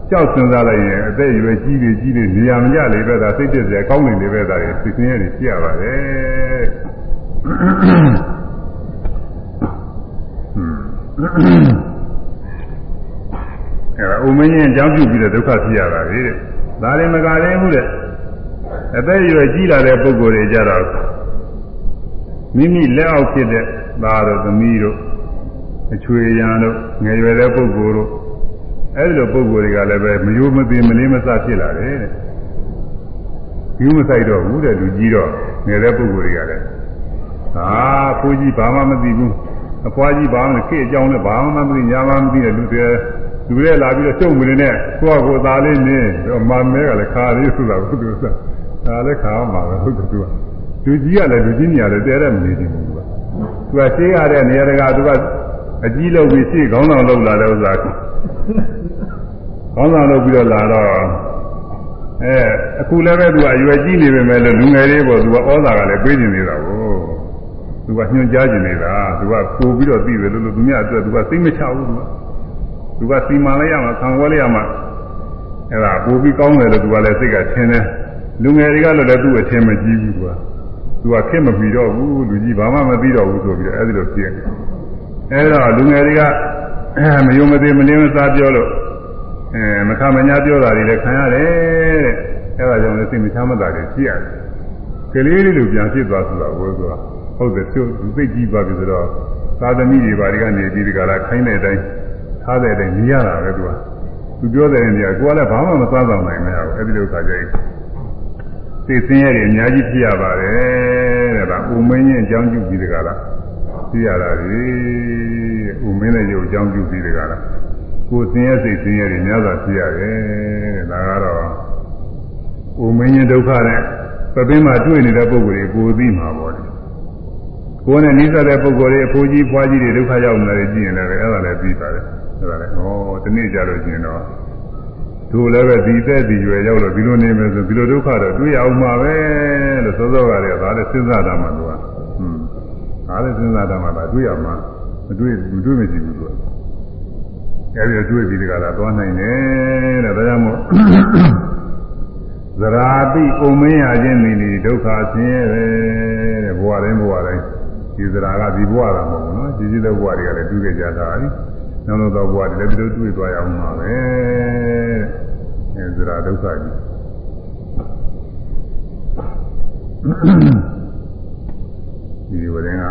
ကြောက်စင်စားလိုက်ရင်အသက်အရွယ်ကြီးတွေကြီးတွေနေရာမကျလေပဲဒါစိတ်တက်စရာကောင်းနေလေပဲဒါတွေသိစင်းရနေပြရပါတယ် အဲဒါဥမင်းရင်အကြောင်းပြုပြီးတော့ဒုက္ခဖြစ်ရတာလေတဲ့ဒါလည်းမကလည်းဘူးတဲ့အသက်အရွယ်ကြီးလာတဲ့ပုဂ္ဂိုလ်တွေကြတော့မိမိလက်အောက်ဖြစ်တဲ့သားတို့သမီးတို့အချွေရန်တို့ငယ်ရွယ်တဲ့ပုဂ္ဂိုလ်တို့အဲဒီလိုပုဂ္ဂိုလ်တွေကလည်းပဲမယိုးမသိမလေးမစဖြစ်လာတယ်တဲ့ယူမဆိုင်တော့ဘူးတဲ့လူကြီးတော့ငယ်တဲ့ပုဂ္ဂိုလ်တွေကလည်းဟာဖိုးကြီးဘာမှမသိဘူးအဖွားကြီးဘာမှခေအကြောင်းနဲ့ဘာမှမသိညာမှမသိတဲ့လူတွေ လူတွေလာပြီးတော့ကျုံမနေနဲ့ကိုယ့်ကိုယ်သားလေးနေတော့မမဲကလည်းခါလေးဆိုတာဘုသူကဒါလည်းခါမှာပဲဟုတ်တယ်သူကလူကြီးကလည်းလူကြီးနေရတယ်တဲတဲ့မနေဘူးသူကသူကရှင်းရတဲ့နေရာတကာသူကအကြီးလောက်ပြီးရှေ့ခေါင်းဆောင်လောက်လာတဲ့ဥစ္စာခေါင်းဆောင်လုပ်ပြီးတော့လာတော့အဲအခုလည်းပဲသူကအရွယ်ကြီးနေပေမဲ့လည်းလူငယ်လေးပေါ့သူကဩဇာကလည်းပေးနေနေတာကိုသူကညွှန်ကြားနေနေတာသူကပို့ပြီးတော့သိတယ်လို့သူများအတွက်သူကစိတ်မချဘူးသူက သူကစီမံလိုက်ရမှာခံဝဲလိုက်ရမှာအဲ့ဒါပို့ပြီးကောင်းတယ်လို့သူကလည်းစိတ်ကထင်းတယ်လူငယ်တွေကလည်းသူ့အထင်မကြီးဘူးသူကသူကခက်မပြီးတော့ဘူးလူကြီးဘာမှမပြီးတော့ဘူးဆိုပြီးတော့အဲ့ဒီလိုဖြစ်အဲ့တော့လူငယ်တွေကမယုံမသိမလင်းမစားပြောလို့အဲမခမညာပြောတာတွေလည်းခံရတယ်တဲ့အဲဒါကြောင့်လည်းစိတ်မချမ်းသာတွေရှိရတယ်ကလေးလေးလိုပြန်ဖြစ်သွားဆိုတာကိုဆိုတာဟုတ်တယ်သူသိကြည့်ပါပြီဆိုတော့သာသမီတွေဘာတွေကနေဒီဒီကလာခိုင်းတဲ့အတိုင်း ထားတဲ့အတိုင်းနေရတာပဲသူကသူပြောတဲ့နေရာကိုကလည်းဘာမှမစားဆောင်နိုင်မရဘူးအဲဒီလိုခါကျရင်သိစင်းရဲတွေအများကြီးဖြစ်ရပါတယ်တဲ့ဒါဥမင်းချင်းအကြောင်းပြုပြီးဒီကလာသိရတာလေဥမင်းတဲ့ရုပ်အကြောင်းပြုပြီးဒီကလာကိုယ်စင်းရဲစိတ်စင်းရဲတွေများစွာဖြစ်ရတယ်တဲ့ဒါကတော့ဥမင်းချင်းဒုက္ခနဲ့ပပင်းမှာတွေ့နေတဲ့ပုံကိုယ်ကိုသိမှာပေါ့လေကိုယ်နဲ့နှိစတဲ့ပုံကိုယ်တွေအဖိုးကြီးဖွားကြီးတွေဒုက္ခရောက်နေတယ်ကြည့်ရင်လည်းအဲ့ဒါလည်းပြီးပါတယ် အဲ့ဒါလည်းဩဒီနေ့ကြလို့ရှိရင်တော့သူလည်းပဲဒီသက်ဒီရွယ်ရောက်လို့ဒီလိုနေမယ်ဆိုဒီလိုဒုက္ခတော့တွေ့ရအောင်မှာပဲလို့စောစောကလည်းဒါလည်းစဉ်းစားတာမှသူကဟွန်းဒါလည်းစဉ်းစားတာမှဒါတွေ့ရမှာမတွေ့မတွေ့မရှိဘူးသူကအဲဒီတွေ့ပြီးဒီကလာသွားနိုင်တယ်တဲ့ဒါကြောင့်မို့သရာပိဥမင်းရခြင်းမိနိဒုက္ခဆင်းရဲတဲ့ဘဝတိုင်းဘဝတိုင်းဒီသရာကဒီဘဝကမဟုတ်ဘူးနော်ဒီကြီးတဲ့ဘဝတွေကလည်းတွေ့ကြကြတာလी နောက်တော့ဘဝတွေလည်းဒီလိုတွေ့သွားရအောင်ပါပဲအဲသရာဒုက္ခကြီးဒီဝရင်က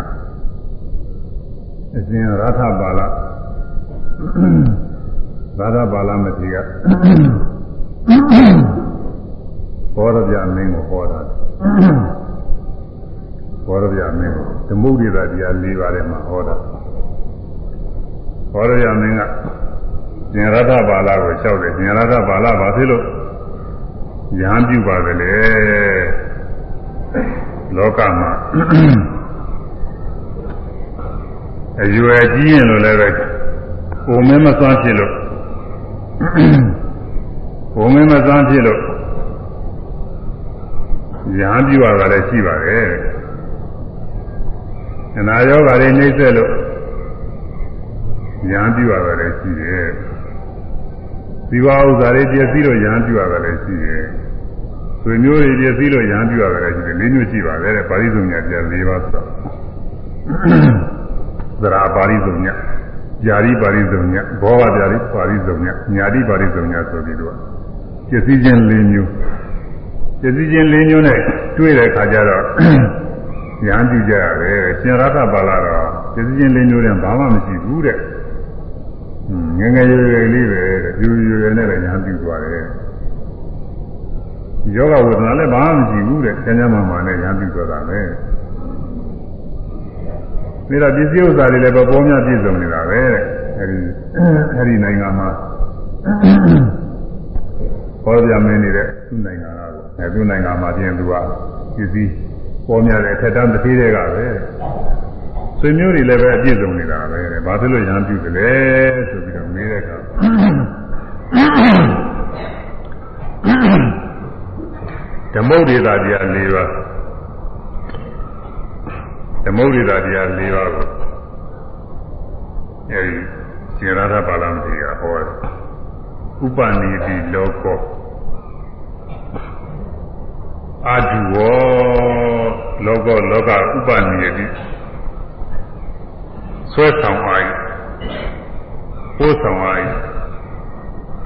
အစဉ်ရထပါဠသာရပါဠမတိကဘောရပြမင်းကိုဟောတာဘောရပြမင်းကိုသမုဒ္ဒိတာတရား၄ပါးထဲမှာဟောတာ ဘောရပြမင်းကဉာဏရထပါဠကိုလျှောက်တယ်ဉာဏရထပါဠဘာဖြစ်လို့ရဟန်းပြုပါတယ်လေလောကမှာအရွယ်ကြီးရင်လို့လည်းပဲကိုမင်းမစွမ်းဖြစ်လို့ကိုမင်းမစွမ်းဖြစ်လို့ရဟန်းပြုရတာလည်းရှိပါတယ်အနာယောဂါတွေနှိမ့်ဆက်လို့ ရဟန်းပြုရတာလည်းရှိတယ်ဇီဝဥစ္စာတွေပြည့်စည်လို့ရဟန်းပြုရတာလည်းရှိတယ် ဆွေမျိုးတွေပြည့်စည်လို့ရဟန်းပြုရတယ်ရှိတယ်လေးမျိုးရှိပါတယ်တဲ့ပါဠိစုံညာပြန်၄ပါးဆိုတော့သရာပါဠိစုံညာญาတိပါဠိစုံညာဘောဂญาတိပါဠိစုံညာညာတိပါဠိစုံညာဆိုပြီးတော့ပြည့်စည်ခြင်း၄မျိုးပြည့်စည်ခြင်း၄မျိုးနဲ့တွေ့တဲ့အခါကျတော့ရဟန်းပြုကြရတယ်ရှင်ရသပါဠိတော့ပြည့်စည်ခြင်း၄မျိုးနဲ့ဘာမှမရှိဘူးတဲ့ ငငယ်ရွယ်ရွယ်လေးပဲတဲ့ရွယ်ရွယ်နဲ့လည်းညာပြုသွားတယ်ယောဂဝေဒနာလည်းဘာမှမရှိဘူးတဲ့ကျမ်းကျမ်းမာမာနဲ့ညာပြုသွားတာပဲပြီးတော့ပစ္စည်းဥစ္စာတွေလည်းပေါ်များပြည့်စုံနေတာပဲတဲ့အဲဒီအဲဒီနိုင်ငံမှာပေါ်ပြမင်းနေတဲ့သူ့နိုင်ငံကတော့အဲသူ့နိုင်ငံမှာပြင်သူကပစ္စည်းပေါ်များတဲ့အထက်တန်းတစ်သေးတွေကပဲ ဆွေမျိုးတွေလည်းပဲအပြည့်စုံနေတာပဲတဲ့ဘာဖြစ်လို့ရဟန်းပြုတယ်လဲဆိုပြီးတော့မေးတဲ့အခါဓမ္မုဒ္ဒေတာတရား၄ပါးဓမ္မုဒ္ဒေတာတရား၄ပါးကိုအဲဒီရှင်ရသပါဠိမထေရဟောတယ်ဥပနိတိလောကောအာဒုဝလောကောလောကဥပနိတိ ဆွဲဆောင်အာယပို့ဆောင်အာယ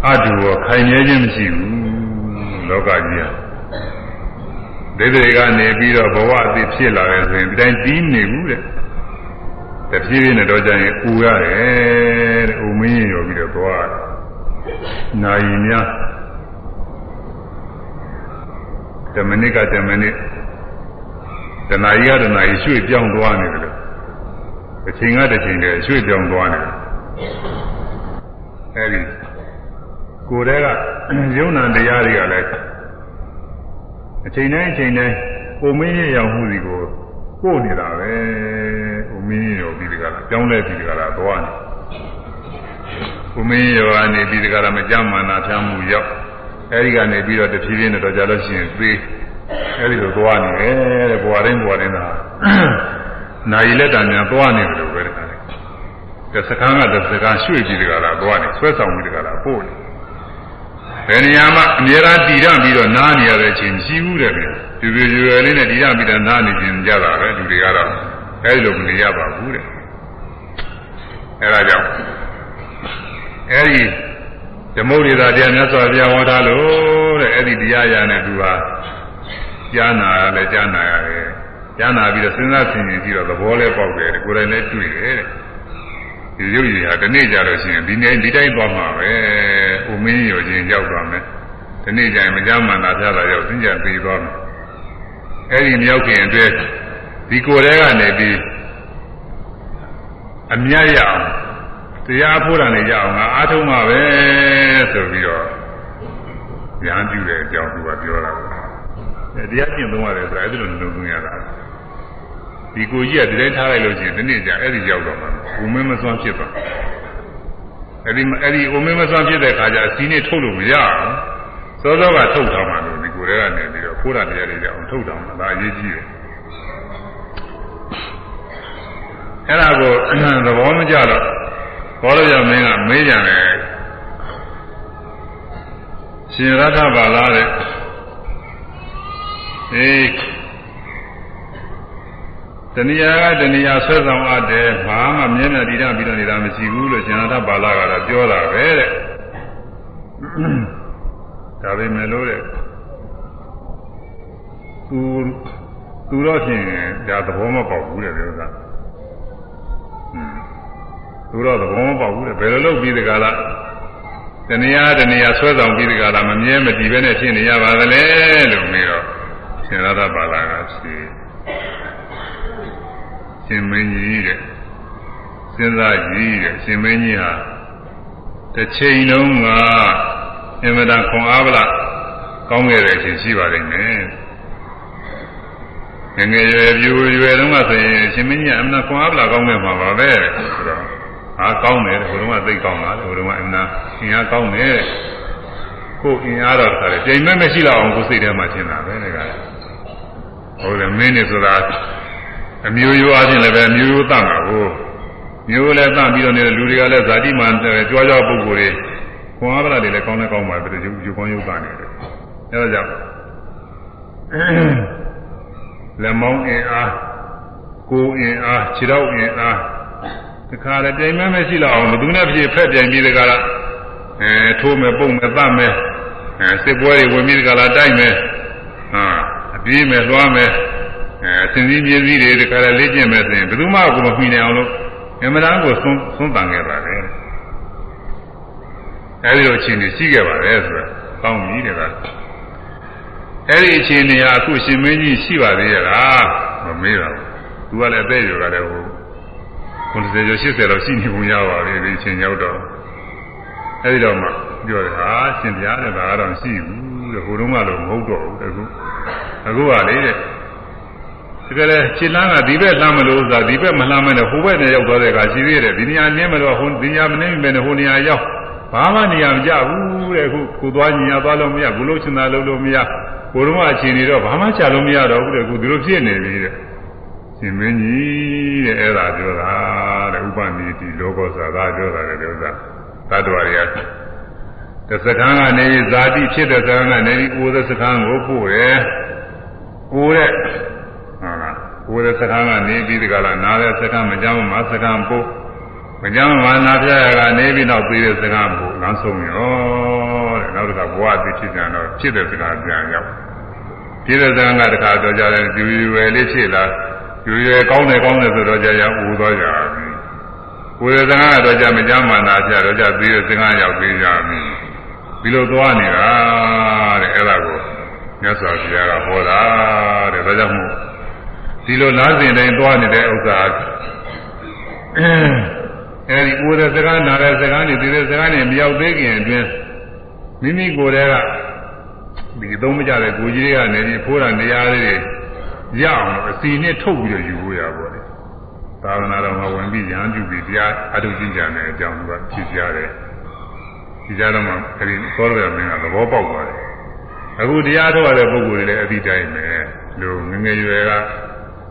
အာဒုဝခိုင်မြဲခြင်းမရှိဘူးလောကကြီးอ่ะဒိဋ္ဌိကနေပြီးတော့ဘဝအသိဖြစ်လာတယ်ဆိုရင်ဒီတိုင်းပြီးနေဘူးတဲ့တဖြည်းဖြည်းနဲ့တော့ကြရင်ဥရတယ်တဲ့ဥမင်းရောပြီးတော့သွားနာယီများဓမ္မနစ်ကဓမ္မနစ်တဏှာကြီးကတဏှာကြီးရွှေ့ပြောင်းသွားနေတယ်လို့ တစ်ချိန်ကတစ်ချိန်တည်းရွှေ့ပြောင်းသွားနေတယ်အဲဒီကိုယ်တည်းကယုံနာတရားတွေကလည်းအချိန်တိုင်းအချိန်တိုင်းပုံမင်းရရောက်မှုစီကိုပို့နေတာပဲပုံမင်းရောပြီးဒီကလာကြောင်းလဲပြီးဒီကလာသွားနေပုံမင်းရောကနေပြီးဒီကလာမကြမ်းမာနာဖြမ်းမှုရောက်အဲဒီကနေပြီးတော့တဖြည်းဖြည်းနဲ့တော့ကြလို့ရှိရင်သေးအဲဒီလိုသွားနေတယ်တဲ့ဘဝတိုင်းဘဝတိုင်းသာ နိုင်လက်တံများသွားနေတယ်လို့ပဲတခါလေကစခန်းကတစခန်းရွှေ့ပြီးဒီကလာသွားနေဆွဲဆောင်ပြီးဒီကလာပို့နေဘယ်နေရာမှာအများအားတည်ရပြီးတော့နားနေရတဲ့အချိန်ရှိဘူးတဲ့ဗျ။ဒီလိုရွယ်လေးနဲ့တည်ရပြီးတော့နားနေခြင်းကြတာပဲလူတွေကတော့အဲဒီလိုမနေရပါဘူးတဲ့။အဲဒါကြောင့်အဲဒီဓမ္မုဒ္ဒေသာတရားမြတ်စွာဘုရားဟောထားလို့တဲ့အဲဒီတရားရနဲ့သူဟာကြားနာရလဲကြားနာရတယ်။ ကြားနာပြီးတော့စဉ်းစားဆင်ခြင်ပြီးတော့သဘောလဲပေါက်တယ်ကိုယ်တိုင်လည်းတွေ့တယ်တဲ့။ဒီရုပ်ရည်ဟာဒီနေ့ကြလို့ရှိရင်ဒီနေ့ဒီတိုင်းသွားမှာပဲဥမင်းရောချင်းရောက်သွားမယ်ဒီနေ့ကျရင်မကြမ်းမှန်တာဖျားတာရောက်သင်္ကြန်ပြီးသွားမယ်အဲ့ဒီမြောက်ခင်အတွက်ဒီကိုယ်တည်းကနေပြီးအမြတ်ရအောင်တရားဖို့တာနေကြအောင်ငါအားထုတ်မှာပဲဆိုပြီးတော့ဉာဏ်ပြုတဲ့အကြောင်းသူကပြောတာပဲတရားကျင့်သုံးရတယ်ဆိုတာအဲ့ဒီလိုနှလုံးသွင်းရတာ ဒီကိုကြီးကဒီတိုင်းထားလိုက်လို့ရှိရင်ဒီနေ့ကျအဲ့ဒီရောက်တော့မှာဥမင်းမစွမ်းဖြစ်သွားအဲ့ဒီအဲ့ဒီဥမင်းမစွမ်းဖြစ်တဲ့ခါကျအစီးနဲ့ထုတ်လို့မရဘူးစောစောကထုတ်ထားမှလို့ဒီကိုယ်ထဲကနေပြီးတော့ခိုးတာတရားတွေကြောင့်ထုတ်ထားမှဒါအရေးကြီးတယ်အဲ့ဒါကိုသဘောမကျတော့ဘောရရမင်းကမေးကြတယ်ရှင်ရသဘာလာတဲ့အေးတ ဏှာကတဏှာဆွဲဆောင်အပ်တယ်ဘာမှမြဲမြံတည်ရပြီးတော့နေတာမရှိဘူးလို့ရှင်သာဘာလာကတော့ပြောတာပဲတဲ့ဒါပေမဲ့လို့တဲ့သူသူတော့ဖြင့်ဒါသဘောမပေါက်ဘူးတဲ့ပြောတာသူတော့သဘောမပေါက်ဘူးတဲ့ဘယ်လိုလုပ်ပြီးဒီကလာတဏှာတဏှာဆွဲဆောင်ပြီးဒီကလာမမြဲမတည်ပဲနဲ့ဖြစ်နေရပါသလဲလို့မေးတော့ရှင်သာဘာလာကဖြေ ရှင်မင်းကြီးတဲ့စဉ်းစားကြည့်တဲ့ရှင်မင်းကြီးဟာတစ်ချိန်လုံးကအင်မတန်ခွန်အားဗလားကောင်းခဲ့တဲ့အချိန်ရှိပါလိမ့်မယ်ငငယ်ရွယ်ပြူရွယ်တုန်းကဆိုရင်ရှင်မင်းကြီးကအမှန်ခွန်အားဗလားကောင်းခဲ့မှာပါပဲဆိုတော့ဟာကောင်းတယ်ဟိုတုန်းကသိကောင်းတာလေဟိုတုန်းကအမှန်အင်အားကောင်းတယ်ကိုအင်အားတော့ခါတယ်ပြိမ်မဲ့မရှိတော့အောင်ကိုစိတ်ထဲမှာထင်တာပဲလေကဟုတ်တယ်မင်းနေဆိုတာ အမျိုးရိုးအချင်းလည်းပဲမျိုးရိုးတတ်မှာကိုမျိုးလည်းတတ်ပြီးတော့နေတဲ့လူတွေကလည်းဇာတိမှန်ကြွားကြွားပုဂ္ဂိုလ်တွေခွန်အားဗလာတွေလည်းကောင်းလဲကောင်းပါပဲယူယူကောင်းယူကနေတယ်အဲဒါကြောင့်လက်မောင်းအင်အားကိုယ်အင်အားခြေထောက်အင်အားတခါလည်းပြိုင်မဲမရှိတော့အောင်ဘသူနဲ့ဖြစ်ဖက်ပြိုင်ပြီးတကလားအဲထိုးမယ်ပုံမယ်ပတ်မယ်အဲစစ်ပွဲတွေဝင်ပြီးတကလားတိုက်မယ်ဟာအပြေးမယ်လွှားမယ် အဲစင်စည်းမြေစည်းတွေတခါလည်းလေ့ကျင့်မယ်ဆိုရင်ဘယ်သူမှကိုမမှီနိုင်အောင်လို့အမှန်တမ်းကိုသုံးသုံးတန်ခဲ့ပါတယ်အဲဒီလိုအခြေအနေရှိခဲ့ပါတယ်ဆိုတော့ကောင်းပြီတဲ့ကအဲ့ဒီအခြေအနေဟာအခုရှင်မင်းကြီးရှိပါသေးရဲ့လားမမေးပါဘူးသူကလည်းအသက်ရွယ်ကလည်းဟို90ကျော်80လောက်ရှိနေပုံရပါလေဒီအချိန်ရောက်တော့အဲ့ဒီတော့မှပြောတယ်ဟာရှင်ပြားလည်းဒါကတော့ရှိဘူးတဲ့ဟိုတုန်းကတော့မဟုတ်တော့ဘူးအခုအခုကလေတဲ့ ဒီကလေးခြေလမ်းကဒီဘက်လှမ်းမလို့ဆိုတာဒီဘက်မလှမ်းမနဲ့ဟိုဘက်နဲ့ရောက်သွားတဲ့အခါရှိသေးတယ်ဒီနေရာနင်းမလို့ဟိုဒီနေရာမနင်းမနဲ့ဟိုနေရာရောက်ဘာမှနေရာမကြဘူးတဲ့အခုကိုသွားညီညာသွားလို့မရဘူးလို့ချင်တာလုပ်လို့မရကိုတော့အခြေအနေတော့ဘာမှချလို့မရတော့ဘူးတဲ့အခုဒီလိုဖြစ်နေပြီတဲ့ရှင်မင်းကြီးတဲ့အဲ့ဒါပြောတာတဲ့ဥပနိတိလောကောသာသာပြောတာတဲ့ဥစ္စာသတ္တဝါတွေကတစကံကနေဇာတိဖြစ်တဲ့စကံကနေဒီကိုယ်တဲ့စကံကိုပို့တယ်ကိုယ်တဲ့ဟုတ်လား ကိုယ်တဲ့စကံကနေပြီးဒီကလာနားတဲ့စကံမကြောက်မှစကံပို့မကြောက်မှနာပြရကနေပြီးတော့ပြီးတဲ့စကံပို့လမ်းဆုံးရောတဲ့နောက်တစ်ခါဘဝအသိဖြစ်ကြတော့ဖြစ်တဲ့စကံပြန်ရောက်ဖြစ်တဲ့စကံကတခါတော့ကြတယ်ဒီရွယ်လေးဖြစ်လာရွယ်ရွယ်ကောင်းတယ်ကောင်းတယ်ဆိုတော့ကြာကြာဦးသွားကြပြီကိုယ်စကားတော့ကြာမကြမ်းမှန်တာကြာတော့ကြာပြီးတဲ့စကားရောက်ပြီးကြပြီဒီလိုသွားနေတာတဲ့အဲ့ဒါကိုမြတ်စွာဘုရားကဟောတာတဲ့ဒါကြောင့်မို့ ဒီလိုလားစဉ်တိုင်းသွားနေတဲ့ဥစ္စာအဲဒီကိုယ်တဲ့စကားနာတဲ့စကားနဲ့ဒီတဲ့စကားနဲ့မရောက်သေးခင်အတွင်းမိမိကိုယ်တည်းကဒီသုံးမကြတဲ့ကိုကြီးတွေကနေဒီဖိုးတာနေရာလေးတွေရအောင်လို့အစီနဲ့ထုတ်ပြီးတော့ယူဖို့ရပါတယ်သာသနာတော်မှာဝင်ပြီးရဟန်းပြုပြီးတရားအထုကျင့်ကြတဲ့အကြောင်းကဖြစ်ကြတယ်ဒီကြတော့မှအဲဒီသောရမင်းကသဘောပေါက်သွားတယ်အခုတရားထုတ်ရတဲ့ပုဂ္ဂိုလ်တွေလည်းအတိတိုင်းပဲလူငငယ်ရွယ်က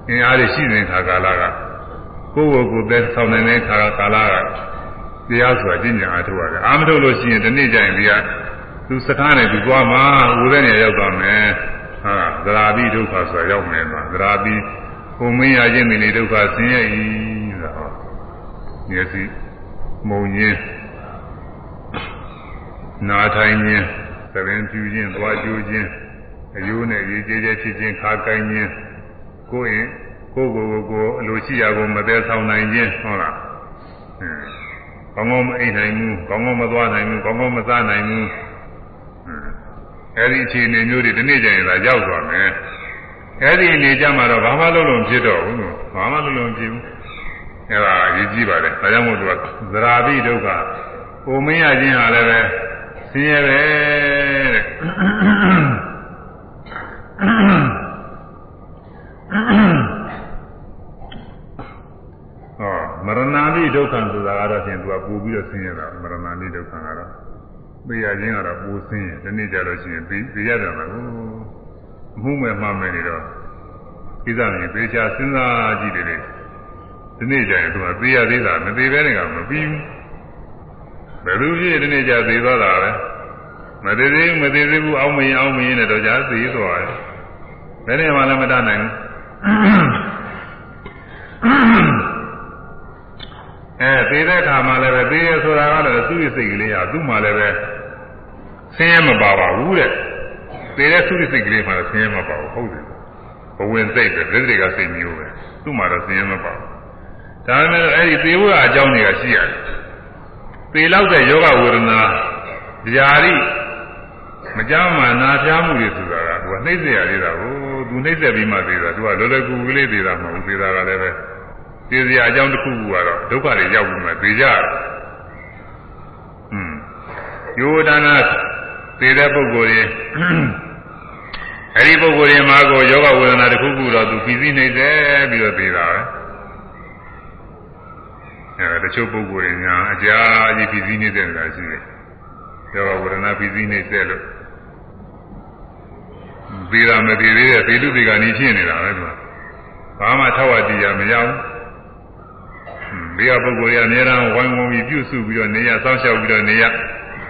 အင်အားတွေရှိနေတဲ့ခါကာလကကိုယ့်ကိုယ်ကိုယ်သက်ဆောင်နေတဲ့ခါကာလကတရားဆိုတာကျင့်ကြံအားထုတ်ရတယ်အာမထုတ်လို့ရှိရင်ဒီနေ့ကျရင်ဒီကသူစကားနဲ့သူသွားမှာဦးတဲ့နေရာရောက်သွားမယ်ဟာသရာပိဒုက္ခဆိုတာရောက်မယ်မှာသရာပိဟိုမင်းရခြင်းနေဒုက္ခဆင်းရဲဤဆိုတာဟောမျက်စိမုံခြင်းနာထိုင်ခြင်းသဘင်ပြူခြင်းသွားကျိုးခြင်းအယိုးနဲ့ရေကျေးကျေးဖြစ်ခြင်းခါကိုင်းခြင်း ကိုယ်ရင်ကိုယ်ကိုယ်ကိုအလိုရှိရာကိုမသက်ဆောင်နိုင်ခြင်းဟုတ်လားကောင်းကောင်းမအိပ်နိုင်ဘူးကောင်းကောင်းမသွားနိုင်ဘူးကောင်းကောင်းမစားနိုင်ဘူးအဲဒီအခြေအနေမျိုးတွေဒီနေ့ကျရင်သာရောက်သွားမယ်အဲဒီအနေကြမှာတော့ဘာမှလုံးလုံးဖြစ်တော့ဘူးဘာမှလုံးလုံးဖြစ်ဘူးအဲဒါအရေးကြီးပါတယ်ဒါကြောင့်မို့သူကသရာပိဒုက္ခကိုမင်းရခြင်းဟာလည်းပဲဆင်းရဲပဲတဲ့ ဟောမရဏာပိဒုက္ခဆိုတာကတော့ဖြင့်သူကပူပြီးတော့ဆင်းရဲတာမရဏာပိဒုက္ခကတော့သိရခြင်းကတော့ပူဆင်းရဲဒီနေ့ကြလို့ရှိရင်သိရတယ်မဟုတ်အမှုမဲ့မှမဲ့နေတော့ကိစ္စတွေသေချာစဉ်းစားကြည့်တယ်လေဒီနေ့ကျရင်သူကသိရသေးတာမသိဘဲနဲ့ကမပြီးဘူးဘယ်လိုဖြစ်ဒီနေ့ကျသိသွားတာပဲမသိသေးဘူးမသိသေးဘူးအောင်းမရင်အောင်းမရင်နဲ့တော့ကြာသိသွားတယ်ဘယ်နဲ့မှလည်းမတတ်နိုင်ဘူး အဲသေးတဲ့အခါမှာလည်းပဲသေးရဆိုတာကလည်းသူ့ရဲ့စိတ်ကလေးဟာသူ့မှာလည်းပဲဆင်းရဲမပါပါဘူးတဲ့သေးတဲ့သူ့ရဲ့စိတ်ကလေးမှာဆင်းရဲမပါဘူးဟုတ်တယ်ဘဝင်စိတ်ပဲဒိဋ္ဌိကစိတ်မျိုးပဲသူ့မှာတော့ဆင်းရဲမပါဘူးဒါပေမဲ့အဲ့ဒီသေဝကအကြောင်းတွေကရှိရတယ်သေလောက်တဲ့ယောဂဝေဒနာဓာရီမကြမ်းမှနာပြားမှုတွေဆိုတာကသူကနှိမ့်စရာလေးတာကို သူနှိမ့်ဆက်ပြီးမှသေးတာသူကလောလောကူကလေးသေးတာမဟုတ်ဘူးသေးတာကလည်းပဲသေစရာအကြောင်းတစ်ခုခုကတော့ဒုက္ခတွေရောက်ပြီးမှသေကြတယ်။อืมယောဒနာသေတဲ့ပုဂ္ဂိုလ်တွေအဲဒီပုဂ္ဂိုလ်တွေမှာကိုယောဂဝေဒနာတစ်ခုခုတော့သူပြီးပြီးနေတယ်ပြီးတော့သေတာပဲ။အဲတချို့ပုဂ္ဂိုလ်တွေညာအကြာကြီးပြီးပြီးနေတဲ့နေတာရှိတယ်။ယောဂဝေဒနာပြီးပြီးနေတယ်လို့ သေတာမသေသေးတဲ့သေတုသေကနီးဖြစ်နေတာပဲသူက။ဘာမှထောက်ဝတည်ရမရဘူး။ဘေးကပုဂ္ဂိုလ်တွေအများအားဝိုင်းဝန်းပြီးပြုစုပြီးတော့နေရစောင့်ရှောက်ပြီးတော့နေရ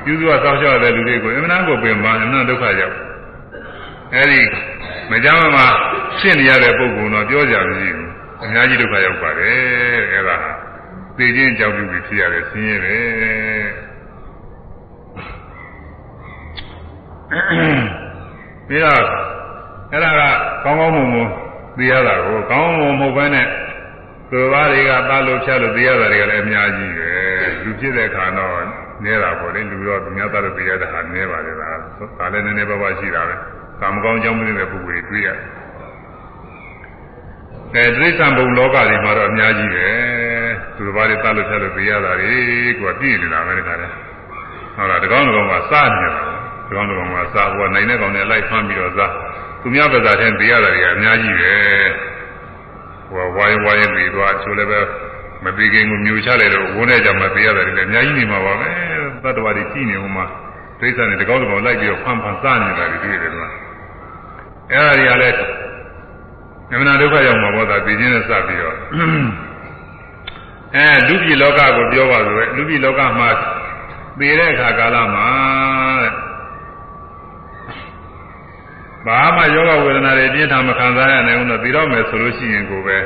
ပြုစုစောင့်ရှောက်တဲ့လူတွေကိုအမှန်တန်ကိုပင်ပါအမှန်ဒုက္ခရောက်အဲဒီမကြမ်းမှာရှင်းနေရတဲ့ပုဂ္ဂိုလ်တော့ပြောကြမရှိဘူးအများကြီးဒုက္ခရောက်ပါတယ်အဲ့ဒါသိချင်းကြောက်ပြီးဖြစ်ရတဲ့ဆင်းရဲပဲ ပြီးတော့အဲ့ဒါကကောင်းကောင်းမွန်မွန်သိရတာကိုကောင်းကောင်းမွန်မဟုတ်ဘဲနဲ့သူဘာတွေကပါလို့ဖြတ်လို့သိရတာတွေကလည်းအများကြီးပဲလူဖြစ်တဲ့ခါတော့နေတာပေါ့လေလူတော့သူများသားလို့သိရတဲ့ဟာနည်းပါလေဒါဒါလည်းနည်းနည်းပါးပါးရှိတာပဲကာမကောင်းကြောင်းမင်းတဲ့ပုဂ္ဂိုလ်တွေတွေ့ရတယ်အဲတိရစ္ဆာန်ဘုံလောကတွေမှာတော့အများကြီးပဲသူတစ်ပါးတွေတတ်လို့ဖြတ်လို့ပြရတာတွေကိုကပြည့်နေတာပဲဒါလည်းဟုတ်လားတကောင်းတကောင်းကစားနေတာတ ကောင်းတကောင်းကစားဟိုကနိုင်တဲ့ကောင်တွေလိုက်ဖမ်းပြီးတော့စားသူများပါးစားတဲ့ပြရတာတွေကအများကြီးပဲဟိုဝိုင်းဝိုင်းပြီးသွားချိုးလည်းပဲမပြီးခင်ကိုမျိုးချလိုက်လို့ဝန်းထဲကြမှာပြရတာတွေလည်းအများကြီးနေမှာပါပဲသတ္တဝါတွေကြည့်နေဦးမှာဒိဋ္ဌာန်တွေတကောင်းတကောင်းလိုက်ပြီးတော့ဖမ်းဖမ်းစားနေတာတွေတွေ့တယ်ကွာအဲ့ဒါတွေကလည်းနမနာဒုက္ခရောက်မှာပေါ့သာသိချင်းနဲ့စပြီးတော့အဲလူပြည်လောကကိုပြောပါဆိုပဲလူပြည်လောကမှာသိတဲ့အခါကာလမှာတဲ့ ဘာမှယောဂဝေဒနာတွေပြင်းထန်မခံစားရနိုင်ဘူးတော့ပြီးတော့မယ်ဆိုလို့ရှိရင်ကိုပဲ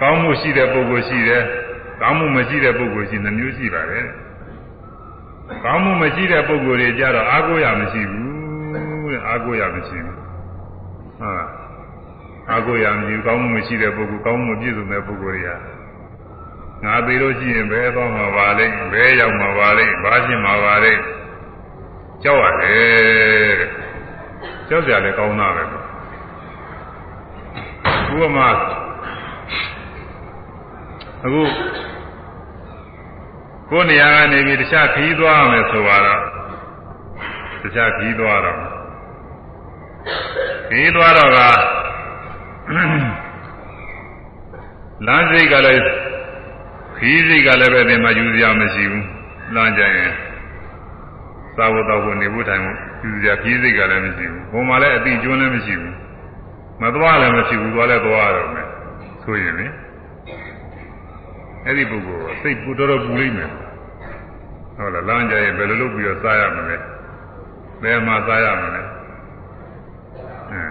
ကောင်းမှုရှိတဲ့ပုဂ္ဂိုလ်ရှိတယ်ကောင်းမှုမရှိတဲ့ပုဂ္ဂိုလ်ရှိနှမျိုးရှိပါတယ်ကောင်းမှုမရှိတဲ့ပုဂ္ဂိုလ်တွေကြတော့အာကိုရမရှိဘူးတဲ့အာကိုရမရှိဘူးဟုတ်အာကိုရမရှိဘူးကောင်းမှုမရှိတဲ့ပုဂ္ဂိုလ်ကောင်းမှုပြည့်စုံတဲ့ပုဂ္ဂိုလ်တွေကငါသိလို့ရှိရင်ဘယ်တော့မှပါလိမ့်ဘယ်ရောက်မှပါလိမ့်ဘာဖြစ်မှပါလိမ့်ကြောက်ရတယ် ကြောက်ကြလည်းကောင်းတာပဲဥပမာအခုကိုယ်နေရာကနေပြီးတခြားခီးသွားမယ်ဆိုတော့တခြားခီးသွားတော့ခီးသွားတော့ကလမ်းစိတ်ကလည်းခီးစိတ်ကလည်းပဲတင်မှယူစရာမရှိဘူးလမ်းကြရင်သာဝတ္တကိုနေဖို့တိုင် ယူစရာခီးစိတ်ကလည်းမရှိဘူးဘုံမှာလည်းအတိကျွန်းလည်းမရှိဘူးမသွားလည်းမရှိဘူးသွားလည်းသွားရတော့မယ်ဆိုရင်လေအဲ့ဒီပုဂ္ဂိုလ်စိတ်ပူတော်တော်ပူလိမ့်မယ်ဟုတ်လားလမ်းကြရင်ဘယ်လိုလုပ်ပြီးတော့စားရမလဲဘယ်မှာစားရမလဲအဲ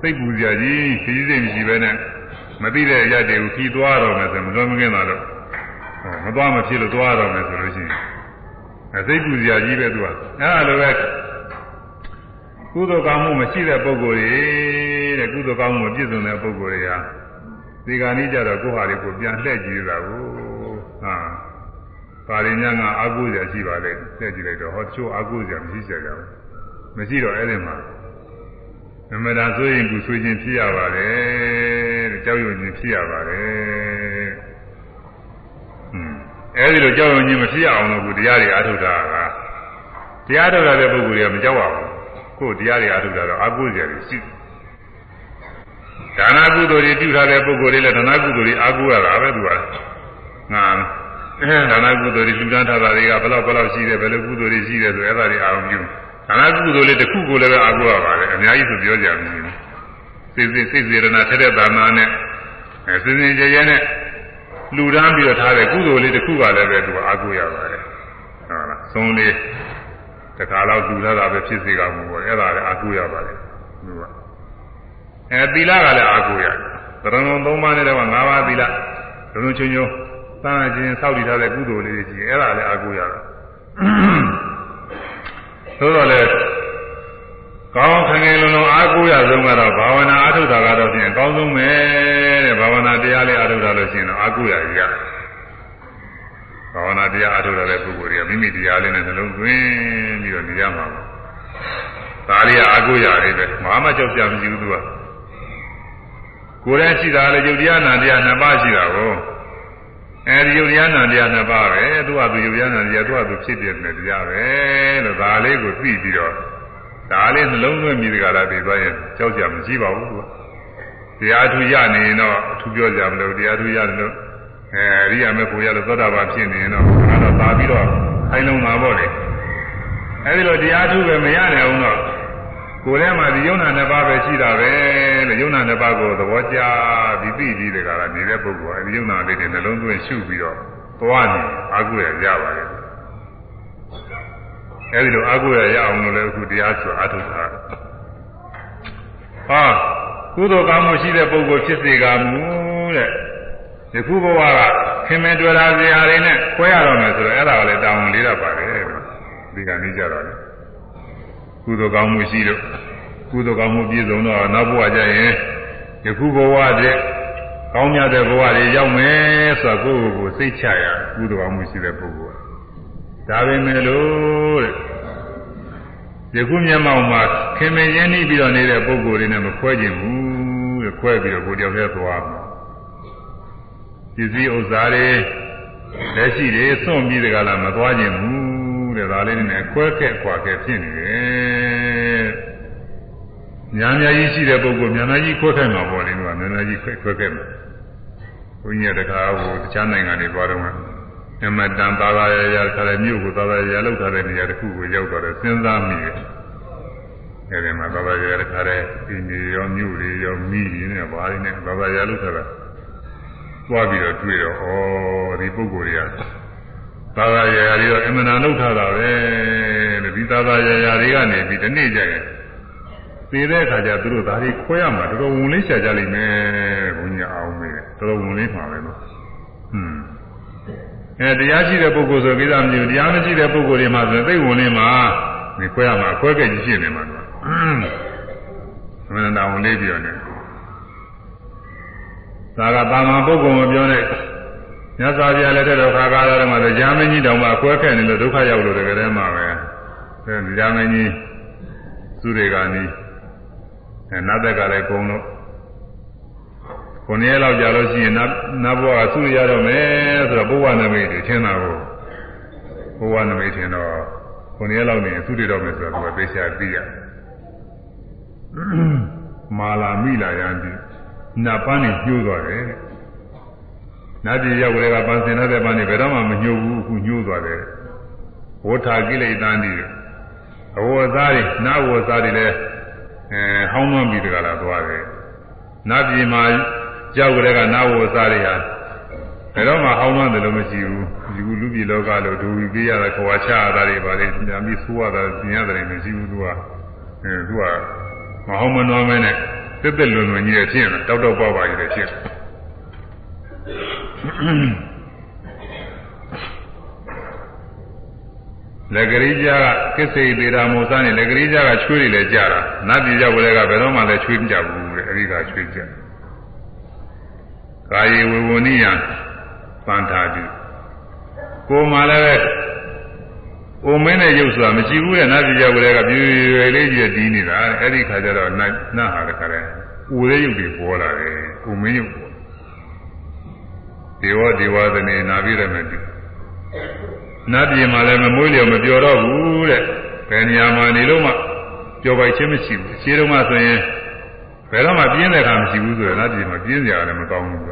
စိတ်ပူကြကြီးခီးစိတ်မရှိဘဲနဲ့မသိတဲ့အရာတွေကိုခီးသွားတော့မယ်ဆိုမလွန်မကင်းတာတော့မသွားမဖြစ်လို့သွားတော့မယ်ဆိုလို့ရှိရင်အဲစိတ်ပူကြကြီးပဲသူကအဲ့လိုပဲ ကုသိုလ်ကောင်းမှုမရှိတဲ့ပုဂ္ဂိုလ်တွေတဲ့ကုသိုလ်ကောင်းမှုပြည့်စုံတဲ့ပုဂ္ဂိုလ်တွေဟာဒီကနေ့ကျတော့ကိုယ်ဟာလေးကိုပြန်လှည့်ကြည့်ရတာကိုဟာပါရင်းညာကအာကုဇာရှိပါလေလှည့်ကြည့်လိုက်တော့ဟောတချို့အာကုဇာမရှိကြကြဘူးမရှိတော့အဲ့ဒီမှာနမတာဆိုရင်သူဆွေးခြင်းဖြစ်ရပါတယ်တဲ့ကြောက်ရွံ့ခြင်းဖြစ်ရပါတယ်อืมအဲ့ဒီလိုကြောက်ရွံ့ခြင်းမဖြစ်ရအောင်လို့ကိုတရားတွေအားထုတ်တာကတရားထုတ်တဲ့ပုဂ္ဂိုလ်တွေကမကြောက်ပါဘူး ကိုတရားတွေအားထုတ်တာတော့အာကုဇာတွေရှိတယ်ဒါနကုသိုလ်တွေပြုထားတဲ့ပုဂ္ဂိုလ်တွေလည်းဒါနကုသိုလ်တွေအားကိုးရတာပဲသူကငါဒါနကုသိုလ်တွေလူတန်းထားတာတွေကဘယ်လောက်ဘယ်လောက်ရှိတယ်ဘယ်လိုကုသိုလ်တွေရှိတယ်ဆိုအဲ့ဒါတွေအာရုံပြုဒါနကုသိုလ်လေးတစ်ခုကိုလည်းပဲအားကိုးရပါတယ်အများကြီးဆိုပြောကြမရှိဘူးစိတ်စိတ်စိတ်စေရနာထက်တဲ့သာနာနဲ့အဲစင်စင်ကြဲကြဲနဲ့လူတန်းပြီးတော့ထားတဲ့ကုသိုလ်လေးတစ်ခုကလည်းပဲသူကအားကိုးရပါတယ်ဟုတ်လားသုံးလေး တခါတော့လူထားတာပဲဖြစ်စေကမှုပေါ့အဲ့ဒါလည်းအားကိုးရပါတယ်သူကအဲသီလကလည်းအားကိုးရတယ်သရဏုံ၃ပါးနဲ့တော့၅ပါးသီလလုံလုံချင်းချင်းသံခြင်းစောက်တည်ထားတဲ့ကုသိုလ်လေးတွေကြီးအဲ့ဒါလည်းအားကိုးရတာသို့တော်လည်းကောင်းခင်ခင်လုံလုံအားကိုးရဆုံးကတော့ဘာဝနာအားထုတ်တာကတော့ဖြင့်အကောင်းဆုံးပဲတဲ့ဘာဝနာတရားလေးအားထုတ်တာလို့ရှိရင်တော့အားကိုးရရ ဘာဝနာတရားအားထုတ်တဲ့ပုဂ္ဂိုလ်တွေကမိမိတရားလေးနဲ့နှလုံးသွင်းပြီးတော့နေရမှာပါဒါလေးကအားကိုးရတယ်ပဲဘာမှကြောက်ကြမရှိဘူးသူကကိုယ်တည်းရှိတာလေယုတ်တရားနာတရားနှစ်ပါးရှိတာကိုအဲဒီယုတ်တရားနာတရားနှစ်ပါးပဲသူကသူယုတ်တရားနာတရားသူကသူဖြစ်ပြတဲ့တရားပဲလို့ဒါလေးကိုသိပြီးတော့ဒါလေးနှလုံးသွင်းပြီးဒီကလာပြီးသွားရင်ကြောက်ကြမရှိပါဘူးသူကတရားထူရနေရင်တော့အထူးပြောကြမလို့တရားထူရတယ်လို့ အဲအရိယာမေကိုရလို့သောတာပန်ဖြစ်နေရင်တော့ဒါတော့သာပြီးတော့ခိုင်းလုံးမှာပေါ့လေအဲဒီလိုတရားထူပဲမရနိုင်အောင်တော့ကိုယ်ထဲမှာဒီယုံနာနှစ်ပါးပဲရှိတာပဲလို့ယုံနာနှစ်ပါးကိုသဘောကျပြီးသိပြီးတကလားနေတဲ့ပုဂ္ဂိုလ်အဲဒီယုံနာလေးတွေနှလုံးသွင်းရှုပြီးတော့သွားနေအာဟုရရပါတယ်အဲဒီလိုအာဟုရရအောင်လို့လည်းအခုတရားဆိုအာထုတာဟာကုသိုလ်ကောင်းမှုရှိတဲ့ပုဂ္ဂိုလ်ဖြစ်စေကမူတဲ့ ဒီခုဘဝကခင်မင်တွေ့တာဇာတွေနဲ့ခွဲရတော့မယ်ဆိုတော့အဲ့ဒါကလည်းတောင်းဝန်လေးတော့ပါတယ်ဒီကနေ့ကြတော့လေကုသိုလ်ကောင်းမှုရှိလို့ကုသိုလ်ကောင်းမှုပြည့်စုံတော့နောက်ဘဝကျရင်ဒီခုဘဝတည်းကောင်းမြတ်တဲ့ဘဝတွေရောက်မယ်ဆိုတော့ကိုယ့်ကိုယ်ကိုစိတ်ချရကုသိုလ်ကောင်းမှုရှိတဲ့ပုဂ္ဂိုလ်ဒါပဲမဲ့လို့တဲ့ယခုမျက်မှောက်မှာခင်မင်းရင်းနှီးပြီးတော့နေတဲ့ပုဂ္ဂိုလ်တွေနဲ့မခွဲကျင်ဘူးတဲ့ခွဲပြီးတော့ကိုယ်တယောက်တည်းသွားမှာ ပစ္စည်းဥစ္စာတွေလက်ရှိတွေစွန့်ပြီးတကလားမသွားကျင်ဘူးတဲ့ဒါလေးနဲ့ခွဲခဲ့ခွာခဲ့ဖြစ်နေတယ်ညာညာကြီးရှိတဲ့ပုဂ္ဂိုလ်ညာညာကြီးခွဲခဲ့မှာပေါ့လေကညာညာကြီးခွဲခွဲခဲ့မှာဘုန်းကြီးတခါဟိုတခြားနိုင်ငံတွေသွားတော့အမတန်သာသာရရခါတဲ့မြို့ကိုသာသာရရလောက်ထားတဲ့နေရာတစ်ခုကိုရောက်တော့စဉ်းစားမိတယ်။အဲဒီမှာသာသာရရခါတဲ့ဒီနေရောမြို့တွေရောမိတွေနဲ့ဘာတွေနဲ့သာသာရလောက်ထားတာ သွားပြီးတော့တွေ့တော့ဩဒီပုဂ္ဂိုလ်တွေကသာသာရရတွေတော့အမှန်တန်လောက်ထားတာပဲတဲ့ဒီသာသာရရတွေကနေပြီးဒီနေ့ကျရင်သေတဲ့အခါကျသူတို့ဒါတွေခွဲရမှာတော်တော်ဝင်လေးရှာကြလိမ့်မယ်ဘုန်းကြီးအောင်မယ်တော်တော်ဝင်လေးမှာပဲလို့ဟွန်းအဲတရားရှိတဲ့ပုဂ္ဂိုလ်ဆိုကိစ္စမကြည့်တရားမရှိတဲ့ပုဂ္ဂိုလ်တွေမှာဆိုသိဝင်နေမှာဒီခွဲရမှာခွဲခဲ့ကြီးဖြစ်နေမှာတော့အမှန်တရားဝင်လေးပြောနေ ဒါကတာမန်ပုဂ္ဂိုလ်မပြောနဲ့ညသာပြလည်းတဲ့တော့ခါကားတော့မှကြာမင်းကြီးတောင်မှခွဲခဲ့နေလို့ဒုက္ခရောက်လို့တကယ်တည်းမှပဲအဲကြာမင်းကြီးသူတွေကနီးအဲနတ်သက်ကလည်းကုံလို့ခုနှစ်ရက်လောက်ကြာလို့ရှိရင်နတ်နတ်ဘဝကသူ့ရတော့မယ်ဆိုတော့ဘဝနမိတ်တွေထင်တာကိုဘဝနမိတ်ထင်တော့ခုနှစ်ရက်လောက်နေသူ့ရတော့မယ်ဆိုတော့သူကသိချာသိရမာလာမိလာရန်ဒီ နတ်ပန်းနေညှိုးသွားတယ်နတ်ပြည်ရောက်ကြတဲ့ကပန်းစင်တဲ့ပန်းနေဘယ်တော့မှမညှိုးဘူးအခုညှိုးသွားတယ်ဝဋ္ဌာကိလေသာတိအဝတ်သားတွေနတ်ဝတ်သားတွေလည်းအဲဟောင်းနှွမ်းပြီးတကလားသွားတယ်နတ်ပြည်မှာကြောက်ကလေးကနာဝဝစားတွေဟာဘယ်တော့မှဟောင်းနှမ်းတယ်လို့မရှိဘူးဒီကူလူပြည်လောကလို့ဒူပြီးပေးရတာခွာချရတာတွေပါလေညာပြီးဆိုးရတာပြင်ရတယ်မရှိဘူးသူကအဲသူကမဟောင်းမနှောမဲနဲ့ တက်တက်လွန်လွန်ကြီးရဲ့ဖြစ်နေတာတောက်တောက်ပေါက်ပါကြီးတဲ့ဖြစ်လက်ကလေးကြားကကိစ္စေသေးတာမို့စားနေလက်ကလေးကြားကချွေးတွေလည်းကြတာနတ်ပြည်ရောက်ကြတဲ့ကဘယ်တော့မှလည်းချွေးမကြဘူးတဲ့အဲဒီကချွေးကြကာယေဝဝနိယပန္ထာတိကိုယ်မှလည်းပဲ အိုမင်းတဲ့ရုပ်ဆိုတာမရှိဘူးတဲ့နတ်ပြည်ရောက်ကြတဲ့ကပြည့်ရွယ်လေးကြီးတည်နေတာအဲ့ဒီခါကျတော့နတ်နတ်ဟာတခါလဲဥရဲရုပ်တွေပေါ်လာတယ်အိုမင်းရုပ်ပေါ်ဒေဝဒေဝသနေနာပြီးရမယ်ဒီနတ်ပြည်မှာလည်းမမွေးလျော်မပျော်တော့ဘူးတဲ့ဘယ်နေရာမှာနေလို့မှပျော်ပိုက်ခြင်းမရှိဘူးအခြေတုန်းကဆိုရင်ဘယ်တော့မှပြင်းတဲ့ခါမရှိဘူးဆိုရင်နတ်ပြည်မှာပြင်းကြရတယ်မကောင်းဘူးက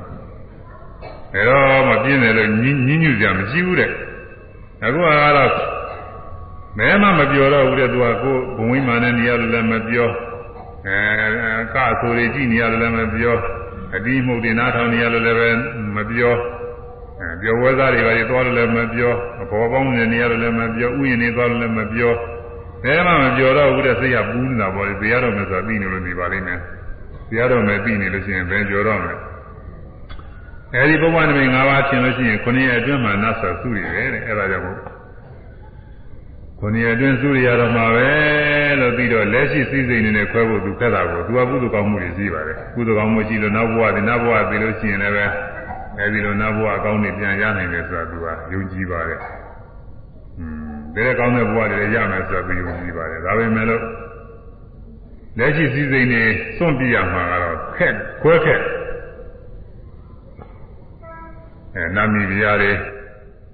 ဘယ်တော့မှပြင်းတယ်လို့ညင်းညညူကြမရှိဘူးတဲ့အခုကတော့ မဲမှမပြောတော့ဘူးတဲ့သူကကိုဘုံဝိမာန်နဲ့နေရာလည်းမပြောအဲကဆိုတွေကြည့်နေရလည်းမပြောအတိမှုတွေနားထောင်နေရလည်းပဲမပြောအဲပြောဝဲသားတွေပါတွေသွားလည်းမပြောအဘောပေါင်းနေနေရလည်းမပြောဥယျာဉ်တွေသွားလည်းမပြောဘယ်မှမပြောတော့ဘူးတဲ့စိတ်ကပူးနေတာပေါ့လေတရားတော်မယ်ဆိုတာသိနေလို့နေပါလိမ့်မယ်တရားတော်မယ်သိနေလို့ရှိရင်ဘယ်ပြောတော့မလဲအဲဒီဘုရားနမိတ်၅ပါးဖြစ်လို့ရှိရင်ခုနှစ်ရက်အတွင်းမှာနတ်ဆိုသူ့ရယ်တဲ့အဲဒါကြောင့် ခုနှစ်ရက်အတွင်းသူ့ရရတော့မှာပဲလို့ပြီးတော့လက်ရှိစည်းစိမ်နေနဲ့ခွဲဖို့သူခက်တာကိုသူကကုသကောင်းမှုတွေရှိပါတယ်ကုသကောင်းမှုရှိလို့နောက်ဘဝဒီနောက်ဘဝပြီးလို့ရှိရင်လည်းပဲအဲဒီလိုနောက်ဘဝအကောင်းတွေပြန်ရနိုင်တယ်ဆိုတာသူကယုံကြည်ပါတယ်อืมဘယ်ကောင်းတဲ့ဘဝတွေရမယ်ဆိုတာသူယုံကြည်ပါတယ်ဒါပေမဲ့လို့လက်ရှိစည်းစိမ်နေစွန့်ပြရမှာကတော့ခက်ခွဲခက်အဲနာမီပြရတယ်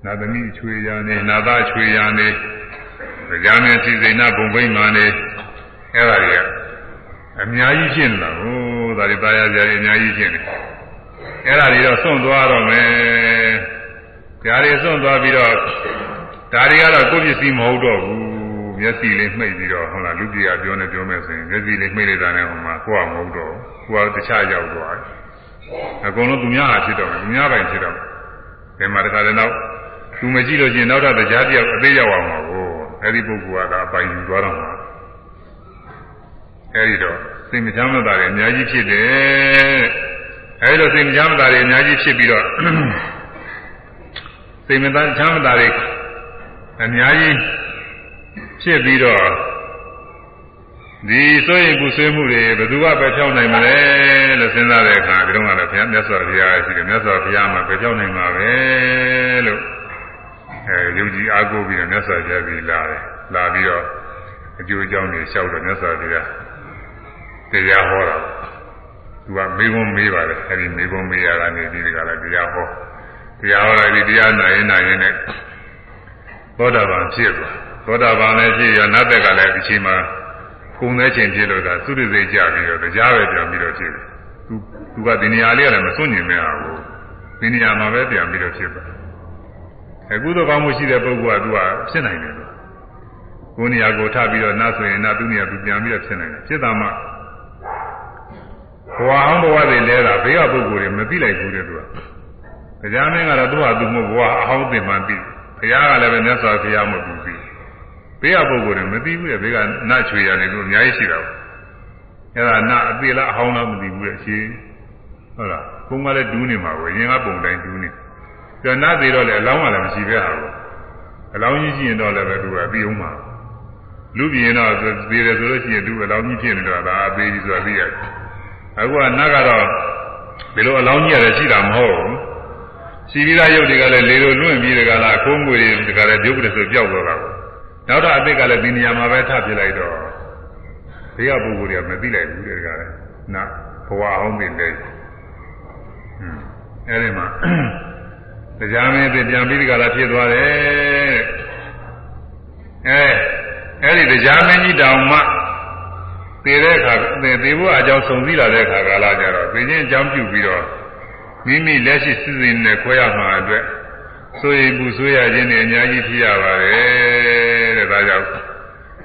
နာသမီးချွေရနေနာသားချွေရနေ ကြာမင်းစည်းစိမ်နာဘုံဘိမှန်နေအဲဒါတွေကအများကြီးဖြစ်နေတာဟိုဒါတွေတာယာကြရအများကြီးဖြစ်နေအဲ့ဒါတွေတော့စွန့်သွားတော့မယ်။ဒါတွေစွန့်သွားပြီးတော့ဒါတွေကတော့ကိုယ့်ပစ္စည်းမဟုတ်တော့ဘူး။မျက်စိလေးမှိတ်ပြီးတော့ဟုတ်လားလူကြီးကပြောနေပြောမယ်ဆိုရင်မျက်စိလေးမှိတ်လိုက်တာနဲ့ဟိုမှာကိုယ်ကမဟုတ်တော့ဘူး။ကိုယ်ကတခြားရောက်သွားတယ်။အကုန်လုံးသူများဟာဖြစ်တော့မယ်။သူများပိုင်ဖြစ်တော့မယ်။ဒီမှာတခါတည်းနောက်သူမကြည့်လို့ချင်းနောက်တော့တရားတယောက်အသေးရောက်အောင်ပါကို။ အဲ့ဒီပုဂ္ဂိုလ်ကဒါပိုင်ယူသွားတော့မှာ။အဲ့ဒီတော့စိတ်မချမ်းသာတွေအများကြီးဖြစ်တယ်အဲဒီလိုစိတ်မချမ်းသာတွေအများကြီးဖြစ်ပြီးတော့စိတ်မချမ်းသာတွေအများကြီးဖြစ်ပြီးတော့ဒီစိုးရင်ပူဆွေးမှုတွေဘယ်သူကပဲဖြောင်းနိုင်မလဲလို့စဉ်းစားတဲ့အခါဒီတော့ကလည်းဘုရားမြတ်စွာဘုရားရှိတယ်မြတ်စွာဘုရားမှာပဲဖြောင်းနိုင်မှာပဲလို့ အဲယုံကြည်အားကိုးပြီးတော့မြတ်စွာဘုရားကြီးလာတယ်လာပြီးတော့အကျိုးအကြောင်းတွေလျှောက်တော့မြတ်စွာဘုရားတရားဟောတာသူကမေးခွန်းမေးပါတယ်အဲဒီမေးခွန်းမေးရတာနေဒီကလည်းတရားဟောတရားဟောလိုက်ပြီးတရားနာရင်နာရင်နဲ့သောတာပန်ဖြစ်သွားသောတာပန်လည်းဖြစ်ရနတ်သက်ကလည်းဒီချိန်မှာကုံတဲ့ချိန်ဖြစ်လို့ကသုရစိတ်ကြပြီးတော့တရားပဲပြန်ပြီးတော့ဖြစ်တယ်သူသူကဒီနေရာလေးကလည်းမစွန့်ညင်မဲ့အောင်ဒီနေရာမှာပဲပြန်ပြီးတော့ဖြစ်သွား အခုတော့ကောင်းမှုရှိတဲ့ပုဂ္ဂိုလ်ကသူကဖြစ်နိုင်တယ်လို့ကိုယ်နေရာကိုထပြီးတော့နတ်ဆိုရင်နတ်သူနေရာသူပြန်ပြီးတော့ဖြစ်နိုင်တယ်ဖြစ်တာမှဘဝအောင်ဘဝတွေလဲတာဘေးကပုဂ္ဂိုလ်တွေမသိလိုက်ဘူးတဲ့သူကတရားမင်းကတော့သူ့ဟာသူ့မဘဝအဟောင်းသင်မှသိဘုရားကလည်းပဲမြတ်စွာဘုရားမဟုတ်ဘူးသိဘေးကပုဂ္ဂိုလ်တွေမသိဘူးတဲ့ဘေးကနတ်ချွေရတယ်လို့အများကြီးရှိတာပေါ့အဲ့ဒါနတ်အသေးလားအဟောင်းလားမသိဘူးတဲ့ရှင်ဟုတ်လားဘုံကလည်းဒူးနေမှာပဲရင်ကပုံတိုင်းဒူးနေပြန် နတ်သေးတော့လေအလောင်းကလည်းမရှိပဲဟာဘူးအလောင်းကြီးရှိရင်တော့လည်းပဲသူကပြီးအောင်မှာလူပြင်းတော့သေးတယ်ဆိုလို့ရှိရင်သူအလောင်းကြီးဖြစ်နေတော့ဒါအသေးကြီးဆိုတာသိရတယ်အခုကနတ်ကတော့ဒီလိုအလောင်းကြီးရတယ်ရှိတာမဟုတ်ဘူးရှိပြီးသားရုပ်တွေကလည်းလေလိုလွင့်ပြီးတကလားခိုးငွေတွေကလည်းပြုတ်တယ်ဆိုပြောက်သွားတာကိုနောက်တော့အသိကလည်းဒီနေရာမှာပဲထဖြစ်လိုက်တော့ဘေးကပုဂ္ဂိုလ်တွေကမသိလိုက်ဘူးတဲ့တကလည်းနာဘဝအောင်တင်တယ်ဟွန်းအဲဒီမှာ တရားမင်းသိပြန်ပြီးတကလားဖြစ်သွားတယ်အဲအဲဒီတရားမင်းကြီးတောင်မှသေတဲ့အခါသေသေဖို့အကြောင်းဆုံးစည်းလာတဲ့အခါကာလကျတော့သိချင်းအကြောင်းပြုပြီးတော့မိမိလက်ရှိစစ်စစ်နဲ့ခွဲရမှာအတွက်ဆိုရင်ပူဆွေးရခြင်းနဲ့အများကြီးဖြစ်ရပါတယ်တဲ့ဒါကြောင့်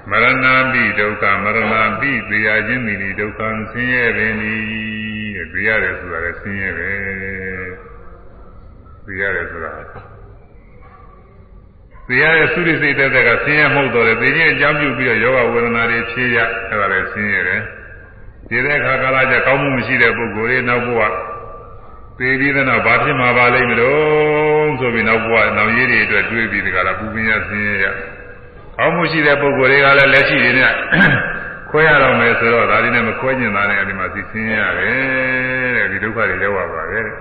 မရဏပိဒုက္ခမရဏပိသေရခြင်းမိဒုက္ခဆင်းရဲပင်ဒီတဲ့သေရတယ်ဆိုတာလည်းဆင်းရဲပဲ သေရတယ်ဆိုတာသေရတဲ့သုရိစိတ်တဲ့ကဆင်းရဲမဟုတ်တော့တယ်သေခြင်းအကြောင်းပြုပြီးတော့ယောဂဝေဒနာတွေဖြေရအဲ့ဒါလည်းဆင်းရဲတယ်ဒီတဲ့အခါကာလကျကောင်းမှုမရှိတဲ့ပုဂ္ဂိုလ်တွေနောက်ဘဝသေပြီးတဲ့နောက်ဘာဖြစ်မှာပါလိမ့်မလို့ဆိုပြီးနောက်ဘဝနောက်ရေးတွေအတွက်တွေးပြီးဒီကလာပူပင်ရဆင်းရဲရကောင်းမှုရှိတဲ့ပုဂ္ဂိုလ်တွေကလည်းလက်ရှိတွေနဲ့ခွဲရတော့မယ်ဆိုတော့ဒါဒီနဲ့မခွဲကျင်တာနဲ့အဒီမှာသိဆင်းရတယ်တဲ့ဒီဒုက္ခတွေရောက်ပါပဲတဲ့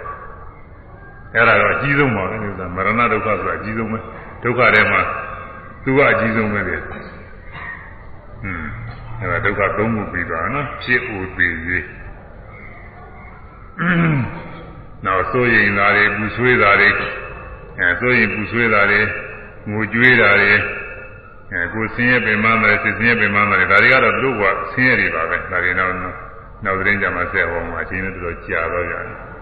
အဲ့ဒါတော့အကြီးဆုံးပါပဲလို့ဆိုတာမရဏဒုက္ခဆိုတာအကြီးဆုံးပဲဒုက္ခထဲမှာသူကအကြီးဆုံးပဲလေဟွန်းအဲ့ဒါဒုက္ခသုံးခုပြီးသွားနော်ဖြစ်ဥသေးရေးနောက်စိုးရင်သားတွေပူဆွေးတာတွေအဲစိုးရင်ပူဆွေးတာတွေငိုကြွေးတာတွေအဲကိုဆင်းရဲပင်မတယ်စစ်ဆင်းရဲပင်မတယ်ဒါတွေကတော့သူတို့ကဆင်းရဲတွေပါပဲဒါတွေနောက်နောက်သတင်းကြမှာဆက်ဟောမှာအချိန်နဲ့တော်ကြာတော့ရတယ်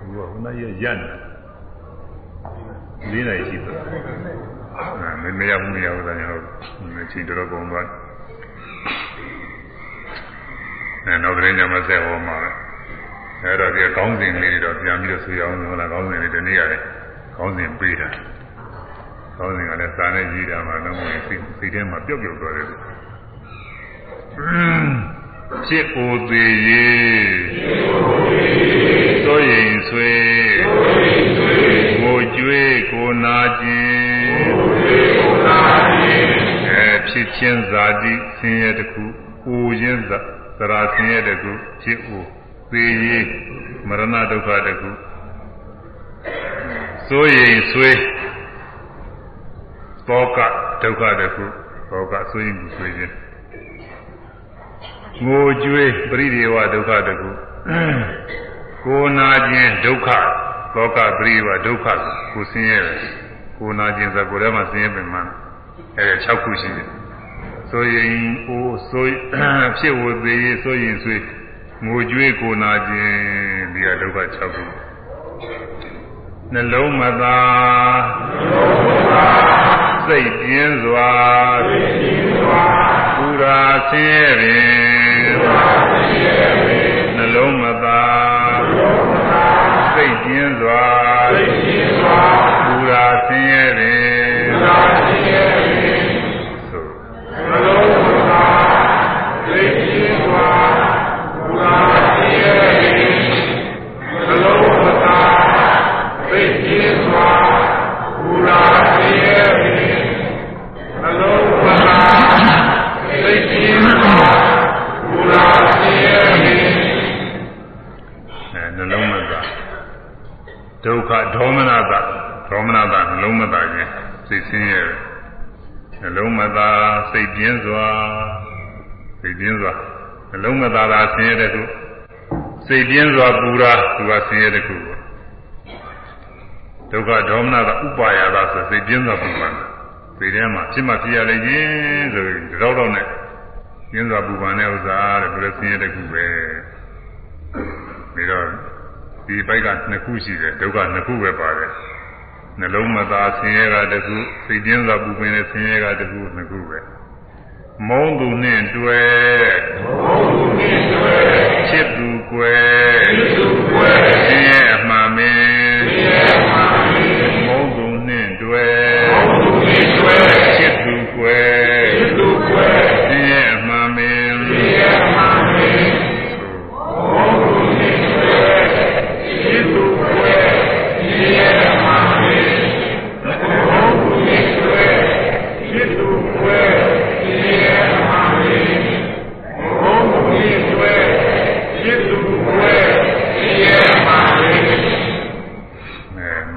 ဘုရားဟိုနေ့ရရက်နေလေးနိုင်ရှိသွားအဲမမရဘူးမရဘူးဒါကြောင့်အချိန်တော်တော်ကုန်သွားအဲနောက်သတင်းကြမှာဆက်ဟောမှာအဲတော့ဒီကောင်းစဉ်လေးတွေတော့ပြန်ပြီးတော့ဆွေးအောင်လို့လားကောင်းစဉ်လေးဒီနေ့ရတယ်ကောင်းစဉ်ပေးတာကောင်းစဉ်ကလည်းစာနဲ့ကြီးတာမှတော့စိတ်စိတ်ထဲမှာပျောက်ပျောက်သွားတယ်ဖြစ်ကိုသေးရေးသို့ရင် ဆွေကိုကျွေးကိုနာခြင်းအဲဖြစ်ချင်းဇာတိဆင်းရဲတစ်ခုအိုခြင်းဇာသရာဆင်းရဲတစ်ခုဖြစ်အိုသေရေးမရဏဒုက္ခတစ်ခုစိုးရင်ဆွေးသောကဒုက္ခတစ်ခုသောကစိုးရင်ဘူးဆွေးခြင်းငိုကြွေးပရိဒေဝဒုက္ခတစ်ခု ကိုနာခြင်းဒုက္ခသောကပရိဒေဝဒုက္ခကိုဆင်းရဲတယ်ကိုနာခြင်းဆိုကိုယ်ထဲမှာဆင်းရဲပင်မှအဲဒါ6ခုရှိတယ်ဆိုရင်အိုးဆိုဖြစ်ဝသေးရေးဆိုရင်ဆွေးငိုကြွေးကိုနာခြင်းဒီကဒုက္ခ6ခုနှလုံးမသာစိတ်ပြင်းစွာပူရာဆင်းရဲပင်နှလုံးမသာ စိတ်ပြင်းစွာပူရာဆင်းရဲပင်နှလုံးမသာစိတ်ပြင်း ဒေါမနတဒေါမနတနှလုံးမသားခြင်းစိတ်ဆင်းရဲနှလုံးမသားစိတ်ပြင်းစွာစိတ်ပြင်းစွာနှလုံးမသားတာဆင်းရဲတဲ့ခုစိတ်ပြင်းစွာပူတာသူကဆင်းရဲတဲ့ခုဒုက္ခဒေါမနတဥပါယတာဆိုစိတ်ပြင်းစွာပူပါစိတ်ထဲမှာဖြစ်မှဖြစ်ရလိမ့်မယ်ဆိုရင်တော့တော့နဲ့ပြင်းစွာပူပန်တဲ့ဥစ္စာတဲ့ဘယ်လိုဆင်းရဲတဲ့ခုပဲပြီးတော့ ဒီဘိုက်ကနှစ်ခုရှိတယ်ဒုက္ခနှစ်ခုပဲပါတယ်နှလုံးမသားဆင်းရဲကတခုစိတ်ပြင်းစွာပူပင်တဲ့ဆင်းရဲကတခုနှစ်ခုပဲမုန်းသူနှင့်တွေ့မုန်းသူနှင့်တွေ့ချစ်သူကွယ်ချစ်သူ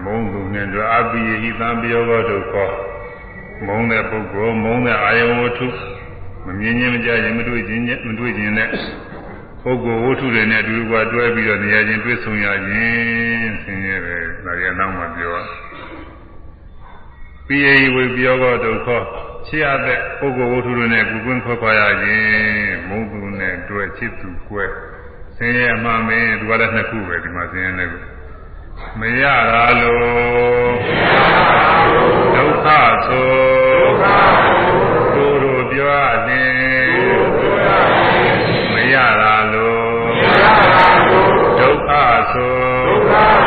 မုန်းသူနဲ့တို့အပိယဟိသံပြောသောဒုက္ခမုန်းတဲ့ပုဂ္ဂိုလ်မုန်းတဲ့အာယဝတ္ထုမမြင်ချင်းမကြရင်မတွေ့ချင်းမတွေ့ချင်းနဲ့ပုဂ္ဂိုလ်ဝတ္ထုတွေနဲ့အတူတူကတွဲပြီးတော့နေရာချင်းတွေ့ဆုံရခြင်းဆင်းရဲပဲဒါရနောက်မှပြောပိယဟိဝေပြောသောဒုက္ခချစ်ရတဲ့ပုဂ္ဂိုလ်ဝတ္ထုတွေနဲ့ကုကွင်းခွဲခွာရခြင်းမုန်းသူနဲ့တွဲချစ်သူကွဲဆင်းရဲမှမင်းဒီကလည်းနှစ်ခုပဲဒီမှာဆင်းရဲနှစ်ခု မရတာလို့ဒုက္ခဆိုကိုယ်တို့ပြောရသည်မရတာလို့ဒုက္ခဆို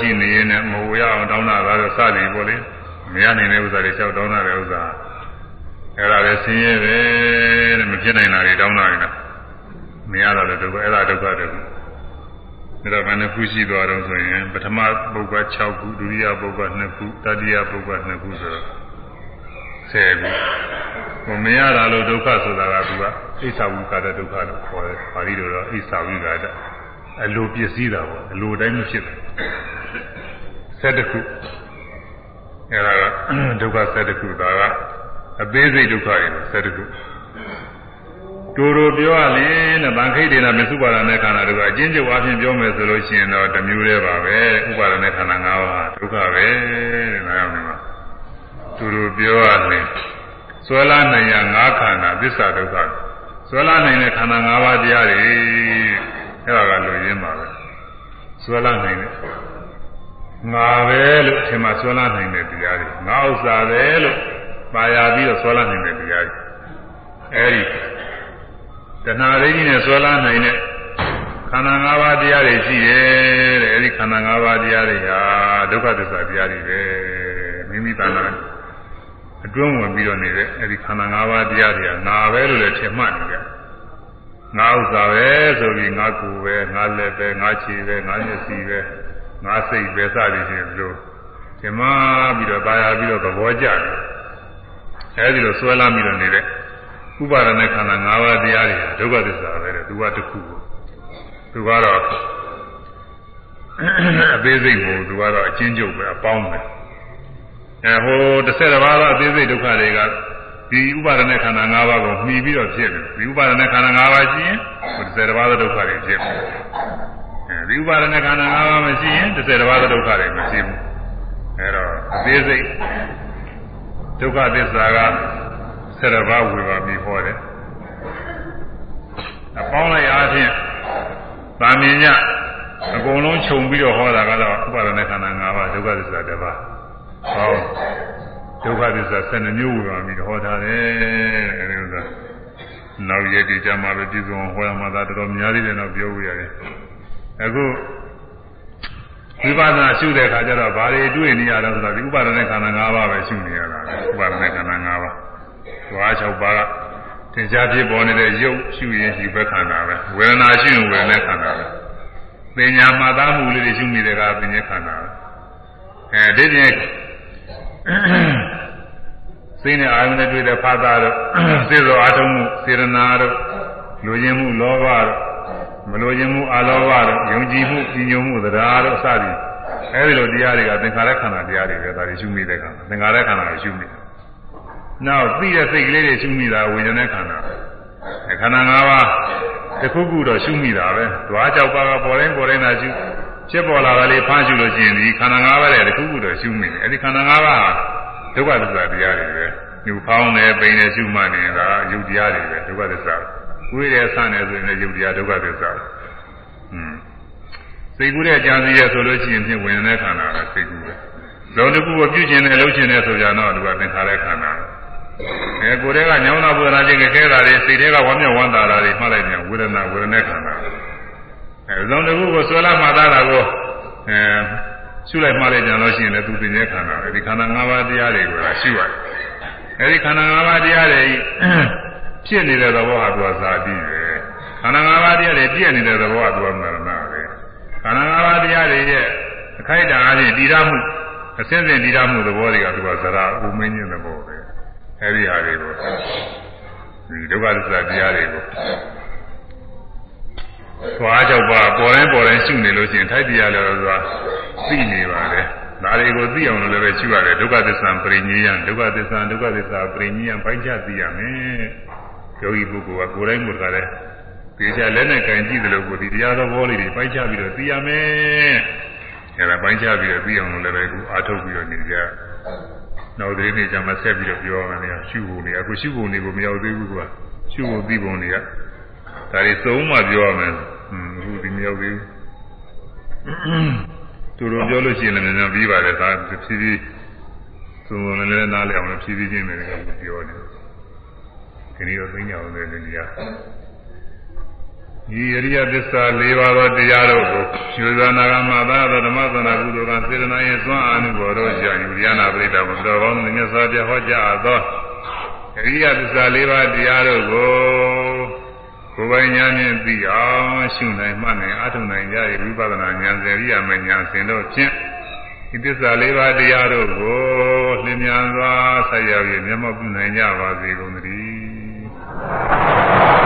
ရှိနေရင်လည်းမဝရအောင်တောင်းတာကတော့စသည်ပေါ့လေမရနိုင်တဲ့ဥစ္စာတွေလျှောက်တောင်းတာတဲ့ဥစ္စာအဲ့ဒါလည်းဆင်းရဲပဲတဲ့မဖြစ်နိုင်တာတွေတောင်းတာတွေလားမရတော့လည်းဒုက္ခအဲ့ဒါဒုက္ခတည်းဒါတော့ဘယ်နှခုရှိသွားတော့ဆိုရင်ပထမပုဂ္ဂိုလ်6ခုဒုတိယပုဂ္ဂိုလ်2ခုတတိယပုဂ္ဂိုလ်2ခုဆိုတော့10ခုဟိုမရတာလို့ဒုက္ခဆိုတာကသူကအိသဝိကာဒဒုက္ခလို့ခေါ်တယ်ပါဠိလိုတော့အိသဝိကာဒ အလိုပစ္စည်းတာပေါ့အလိုတိုင်းမဖြစ်ဘူး7ခုအဲဒါကဒုက္ခ7ခုဒါကအသေးစိတ်ဒုက္ခတွေ7ခုတူတူပြောရရင်တဲ့ဗန်ခိတ်ဒေနာမစုပါဒနဲ့ခန္ဓာတို့ကအချင်းချုပ်အချင်းပြောမယ်ဆိုလို့ရှိရင်တော့တစ်မျိုးတည်းပါပဲဥပါဒနဲ့ခန္ဓာ၅ပါးဒုက္ခပဲတဲ့နားရောက်နေမှာတူတူပြောရရင်ဆွဲလာနိုင်ရ၅ခန္ဓာသစ္စာဒုက္ခဆွဲလာနိုင်တဲ့ခန္ဓာ၅ပါးတရားတွေ အဲ့ဒါကလူရင်းပါပဲဆွဲလာနိုင်တဲ့ငါပဲလို့ထင်မှဆွဲလာနိုင်တဲ့တရားတွေငါဥစ္စာပဲလို့ပါရပြီးတော့ဆွဲလာနိုင်တဲ့တရားတွေအဲဒီတဏှာရင်းကြီးနဲ့ဆွဲလာနိုင်တဲ့ခန္ဓာ၅ပါးတရားတွေရှိတယ်တဲ့အဲဒီခန္ဓာ၅ပါးတရားတွေဟာဒုက္ခသစ္စာတရားတွေပဲမိမိတဏှာအတွင်းဝင်ပြီးတော့နေတဲ့အဲဒီခန္ဓာ၅ပါးတရားတွေကငါပဲလို့လည်းထင်မှတ်နေကြ ငါဥစ္စာပဲဆိုပြီးငါကိုယ်ပဲငါလက်ပဲငါခြေပဲငါမျက်စိပဲငါစိတ်ပဲစသည်ဖြင့်လို့ထင်မှပြီးတော့တာယာပြီးတော့သဘောကျတယ်အဲဒီလိုဆွဲလာပြီးတော့နေတဲ့ဥပါဒณะခန္ဓာ၅ပါးတရားတွေဒုက္ခသစ္စာပဲတဲ့သူကတစ်ခုသူကတော့အသေးစိတ်ကိုသူကတော့အချင်းချုပ်ပဲအပေါင်းပဲအဲဟိုတစ်ဆက်တစ်ပါးသောအသေးစိတ်ဒုက္ခတွေက ဒီဥပါဒณะခန္ဓာ၅ပါးကိုမှီပြီးတော့ဖြစ်တယ်ဒီဥပါဒณะခန္ဓာ၅ပါးရှိရင်ဟိုတစ်ဆက်တစ်ပါးသောဒုက္ခတွေဖြစ်တယ်အဲဒီဥပါဒณะခန္ဓာ၅ပါးမရှိရင်တစ်ဆက်တစ်ပါးသောဒုက္ခတွေမရှိဘူးအဲတော့အသေးစိတ်ဒုက္ခသစ္စာကဆက်တစ်ပါးဝေပါပြီးဟောတယ်အပေါင်းလိုက်အားဖြင့်ဗာမင်ည အကုန်လုံးခြုံပြီးတော့ဟောတာကတော့ဥပါဒနဲ့ခန္ဓာ၅ပါးဒုက္ခသစ္စာတစ်ပါးဟော ဒုက္ခသစ္စာ12မျိုးဝေပါပြီးဟောထားတယ်အဲဒီဥစ္စာနောက်ရည်ဒီကြမှာပဲပြည်စုံဟောရမှာသာတော်တော်များသေးတယ်တော့ပြောပြရတယ်အခုဝိပဿနာရှုတဲ့အခါကျတော့ဘာတွေတွေ့နေရတော့ဆိုတော့ဒီဥပါဒနဲ့ခန္ဓာ၅ပါးပဲရှုနေရတာဥပါဒနဲ့ခန္ဓာ၅ပါးဓဝါ၆ပါးကသင်္ချာဖြစ်ပေါ်နေတဲ့ရုပ်ရှုရင်ရှုပဲခန္ဓာပဲဝေဒနာရှုရင်ဝေဒနာခန္ဓာပဲပညာမှတ်သားမှုလေးတွေရှုမိတဲ့ကပညာခန္ဓာပဲအဲဒီပြင် စိတ်နဲ့အာရုံနဲ့တွေ့တဲ့ဖာသာတို့စေသောအာထုံမှုစေရနာတို့လူချင်းမှုလောဘတို့မလိုချင်မှုအာလောဘတို့ယုံကြည်မှုပြညုံမှုတရားတို့အစသည်အဲဒီလိုတရားတွေကသင်္ခါရခန္ဓာတရားတွေပဲဒါတွေရှုမိတဲ့ခန္ဓာသင်္ခါရခန္ဓာကိုရှုမိတယ်။နောက်သိတဲ့စိတ်ကလေးတွေရှုမိတာဝိညာဉ်နဲ့ခန္ဓာ။ခန္ဓာ၅ပါးတစ်ခုခုတော့ရှုမိတာပဲ။ဓွားကြောက်ပါကပေါ်တိုင်းပေါ်တိုင်းသာရှု ဖြစ်ပေါ်လာတာလေးဖားရှုလို့ရှိရင်ဒီခန္ဓာ၅ပါးတဲ့တစ်ခုခုတော့ရှုမိတယ်။အဲဒီခန္ဓာ၅ပါးဒုက္ခသစ္စာတရားတွေပဲ။ညူဖောင်းတယ်ပိန်တယ်ရှုမှနေတာအယုတ်တရားတွေပဲဒုက္ခသစ္စာ။ကိုယ်ရဲ့ဆန်းတယ်ဆိုရင်လည်းယုတ်တရားဒုက္ခသစ္စာอืมစိတ်ကူးတဲ့ကြံစည်ရဆိုလို့ရှိရင်ဖြင့်ဝင်တဲ့ခန္ဓာပဲစိတ်ကူးပဲလုံးတစ်ခုကိုပြုကျင်တယ်လှုပ်ကျင်တယ်ဆိုကြတော့သူကသင်္ခါရခန္ဓာအဲကိုယ်တည်းကညောင်းတာပူနာခြင်းခဲတာတွေစိတ်တွေကဝမ်းမြောက်ဝမ်းသာတာတွေမှတ်လိုက်ပြန်ဝေဒနာဝေဒနာခန္ဓာ အဲလုံးတစ်ခုကိုဆွဲလာမှသာတာကိုအဲရှုလိုက်မှလိုက်ကြလို့ရှိရင်လည်းသူပင်ရဲ့ခန္ဓာအဲဒီခန္ဓာ၅ပါးတရားတွေကိုရှုရတယ်အဲဒီခန္ဓာ၅ပါးတရားတွေဖြစ်နေတဲ့သဘောဟာသူကဇာတိပဲခန္ဓာ၅ပါးတရားတွေပြည့်နေတဲ့သဘောကသူကမရဏပဲခန္ဓာ၅ပါးတရားတွေရဲ့အခိုက်အတန့်အချင်းတည်ရမှုအစင်းစင်တည်ရမှုသဘောတွေကသူကဇရာဥမင်းခြင်းသဘောပဲအဲဒီဟာတွေကိုဒီဒုက္ခသစ္စာတရားတွေကို သွားကြောက်ပါပေါ်တိုင်းပေါ်တိုင်းရှုနေလို့ရှိရင်ထိုက်တရားလည်းဆိုတာသိနေပါတယ်ဒါတွေကိုသိအောင်လို့လည်းပဲရှုရတယ်ဒုက္ခသစ္စာပရိညေယံဒုက္ခသစ္စာဒုက္ခသစ္စာပရိညေယံပိုင်းခြားသိရမယ်ယောဂီပုဂ္ဂိုလ်ကကိုယ်တိုင်းကိုယ်ကလည်းဒီချာလက်နဲ့ကင်ကြည့်တယ်လို့ကိုဒီတရားတော်ဘောလေးတွေပိုင်းခြားပြီးတော့သိရမယ်။အဲဒါပိုင်းခြားပြီးတော့သိအောင်လို့လည်းပဲအခုအားထုတ်ပြီးတော့နေကြ။နောက်သေးနေ့ကျမှဆက်ပြီးတော့ပြောရမယ်။ရှုဖို့နေအခုရှုဖို့နေကိုမရောက်သေးဘူးကွာ။ရှုဖို့သိပုံတွေကဒါတွေသုံးမှပြောရမယ်။ ဟွန်းအခုဒီမရောက်သေးဘူး။သူတို့ပြောလို့ရှိရင်လည်းမြန်ပြီးပါတယ်ဒါဖြည်းဖြည်းသုံးလုံးလည်းနားလည်အောင်လည်းဖြည်းဖြည်းချင်းပဲပြောနေတယ်။ဒီနေ့တော့သိညာအောင်လည်းနေရဒီအရိယသစ္စာ၄ပါးသောတရားတို့ကိုရွှေဇာနာဂမသာသောဓမ္မသနာကုသိုလ်ကစေတနာရဲ့သွမ်းအာနုဘော်တို့ကြာယူရနာပရိဒါဘုတော်ကောင်းမြတ်စွာဘုရားဟောကြားသောအရိယသစ္စာ၄ပါးတရားတို့ကို ကိုယ်ပိုင်ဉာဏ်ဖြင့်သိအောင်ရှုနိုင်မှနိုင်အထုံနိုင်ကြ၏ဝိပဿနာဉာဏ်စေရိယာမဉာဏ်စဉ်တို့ဖြင့်ဒီသစ္စာ၄ပါးတရားတို့ကိုလင်းမြန်စွာဆက်ရောက်၍မျက်မှောက်ပြုနိုင်ကြပါစေကုန်သတည်း